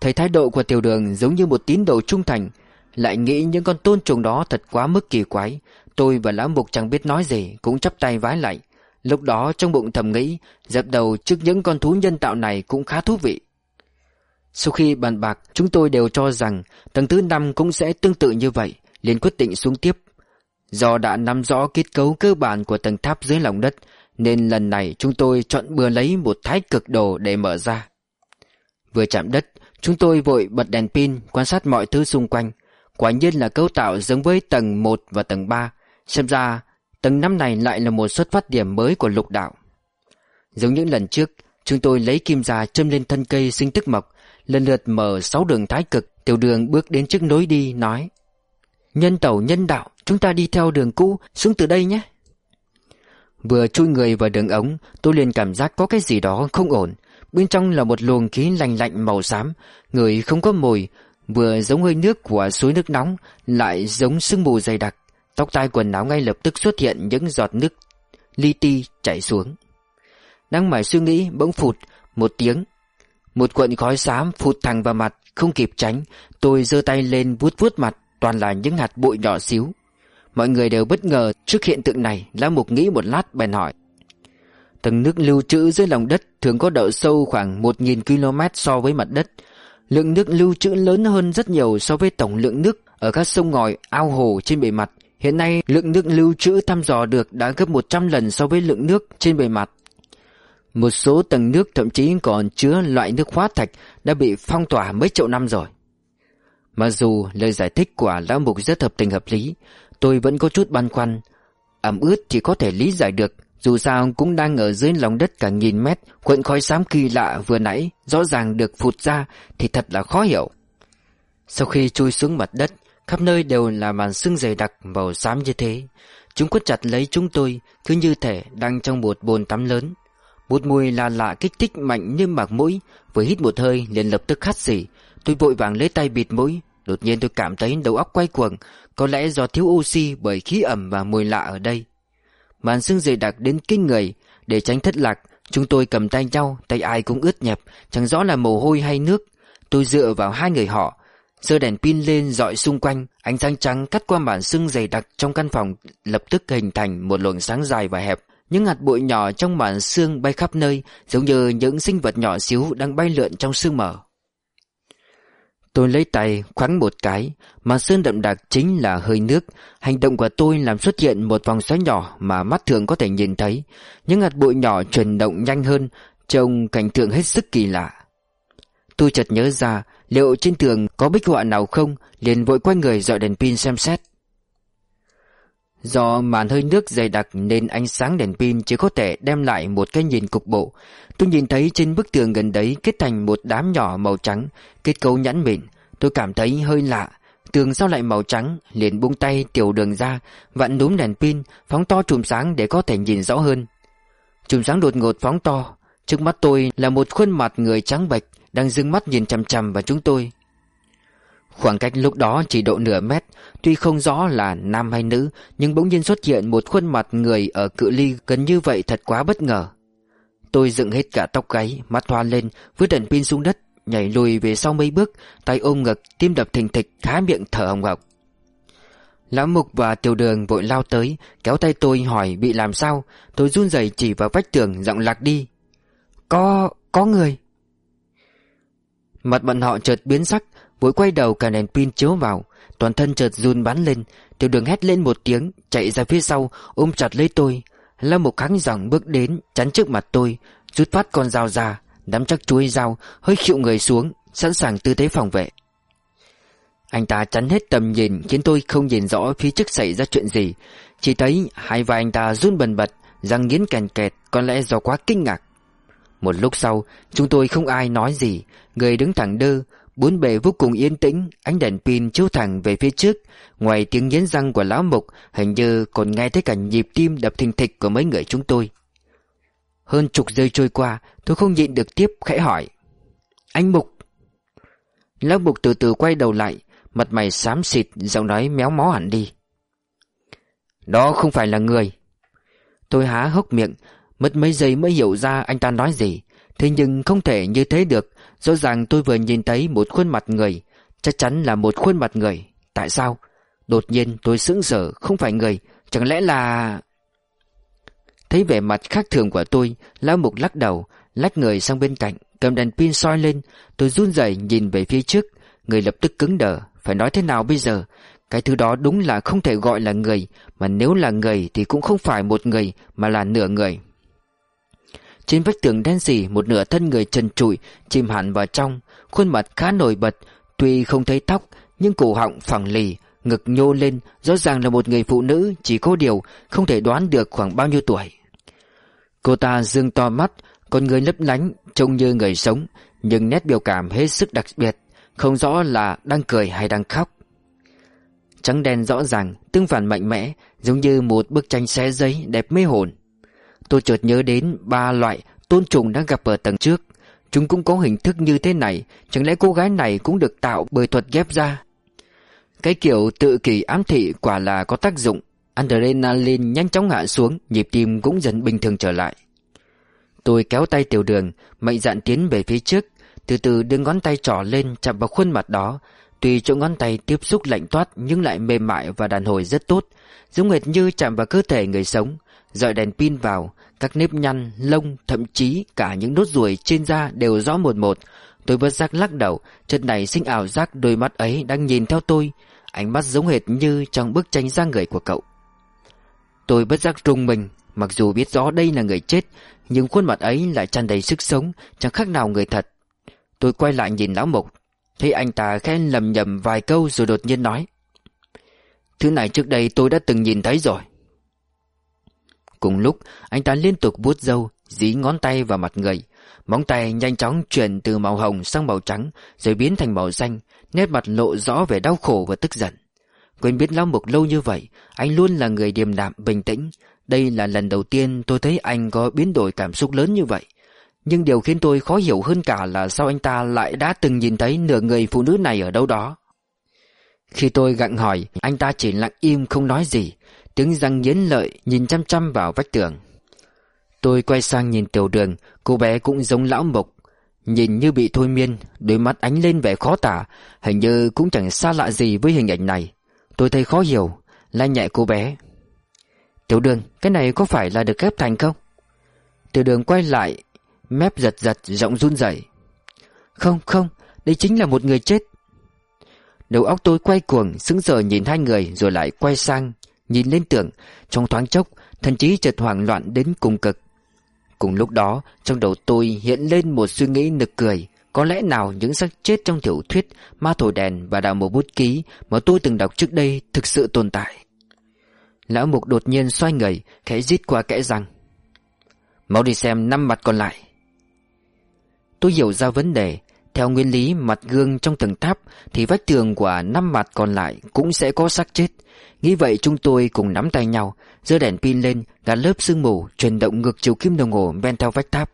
Thấy thái độ của tiểu đường giống như một tín đồ trung thành, Lại nghĩ những con tôn trùng đó thật quá mức kỳ quái Tôi và lão mục chẳng biết nói gì, Cũng chắp tay vái lại. Lúc đó trong bụng thầm nghĩ, Dập đầu trước những con thú nhân tạo này cũng khá thú vị. Sau khi bàn bạc, Chúng tôi đều cho rằng Tầng thứ năm cũng sẽ tương tự như vậy, liền quyết định xuống tiếp. Do đã nắm rõ kết cấu cơ bản của tầng tháp dưới lòng đất, Nên lần này chúng tôi chọn bừa lấy một thái cực đồ để mở ra. Vừa chạm đất, Chúng tôi vội bật đèn pin quan sát mọi thứ xung quanh. Quả nhiên là cấu tạo giống với tầng 1 và tầng 3 Xem ra, tầng năm này lại là một xuất phát điểm mới của lục đạo. Giống những lần trước, Chúng tôi lấy kim già châm lên thân cây sinh tức mộc, Lần lượt mở sáu đường thái cực, Tiểu đường bước đến trước nối đi, nói, Nhân tẩu nhân đạo, Chúng ta đi theo đường cũ, xuống từ đây nhé. Vừa chui người vào đường ống, Tôi liền cảm giác có cái gì đó không ổn. Bên trong là một luồng khí lạnh lạnh màu xám, Người không có mùi, Vừa giống hơi nước của suối nước nóng, Lại giống sương mù dày đặc. Tóc tai quần áo ngay lập tức xuất hiện những giọt nước li ti chảy xuống. Đang mải suy nghĩ bỗng phụt một tiếng. Một cuộn khói xám phụt thẳng vào mặt, không kịp tránh. Tôi giơ tay lên vuốt vuốt mặt, toàn là những hạt bụi nhỏ xíu. Mọi người đều bất ngờ trước hiện tượng này, lá Mục nghĩ một lát bèn hỏi. Tầng nước lưu trữ dưới lòng đất thường có độ sâu khoảng 1.000 km so với mặt đất. Lượng nước lưu trữ lớn hơn rất nhiều so với tổng lượng nước ở các sông ngòi, ao hồ trên bề mặt. Hiện nay lượng nước lưu trữ thăm dò được đã gấp 100 lần so với lượng nước trên bề mặt. Một số tầng nước thậm chí còn chứa loại nước hóa thạch đã bị phong tỏa mấy triệu năm rồi. Mặc dù lời giải thích của Lão Mục rất hợp tình hợp lý, tôi vẫn có chút băn khoăn. Ẩm ướt chỉ có thể lý giải được, dù sao cũng đang ở dưới lòng đất cả nghìn mét, quận khói xám kỳ lạ vừa nãy rõ ràng được phụt ra thì thật là khó hiểu. Sau khi chui xuống mặt đất, Khắp nơi đều là màn sương dày đặc màu xám như thế. Chúng quất chặt lấy chúng tôi, Cứ như thể đang trong một bồn tắm lớn. Một mùi là lạ kích thích mạnh như mạc mũi. Vừa hít một hơi, liền lập tức khát xỉ. Tôi vội vàng lấy tay bịt mũi. Đột nhiên tôi cảm thấy đầu óc quay cuồng. Có lẽ do thiếu oxy bởi khí ẩm và mùi lạ ở đây. Màn sương dày đặc đến kinh người. Để tránh thất lạc, Chúng tôi cầm tay nhau, Tay ai cũng ướt nhẹp. Chẳng rõ là mồ hôi hay nước. Tôi dựa vào hai người họ giơ đèn pin lên dọi xung quanh, ánh sáng trắng cắt qua màn sương dày đặc trong căn phòng lập tức hình thành một luồng sáng dài và hẹp. Những hạt bụi nhỏ trong màn sương bay khắp nơi, giống như những sinh vật nhỏ xíu đang bay lượn trong sương mờ. Tôi lấy tay khoắn một cái, màn sương đậm đặc chính là hơi nước. Hành động của tôi làm xuất hiện một vòng xoáy nhỏ mà mắt thường có thể nhìn thấy. Những hạt bụi nhỏ chuyển động nhanh hơn, trông cảnh tượng hết sức kỳ lạ. Tôi chợt nhớ ra Liệu trên tường có bích họa nào không liền vội quay người dọi đèn pin xem xét Do màn hơi nước dày đặc nên ánh sáng đèn pin chỉ có thể đem lại một cái nhìn cục bộ. Tôi nhìn thấy trên bức tường gần đấy kết thành một đám nhỏ màu trắng, kết cấu nhẵn mịn. Tôi cảm thấy hơi lạ. Tường sao lại màu trắng, liền buông tay tiểu đường ra, vặn núm đèn pin, phóng to chùm sáng để có thể nhìn rõ hơn. Chùm sáng đột ngột phóng to. Trước mắt tôi là một khuôn mặt người trắng bệch, đang dưng mắt nhìn chằm chằm vào chúng tôi. Khoảng cách lúc đó chỉ độ nửa mét, tuy không rõ là nam hay nữ, nhưng bỗng nhiên xuất hiện một khuôn mặt người ở cự ly gần như vậy thật quá bất ngờ. Tôi dựng hết cả tóc gáy Mắt hoa lên Vứt đèn pin xuống đất Nhảy lùi về sau mấy bước Tay ôm ngực Tim đập thình thịch Há miệng thở hồng hộc Lão Mục và Tiểu Đường vội lao tới Kéo tay tôi hỏi bị làm sao Tôi run rẩy chỉ vào vách tường giọng lạc đi Có... có người Mặt bọn họ chợt biến sắc, Vội quay đầu cả đèn pin chiếu vào. Toàn thân chợt run bắn lên, Tiểu đường hét lên một tiếng, Chạy ra phía sau, ôm chặt lấy tôi. Lâm một kháng giọng bước đến, Chắn trước mặt tôi, Rút phát con dao ra, Nắm chắc chuôi dao, Hơi khịu người xuống, Sẵn sàng tư thế phòng vệ. Anh ta chắn hết tầm nhìn, Khiến tôi không nhìn rõ phía trước xảy ra chuyện gì. Chỉ thấy hai vai anh ta run bần bật, Răng nghiến kèn kẹt, Có lẽ do quá kinh ngạc. Một lúc sau, Chúng tôi không ai nói gì. Người đứng thẳng đơ, Bốn bề vô cùng yên tĩnh, Ánh đèn pin chiếu thẳng về phía trước. Ngoài tiếng nghiến răng của lão mục, Hình như còn nghe thấy cả nhịp tim đập thình thịch của mấy người chúng tôi. Hơn chục giây trôi qua, Tôi không nhịn được tiếp khẽ hỏi. Anh Mục. Lão Mục từ từ quay đầu lại, Mặt mày xám xịt, Giọng nói méo mó hẳn đi. Đó không phải là người. Tôi há hốc miệng Mất mấy giây mới hiểu ra anh ta nói gì. Thế nhưng không thể như thế được. Rõ ràng tôi vừa nhìn thấy một khuôn mặt người. Chắc chắn là một khuôn mặt người. Tại sao? Đột nhiên tôi sững sờ, không phải người. Chẳng lẽ là... Thấy vẻ mặt khác thường của tôi, Lão Mục lắc đầu, Lách người sang bên cạnh, Cầm đèn pin soi lên. Tôi run rẩy nhìn về phía trước. Người lập tức cứng đờ. Phải nói thế nào bây giờ? Cái thứ đó đúng là không thể gọi là người, Mà nếu là người thì cũng không phải một người, Mà là nửa người trên vách tường đen sì một nửa thân người trần trụi, Chìm hẳn vào trong. Khuôn mặt khá nổi bật, Tuy không thấy tóc, Nhưng cổ họng phẳng lì, Ngực nhô lên. Rõ ràng là một người phụ nữ, Chỉ có điều Không thể đoán được khoảng bao nhiêu tuổi. Cô ta dương to mắt, Con người lấp lánh, Trông như người sống, Nhưng nét biểu cảm hết sức đặc biệt. Không rõ là đang cười hay đang khóc. Trắng đen rõ ràng, Tương phản mạnh mẽ, Giống như một bức tranh xé giấy đẹp mê hồn. Tôi chợt nhớ đến ba loại tôn trùng đã gặp ở tầng trước. Chúng cũng có hình thức như thế này, Chẳng lẽ cô gái này cũng được tạo bởi thuật ghép ra Cái kiểu tự kỷ ám thị quả là có tác dụng. Adrenaline nhanh chóng hạ xuống, Nhịp tim cũng dần bình thường trở lại. Tôi kéo tay tiểu đường, Mạnh dạn tiến về phía trước, Từ từ đưa ngón tay trỏ lên chạm vào khuôn mặt đó. Tuy chỗ ngón tay tiếp xúc lạnh toát Nhưng lại mềm mại và đàn hồi rất tốt, Giống hệt như chạm vào cơ thể người sống. Dọi đèn pin vào Các nếp nhăn, lông, thậm chí cả những nốt ruồi trên da đều rõ một một. Tôi bất giác lắc đầu Chân này sinh ảo giác đôi mắt ấy đang nhìn theo tôi Ánh mắt giống hệt như trong bức tranh da người của cậu. Tôi bất giác rung mình Mặc dù biết rõ đây là người chết Nhưng khuôn mặt ấy lại tràn đầy sức sống Chẳng khác nào người thật. Tôi quay lại nhìn lão mục Thấy anh ta khen lầm nhầm vài câu rồi đột nhiên nói Thứ này trước đây tôi đã từng nhìn thấy rồi. Cùng lúc, anh ta liên tục vuốt râu, Dí ngón tay vào mặt người. Móng tay nhanh chóng chuyển từ màu hồng sang màu trắng, Rồi biến thành màu xanh, Nét mặt lộ rõ vẻ đau khổ và tức giận. Quên biết Lão Mục lâu như vậy, Anh luôn là người điềm đạm, bình tĩnh. Đây là lần đầu tiên tôi thấy anh có biến đổi cảm xúc lớn như vậy. Nhưng điều khiến tôi khó hiểu hơn cả là Sao anh ta lại đã từng nhìn thấy nửa người phụ nữ này ở đâu đó. Khi tôi gặng hỏi, Anh ta chỉ lặng im không nói gì. Tiếng răng nghiến lợi nhìn chăm chăm vào vách tường. Tôi quay sang nhìn tiểu đường, Cô bé cũng giống lão mộc, Nhìn như bị thôi miên, Đôi mắt ánh lên vẻ khó tả, Hình như cũng chẳng xa lạ gì với hình ảnh này. Tôi thấy khó hiểu, La nhẹ cô bé. Tiểu đường, cái này có phải là được ghép thành không? Tiểu đường quay lại, Mép giật giật, giọng run rẩy. Không không, Đây chính là một người chết. Đầu óc tôi quay cuồng, Sững sờ nhìn hai người Rồi lại quay sang. Nhìn lên tưởng Trong thoáng chốc, Thần trí chợt hoảng loạn đến cùng cực. Cùng lúc đó, Trong đầu tôi hiện lên một suy nghĩ nực cười, Có lẽ nào những xác chết trong tiểu thuyết Ma thổi đèn và đạo một bút ký Mà tôi từng đọc trước đây thực sự tồn tại. Lão mục đột nhiên xoay người, Khẽ rít qua kẽ răng. Mau đi xem năm mặt còn lại. Tôi hiểu ra vấn đề theo nguyên lý mặt gương trong tầng tháp, Thì vách tường của năm mặt còn lại Cũng sẽ có xác chết. Nghĩ vậy chúng tôi cùng nắm tay nhau, giơ đèn pin lên, gạt lớp sương mù, chuyển động ngược chiều kim đồng hồ men theo vách tháp.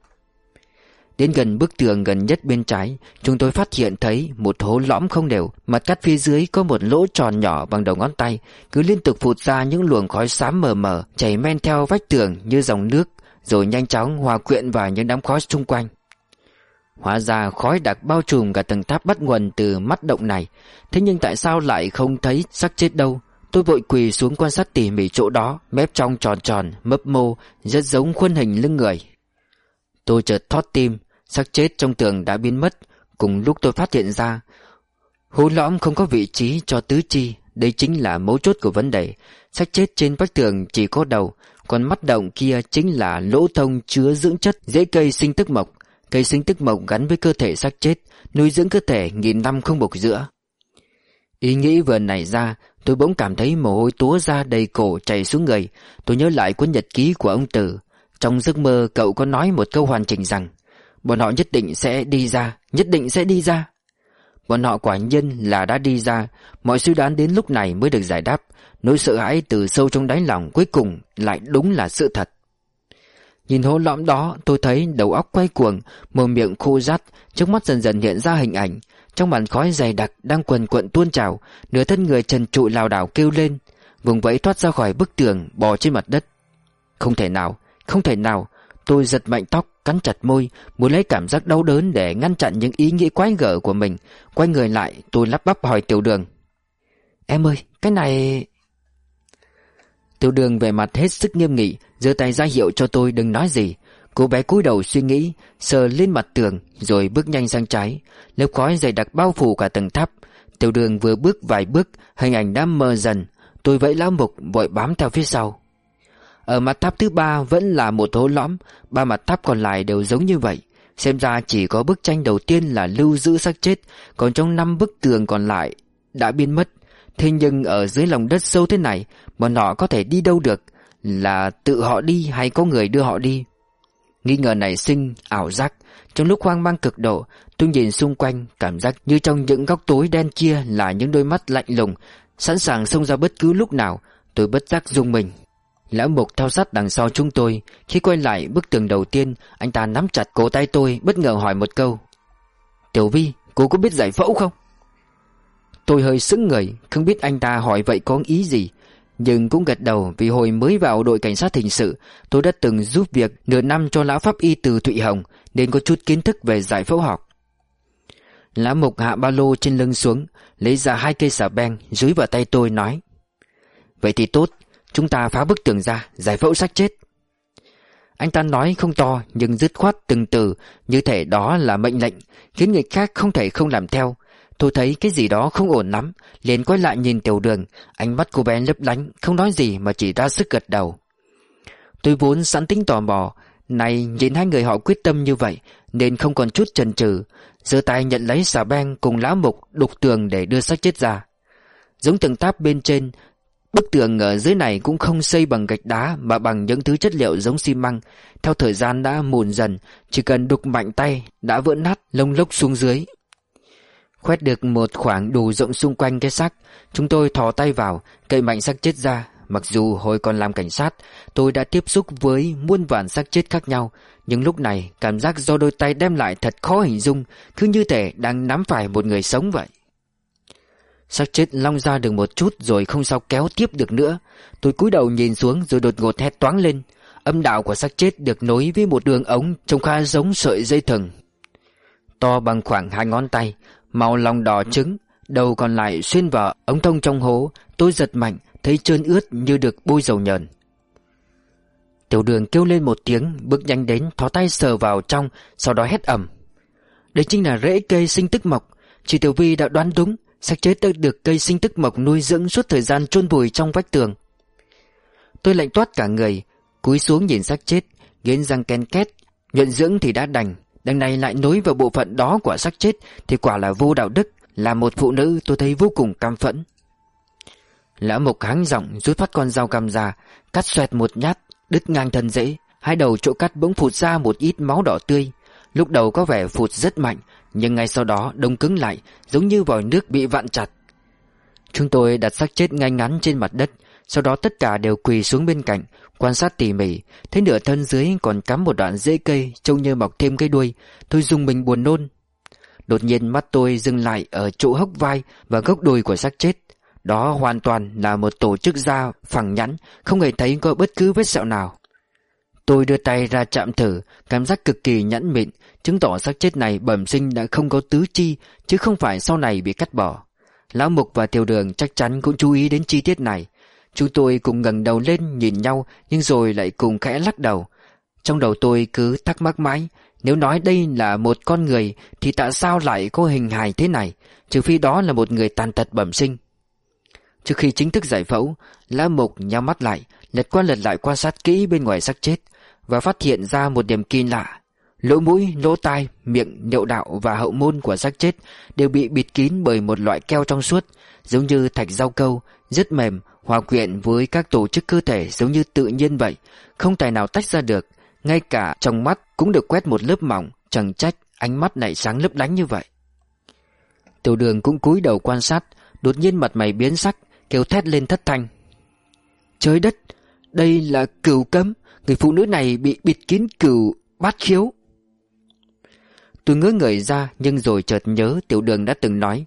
Đến gần bức tường gần nhất bên trái, Chúng tôi phát hiện thấy một hố lõm không đều, Mặt cắt phía dưới có một lỗ tròn nhỏ bằng đầu ngón tay, Cứ liên tục phụt ra những luồng khói xám mờ mờ, Chảy men theo vách tường như dòng nước, Rồi nhanh chóng hòa quyện vào những đám khói xung quanh. Hóa ra khói đặc bao trùm cả tầng tháp bắt nguồn từ mắt động này. Thế nhưng tại sao lại không thấy xác chết đâu? Tôi vội quỳ xuống quan sát tỉ mỉ chỗ đó Mép trong tròn tròn, mấp mô Rất giống khuôn hình lưng người. Tôi chợt thót tim xác chết trong tường đã biến mất. Cùng lúc tôi phát hiện ra Hố lõm không có vị trí cho tứ chi. Đây chính là mấu chốt của vấn đề. Xác chết trên vách tường chỉ có đầu Còn mắt động kia chính là lỗ thông chứa dưỡng chất dễ cây sinh tức mộc. Cây sinh tức mộc gắn với cơ thể xác chết, Nuôi dưỡng cơ thể nghìn năm không bộc giữa. Ý nghĩ vừa nảy ra, Tôi bỗng cảm thấy mồ hôi túa ra đầy cổ chảy xuống người. Tôi nhớ lại cuốn nhật ký của ông Tử. Trong giấc mơ, cậu có nói một câu hoàn chỉnh rằng, Bọn họ nhất định sẽ đi ra, Nhất định sẽ đi ra. Bọn họ quả nhiên là đã đi ra. Mọi suy đoán đến lúc này mới được giải đáp. Nỗi sợ hãi từ sâu trong đáy lòng Cuối cùng lại đúng là sự thật. Nhìn hố lõm đó tôi thấy đầu óc quay cuồng Mồm miệng khô rát Trước mắt dần dần hiện ra hình ảnh. Trong màn khói dày đặc đang quần quận tuôn trào Nửa thân người trần trụi lào đảo kêu lên Vùng vẫy thoát ra khỏi bức tường Bò trên mặt đất. Không thể nào, không thể nào Tôi giật mạnh tóc, cắn chặt môi Muốn lấy cảm giác đau đớn để ngăn chặn những ý nghĩ quái gở của mình. Quay người lại tôi lắp bắp hỏi tiểu đường. Em ơi, cái này... Tiểu đường về mặt hết sức nghiêm nghị giơ tay ra hiệu cho tôi đừng nói gì. Cô bé cúi đầu suy nghĩ, Sờ lên mặt tường, Rồi bước nhanh sang trái. Lớp khói dày đặc bao phủ cả tầng tháp. Tiểu đường vừa bước vài bước, Hình ảnh đã mờ dần. Tôi vẫy lão mục, vội bám theo phía sau. Ở mặt tháp thứ ba vẫn là một hố lõm, Ba mặt tháp còn lại đều giống như vậy. Xem ra chỉ có bức tranh đầu tiên là lưu giữ xác chết, Còn trong năm bức tường còn lại Đã biến mất. Thế nhưng ở dưới lòng đất sâu thế này, Bọn họ có thể đi đâu được? Là tự họ đi hay có người đưa họ đi? Nghi ngờ này sinh ảo giác Trong lúc hoang mang cực độ Tôi nhìn xung quanh Cảm giác như trong những góc tối đen kia Là những đôi mắt lạnh lùng Sẵn sàng xông ra bất cứ lúc nào. Tôi bất giác dùng mình. Lão Mục theo sát đằng sau chúng tôi Khi quay lại bức tường đầu tiên Anh ta nắm chặt cổ tay tôi Bất ngờ hỏi một câu. Tiểu Vi, cô có biết giải phẫu không? Tôi hơi sững người Không biết anh ta hỏi vậy có ý gì. Nhưng cũng gật đầu Vì hồi mới vào đội cảnh sát hình sự, Tôi đã từng giúp việc nửa năm cho lão pháp y từ Thụy Hồng, Nên có chút kiến thức về giải phẫu học. Lão mục hạ ba lô trên lưng xuống, Lấy ra hai cây xà beng dưới vào tay tôi nói, Vậy thì tốt, Chúng ta phá bức tường ra, Giải phẫu xác chết. Anh ta nói không to Nhưng dứt khoát từng từ, Như thể đó là mệnh lệnh, Khiến người khác không thể không làm theo Tôi thấy cái gì đó không ổn lắm. Liền quay lại nhìn tiểu đường. Ánh mắt cô bé lấp lánh, Không nói gì mà chỉ ra sức gật đầu. Tôi vốn sẵn tính tò mò. Này, nhìn hai người họ quyết tâm như vậy, Nên không còn chút chần chừ. Giơ tay nhận lấy xà beng cùng lá mục, đục tường để đưa xác chết ra. Giống tầng tháp bên trên, Bức tường ở dưới này cũng không xây bằng gạch đá Mà bằng những thứ chất liệu giống xi măng. Theo thời gian đã mùn dần, Chỉ cần đục mạnh tay, Đã vỡ nát, lông lốc xuống dưới Khoét được một khoảng đủ rộng xung quanh cái xác, Chúng tôi thò tay vào Cậy mạnh xác chết ra. Mặc dù hồi còn làm cảnh sát, Tôi đã tiếp xúc với muôn vàn xác chết khác nhau, Nhưng lúc này cảm giác do đôi tay đem lại thật khó hình dung, Cứ như thể đang nắm phải một người sống vậy. Xác chết long ra được một chút rồi không sao kéo tiếp được nữa. Tôi cúi đầu nhìn xuống rồi đột ngột hét toáng lên. Âm đạo của xác chết được nối với một đường ống Trông khá giống sợi dây thừng. To bằng khoảng hai ngón tay Màu lòng đỏ trứng, Đầu còn lại xuyên vào ống thông trong hố, Tôi giật mạnh, Thấy trơn ướt như được bôi dầu nhờn. Tiểu đường kêu lên một tiếng, Bước nhanh đến, thó tay sờ vào trong, Sau đó hét ẩm Đây chính là rễ cây sinh tức mộc. Chị Tiểu Vi đã đoán đúng, xác chết đã được cây sinh tức mộc nuôi dưỡng suốt thời gian chôn vùi trong vách tường. Tôi lạnh toát cả người, Cúi xuống nhìn xác chết, Nghiến răng ken két, Nhuận dưỡng thì đã đành. Đằng này lại nối vào bộ phận đó của xác chết Thì quả là vô đạo đức, Là một phụ nữ tôi thấy vô cùng cam phẫn. Lão Mục háng giọng rút phát con dao cam ra, Cắt xoẹt một nhát, Đứt ngang thân dễ, Hai đầu chỗ cắt bỗng phụt ra một ít máu đỏ tươi. Lúc đầu có vẻ phụt rất mạnh, Nhưng ngay sau đó đông cứng lại, Giống như vòi nước bị vặn chặt. Chúng tôi đặt xác chết ngay ngắn trên mặt đất, Sau đó tất cả đều quỳ xuống bên cạnh Quan sát tỉ mỉ, Thấy nửa thân dưới còn cắm một đoạn rễ cây, Trông như mọc thêm cái đuôi. Tôi dùng mình buồn nôn. Đột nhiên mắt tôi dừng lại ở chỗ hốc vai Và gốc đùi của xác chết. Đó hoàn toàn là một tổ chức da phẳng nhẵn, Không hề thấy có bất cứ vết sẹo nào. Tôi đưa tay ra chạm thử, Cảm giác cực kỳ nhẫn mịn, Chứng tỏ xác chết này bẩm sinh đã không có tứ chi, Chứ không phải sau này bị cắt bỏ. Lão Mục và Tiểu Đường chắc chắn cũng chú ý đến chi tiết này. Chúng tôi cùng ngẩng đầu lên nhìn nhau Nhưng rồi lại cùng khẽ lắc đầu. Trong đầu tôi cứ thắc mắc mãi Nếu nói đây là một con người Thì tại sao lại có hình hài thế này? Trừ phi đó là một người tàn tật bẩm sinh. Trước khi chính thức giải phẫu lá mộc nhắm mắt lại Lật qua lật lại quan sát kỹ bên ngoài xác chết Và phát hiện ra một điểm kỳ lạ. Lỗ mũi, lỗ tai, miệng, niệu đạo và hậu môn của xác chết đều bị bịt kín bởi một loại keo trong suốt, giống như thạch rau câu, rất mềm, hòa quyện với các tổ chức cơ thể giống như tự nhiên vậy, không tài nào tách ra được. Ngay cả trong mắt cũng được quét một lớp mỏng, chẳng trách ánh mắt này sáng lấp lánh như vậy. Tiểu đường cũng cúi đầu quan sát, đột nhiên mặt mày biến sắc, kêu thét lên thất thanh. Trời đất, đây là cửu cấm, người phụ nữ này bị bịt kín cửu bát khiếu. Tôi ngớ người ra nhưng rồi chợt nhớ tiểu đường đã từng nói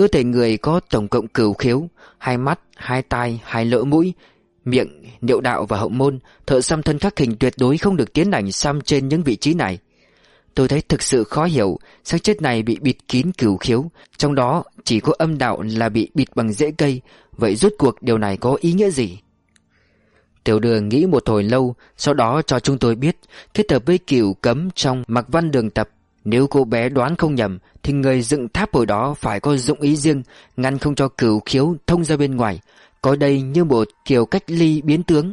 Cơ thể người có tổng cộng cửu khiếu Hai mắt, hai tai, hai lỗ mũi Miệng, niệu đạo và hậu môn Thợ xăm thân khắc hình tuyệt đối không được tiến hành xăm trên những vị trí này Tôi thấy thực sự khó hiểu xác chết này bị bịt kín cửu khiếu Trong đó chỉ có âm đạo là bị bịt bằng rễ cây Vậy rốt cuộc điều này có ý nghĩa gì? Tiểu đường nghĩ một hồi lâu Sau đó cho chúng tôi biết Kết hợp với cửu cấm trong mặc văn đường tập nếu cô bé đoán không nhầm, Thì người dựng tháp hồi đó phải có dụng ý riêng, Ngăn không cho cửu khiếu thông ra bên ngoài. Coi đây như một kiểu cách ly biến tướng.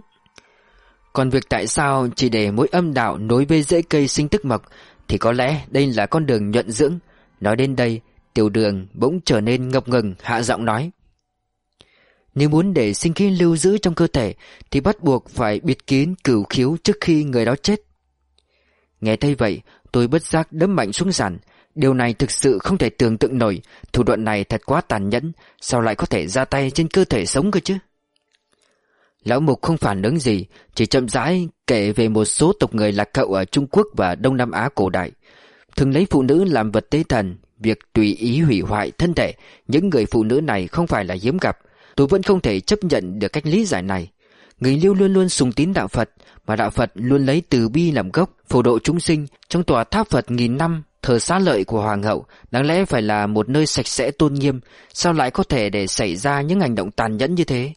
Còn việc tại sao chỉ để mỗi âm đạo nối với rễ cây sinh tức mộc, Thì có lẽ đây là con đường nhuận dưỡng. Nói đến đây, Tiểu đường bỗng trở nên ngập ngừng, hạ giọng nói. Nếu muốn để sinh khí lưu giữ trong cơ thể, Thì bắt buộc phải bịt kín cửu khiếu trước khi người đó chết. Nghe thấy vậy Tôi bất giác đấm mạnh xuống sàn. Điều này thực sự không thể tưởng tượng nổi. Thủ đoạn này thật quá tàn nhẫn. Sao lại có thể ra tay trên cơ thể sống cơ chứ? Lão Mục không phản ứng gì, Chỉ chậm rãi kể về một số tộc người lạc cậu ở Trung Quốc và Đông Nam Á cổ đại. Thường lấy phụ nữ làm vật tế thần, Việc tùy ý hủy hoại thân thể. Những người phụ nữ này không phải là hiếm gặp. Tôi vẫn không thể chấp nhận được cách lý giải này. Người Liêu luôn luôn sùng tín đạo Phật, Mà đạo Phật luôn lấy từ bi làm gốc, Phổ độ chúng sinh. Trong tòa tháp Phật nghìn năm, Thờ xá lợi của Hoàng hậu, Đáng lẽ phải là một nơi sạch sẽ tôn nghiêm. Sao lại có thể để xảy ra những hành động tàn nhẫn như thế?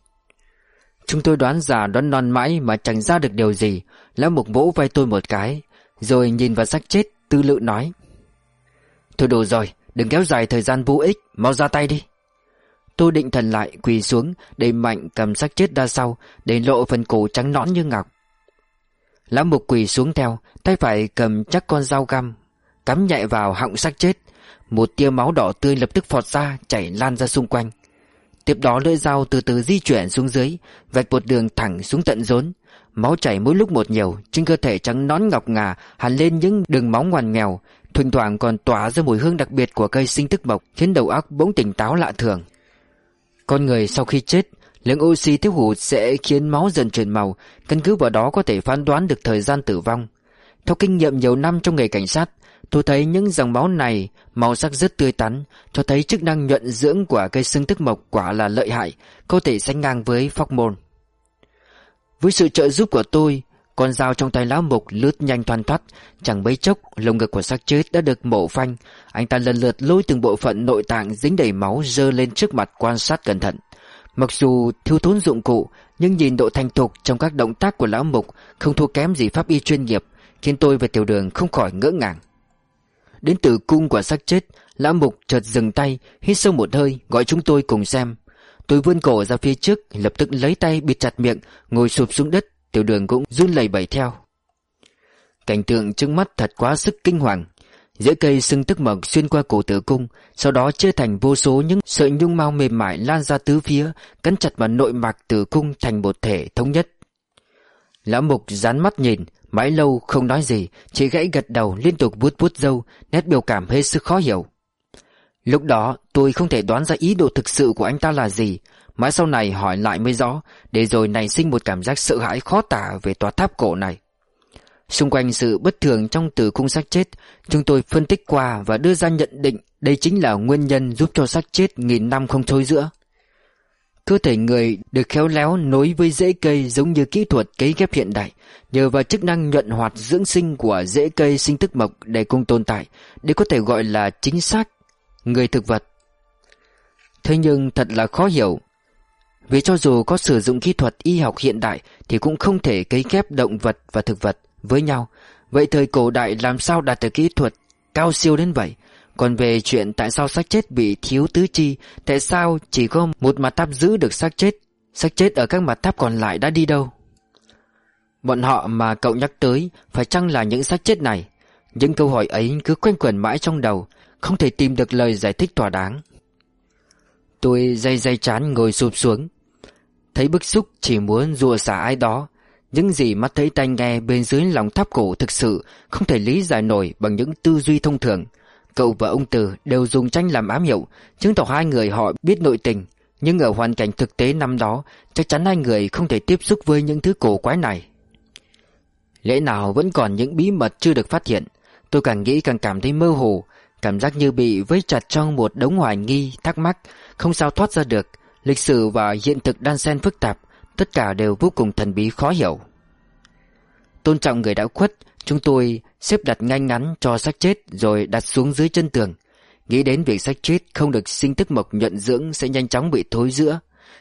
Chúng tôi đoán già đoán non mãi Mà chẳng ra được điều gì. Lão Mục vỗ vai tôi một cái, Rồi nhìn vào xác chết, tư lự nói. Thôi đủ rồi, Đừng kéo dài thời gian vô ích, Mau ra tay đi. Tôi định thần lại, quỳ xuống Để mạnh cầm xác chết ra sau, Để lộ phần cổ trắng nõn như ngọc. Lão mục quỳ xuống theo, Tay phải cầm chắc con dao găm, Cắm nhạy vào họng xác chết. Một tia máu đỏ tươi lập tức phọt ra, Chảy lan ra xung quanh. Tiếp đó lưỡi dao từ từ di chuyển xuống dưới, Vạch một đường thẳng xuống tận rốn. Máu chảy mỗi lúc một nhiều, Trên cơ thể trắng nón ngọc ngà Hẳn lên những đường máu ngoằn nghèo, Thỉnh thoảng còn tỏa ra mùi hương đặc biệt của cây sinh tức mộc, Khiến đầu óc bỗng tỉnh táo lạ thường con người sau khi chết, lượng oxy thiếu hụt sẽ khiến máu dần chuyển màu, căn cứ vào đó có thể phán đoán được thời gian tử vong. Theo kinh nghiệm nhiều năm trong nghề cảnh sát, tôi thấy những dòng máu này màu sắc rất tươi tắn, cho thấy chức năng nhuận dưỡng của cây xương tức mộc quả là lợi hại, có thể sánh ngang với phóc môn. Với sự trợ giúp của tôi, con dao trong tay lão mục lướt nhanh thoăn thoắt, chẳng mấy chốc lồng ngực của xác chết đã được mổ phanh. Anh ta lần lượt lôi từng bộ phận nội tạng dính đầy máu dơ lên trước mặt quan sát cẩn thận. Mặc dù thiếu thốn dụng cụ, nhưng nhìn độ thành thục trong các động tác của lão mục không thua kém gì pháp y chuyên nghiệp, khiến tôi và tiểu đường không khỏi ngỡ ngàng. Đến từ cung của xác chết, lão mục chợt dừng tay, hít sâu một hơi, gọi chúng tôi cùng xem. Tôi vươn cổ ra phía trước, lập tức lấy tay bịt chặt miệng, ngồi sụp xuống đất, Tiểu đường cũng run lẩy bẩy theo. Cảnh tượng trước mắt thật quá sức kinh hoàng. Giữa cây sưng tức mộc xuyên qua cổ tử cung, Sau đó chia thành vô số những sợi nhung mau mềm mại lan ra tứ phía, Cắn chặt vào nội mạc tử cung thành một thể thống nhất. Lão mục dán mắt nhìn, Mãi lâu không nói gì, Chỉ gãy gật đầu liên tục vuốt vuốt dâu Nét biểu cảm hết sức khó hiểu. Lúc đó, tôi không thể đoán ra ý đồ thực sự của anh ta là gì Mãi sau này hỏi lại mới rõ Để rồi nảy sinh một cảm giác sợ hãi khó tả Về tòa tháp cổ này Xung quanh sự bất thường trong từ cung xác chết Chúng tôi phân tích qua Và đưa ra nhận định Đây chính là nguyên nhân giúp cho xác chết Nghìn năm không trôi giữa Cơ thể người được khéo léo nối với rễ cây giống như kỹ thuật cấy ghép hiện đại, nhờ vào chức năng nhuận hoạt dưỡng sinh của rễ cây sinh tức mộc để cùng tồn tại, để có thể gọi là chính xác người thực vật. Thế nhưng thật là khó hiểu, vì cho dù có sử dụng kỹ thuật y học hiện đại thì cũng không thể cấy ghép động vật và thực vật với nhau. Vậy thời cổ đại làm sao đạt được kỹ thuật cao siêu đến vậy? Còn về chuyện tại sao xác chết bị thiếu tứ chi, tại sao chỉ có một mặt tháp giữ được xác chết, xác chết ở các mặt tháp còn lại đã đi đâu? Bọn họ mà cậu nhắc tới phải chăng là những xác chết này? Những câu hỏi ấy cứ quanh quẩn mãi trong đầu, không thể tìm được lời giải thích thỏa đáng. Tôi dây dây chán ngồi sụp xuống, Thấy bức xúc chỉ muốn rùa xả ai đó. Những gì mắt thấy tai nghe bên dưới lòng tháp cổ thực sự Không thể lý giải nổi bằng những tư duy thông thường. Cậu và ông Từ đều dùng tranh làm ám hiệu Chứng tỏ hai người họ biết nội tình. Nhưng ở hoàn cảnh thực tế năm đó Chắc chắn hai người không thể tiếp xúc với những thứ cổ quái này. Lẽ nào vẫn còn những bí mật chưa được phát hiện? Tôi càng nghĩ càng cảm thấy mơ hồ Cảm giác như bị vây chặt trong một đống hoài nghi, thắc mắc Không sao thoát ra được. Lịch sử và hiện thực đan xen phức tạp Tất cả đều vô cùng thần bí khó hiểu. Tôn trọng người đã khuất Chúng tôi xếp đặt ngay ngắn cho xác chết Rồi đặt xuống dưới chân tường. Nghĩ đến việc xác chết không được sinh tức mộc nhuận dưỡng Sẽ nhanh chóng bị thối giữa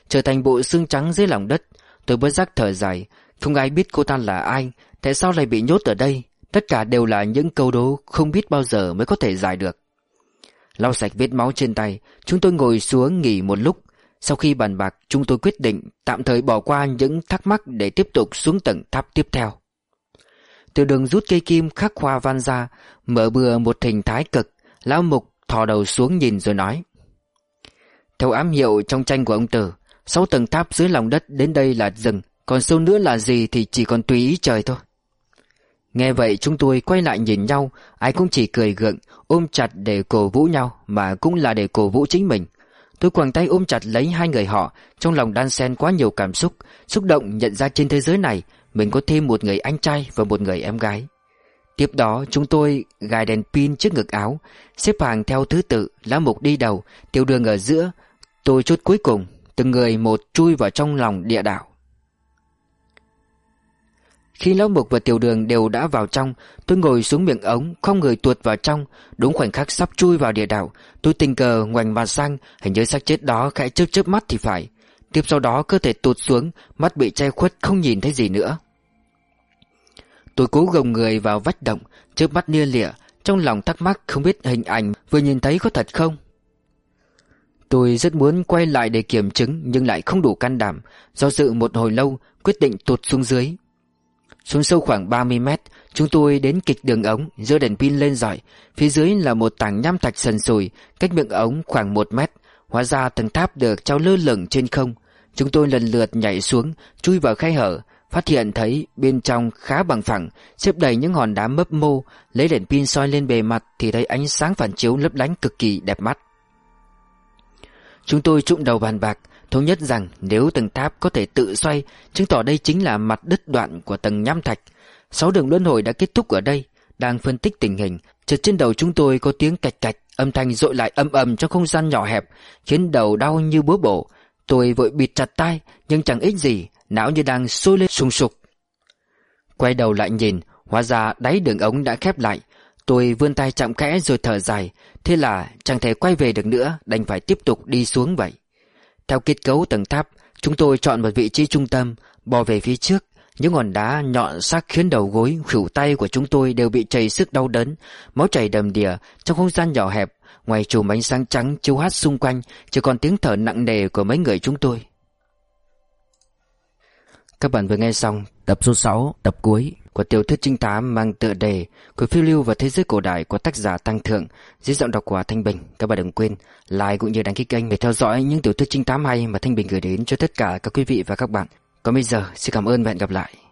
Trở thành bộ xương trắng dưới lòng đất. Tôi bất giác thở dài Không ai biết cô ta là ai Tại sao lại bị nhốt ở đây? Tất cả đều là những câu đố không biết bao giờ mới có thể giải được Lau sạch vết máu trên tay Chúng tôi ngồi xuống nghỉ một lúc sau khi bàn bạc, chúng tôi quyết định tạm thời bỏ qua những thắc mắc để tiếp tục xuống tầng tháp tiếp theo. Từ đường rút cây kim khắc hoa văn ra, mở bừa một hình thái cực, lão mục thò đầu xuống nhìn rồi nói. Theo ám hiệu trong tranh của ông Tử, sáu tầng tháp dưới lòng đất đến đây là rừng, còn sâu nữa là gì thì chỉ còn tùy ý trời thôi. Nghe vậy chúng tôi quay lại nhìn nhau, ai cũng chỉ cười gượng, ôm chặt để cổ vũ nhau mà cũng là để cổ vũ chính mình. Tôi quàng tay ôm chặt lấy hai người họ Trong lòng đan xen quá nhiều cảm xúc Xúc động nhận ra trên thế giới này Mình có thêm một người anh trai và một người em gái Tiếp đó chúng tôi gài đèn pin trước ngực áo Xếp hàng theo thứ tự Lá mục đi đầu Tiểu đường ở giữa Tôi chốt cuối cùng Từng người một chui vào trong lòng địa đạo khi Lão Mục và Tiểu Đường đều đã vào trong, Tôi ngồi xuống miệng ống, Không người tuột vào trong. Đúng khoảnh khắc sắp chui vào địa đạo, Tôi tình cờ ngoảnh mặt sang, Hình như xác chết đó khẽ chớp chớp mắt thì phải. Tiếp sau đó cơ thể tụt xuống, Mắt bị che khuất, không nhìn thấy gì nữa. Tôi cố gồng người vào vách động, Chớp mắt nia lịa, Trong lòng thắc mắc không biết hình ảnh Vừa nhìn thấy có thật không. Tôi rất muốn quay lại để kiểm chứng, Nhưng lại không đủ can đảm. Do dự một hồi lâu, Quyết định tụt xuống dưới xuống sâu khoảng 30 mét, Chúng tôi đến kịch đường ống Dơ đèn pin lên dọi. Phía dưới là một tảng nham thạch sần sùi, Cách miệng ống khoảng 1 mét. Hóa ra tầng tháp được trao lơ lửng trên không. Chúng tôi lần lượt nhảy xuống, Chui vào khe hở, Phát hiện thấy bên trong khá bằng phẳng, Xếp đầy những hòn đá mấp mô. Lấy đèn pin soi lên bề mặt Thì thấy ánh sáng phản chiếu lấp lánh cực kỳ đẹp mắt. Chúng tôi trụng đầu bàn bạc Thống nhất rằng nếu tầng tháp có thể tự xoay, chứng tỏ đây chính là mặt đứt đoạn của tầng nham thạch. Sáu đường luân hồi đã kết thúc ở đây. Đang phân tích tình hình, chợt trên đầu chúng tôi có tiếng cạch cạch, âm thanh dội lại âm ầm trong không gian nhỏ hẹp, khiến đầu đau như búa bổ. Tôi vội bịt chặt tai, nhưng chẳng ích gì, não như đang sôi lên sùng sục. Quay đầu lại nhìn, hóa ra đáy đường ống đã khép lại. Tôi vươn tay chạm khẽ rồi thở dài, thế là chẳng thể quay về được nữa, đành phải tiếp tục đi xuống vậy. Theo kết cấu tầng tháp, chúng tôi chọn một vị trí trung tâm, bò về phía trước. Những ngọn đá nhọn sắc khiến đầu gối, khuỷu tay của chúng tôi đều bị chảy sức đau đớn, máu chảy đầm đìa trong không gian nhỏ hẹp. Ngoài chùm ánh sáng trắng chiếu hát xung quanh, chỉ còn tiếng thở nặng nề của mấy người chúng tôi. Các bạn vừa nghe xong tập số 6, tập cuối của tiểu thuyết trinh thám mang tựa đề của phiêu lưu và thế giới cổ đại của tác giả Tăng Thượng dưới giọng đọc của Thanh Bình. Các bạn đừng quên like cũng như đăng ký kênh để theo dõi những tiểu thuyết trinh thám hay mà Thanh Bình gửi đến cho tất cả các quý vị và các bạn. Còn bây giờ, xin cảm ơn và hẹn gặp lại.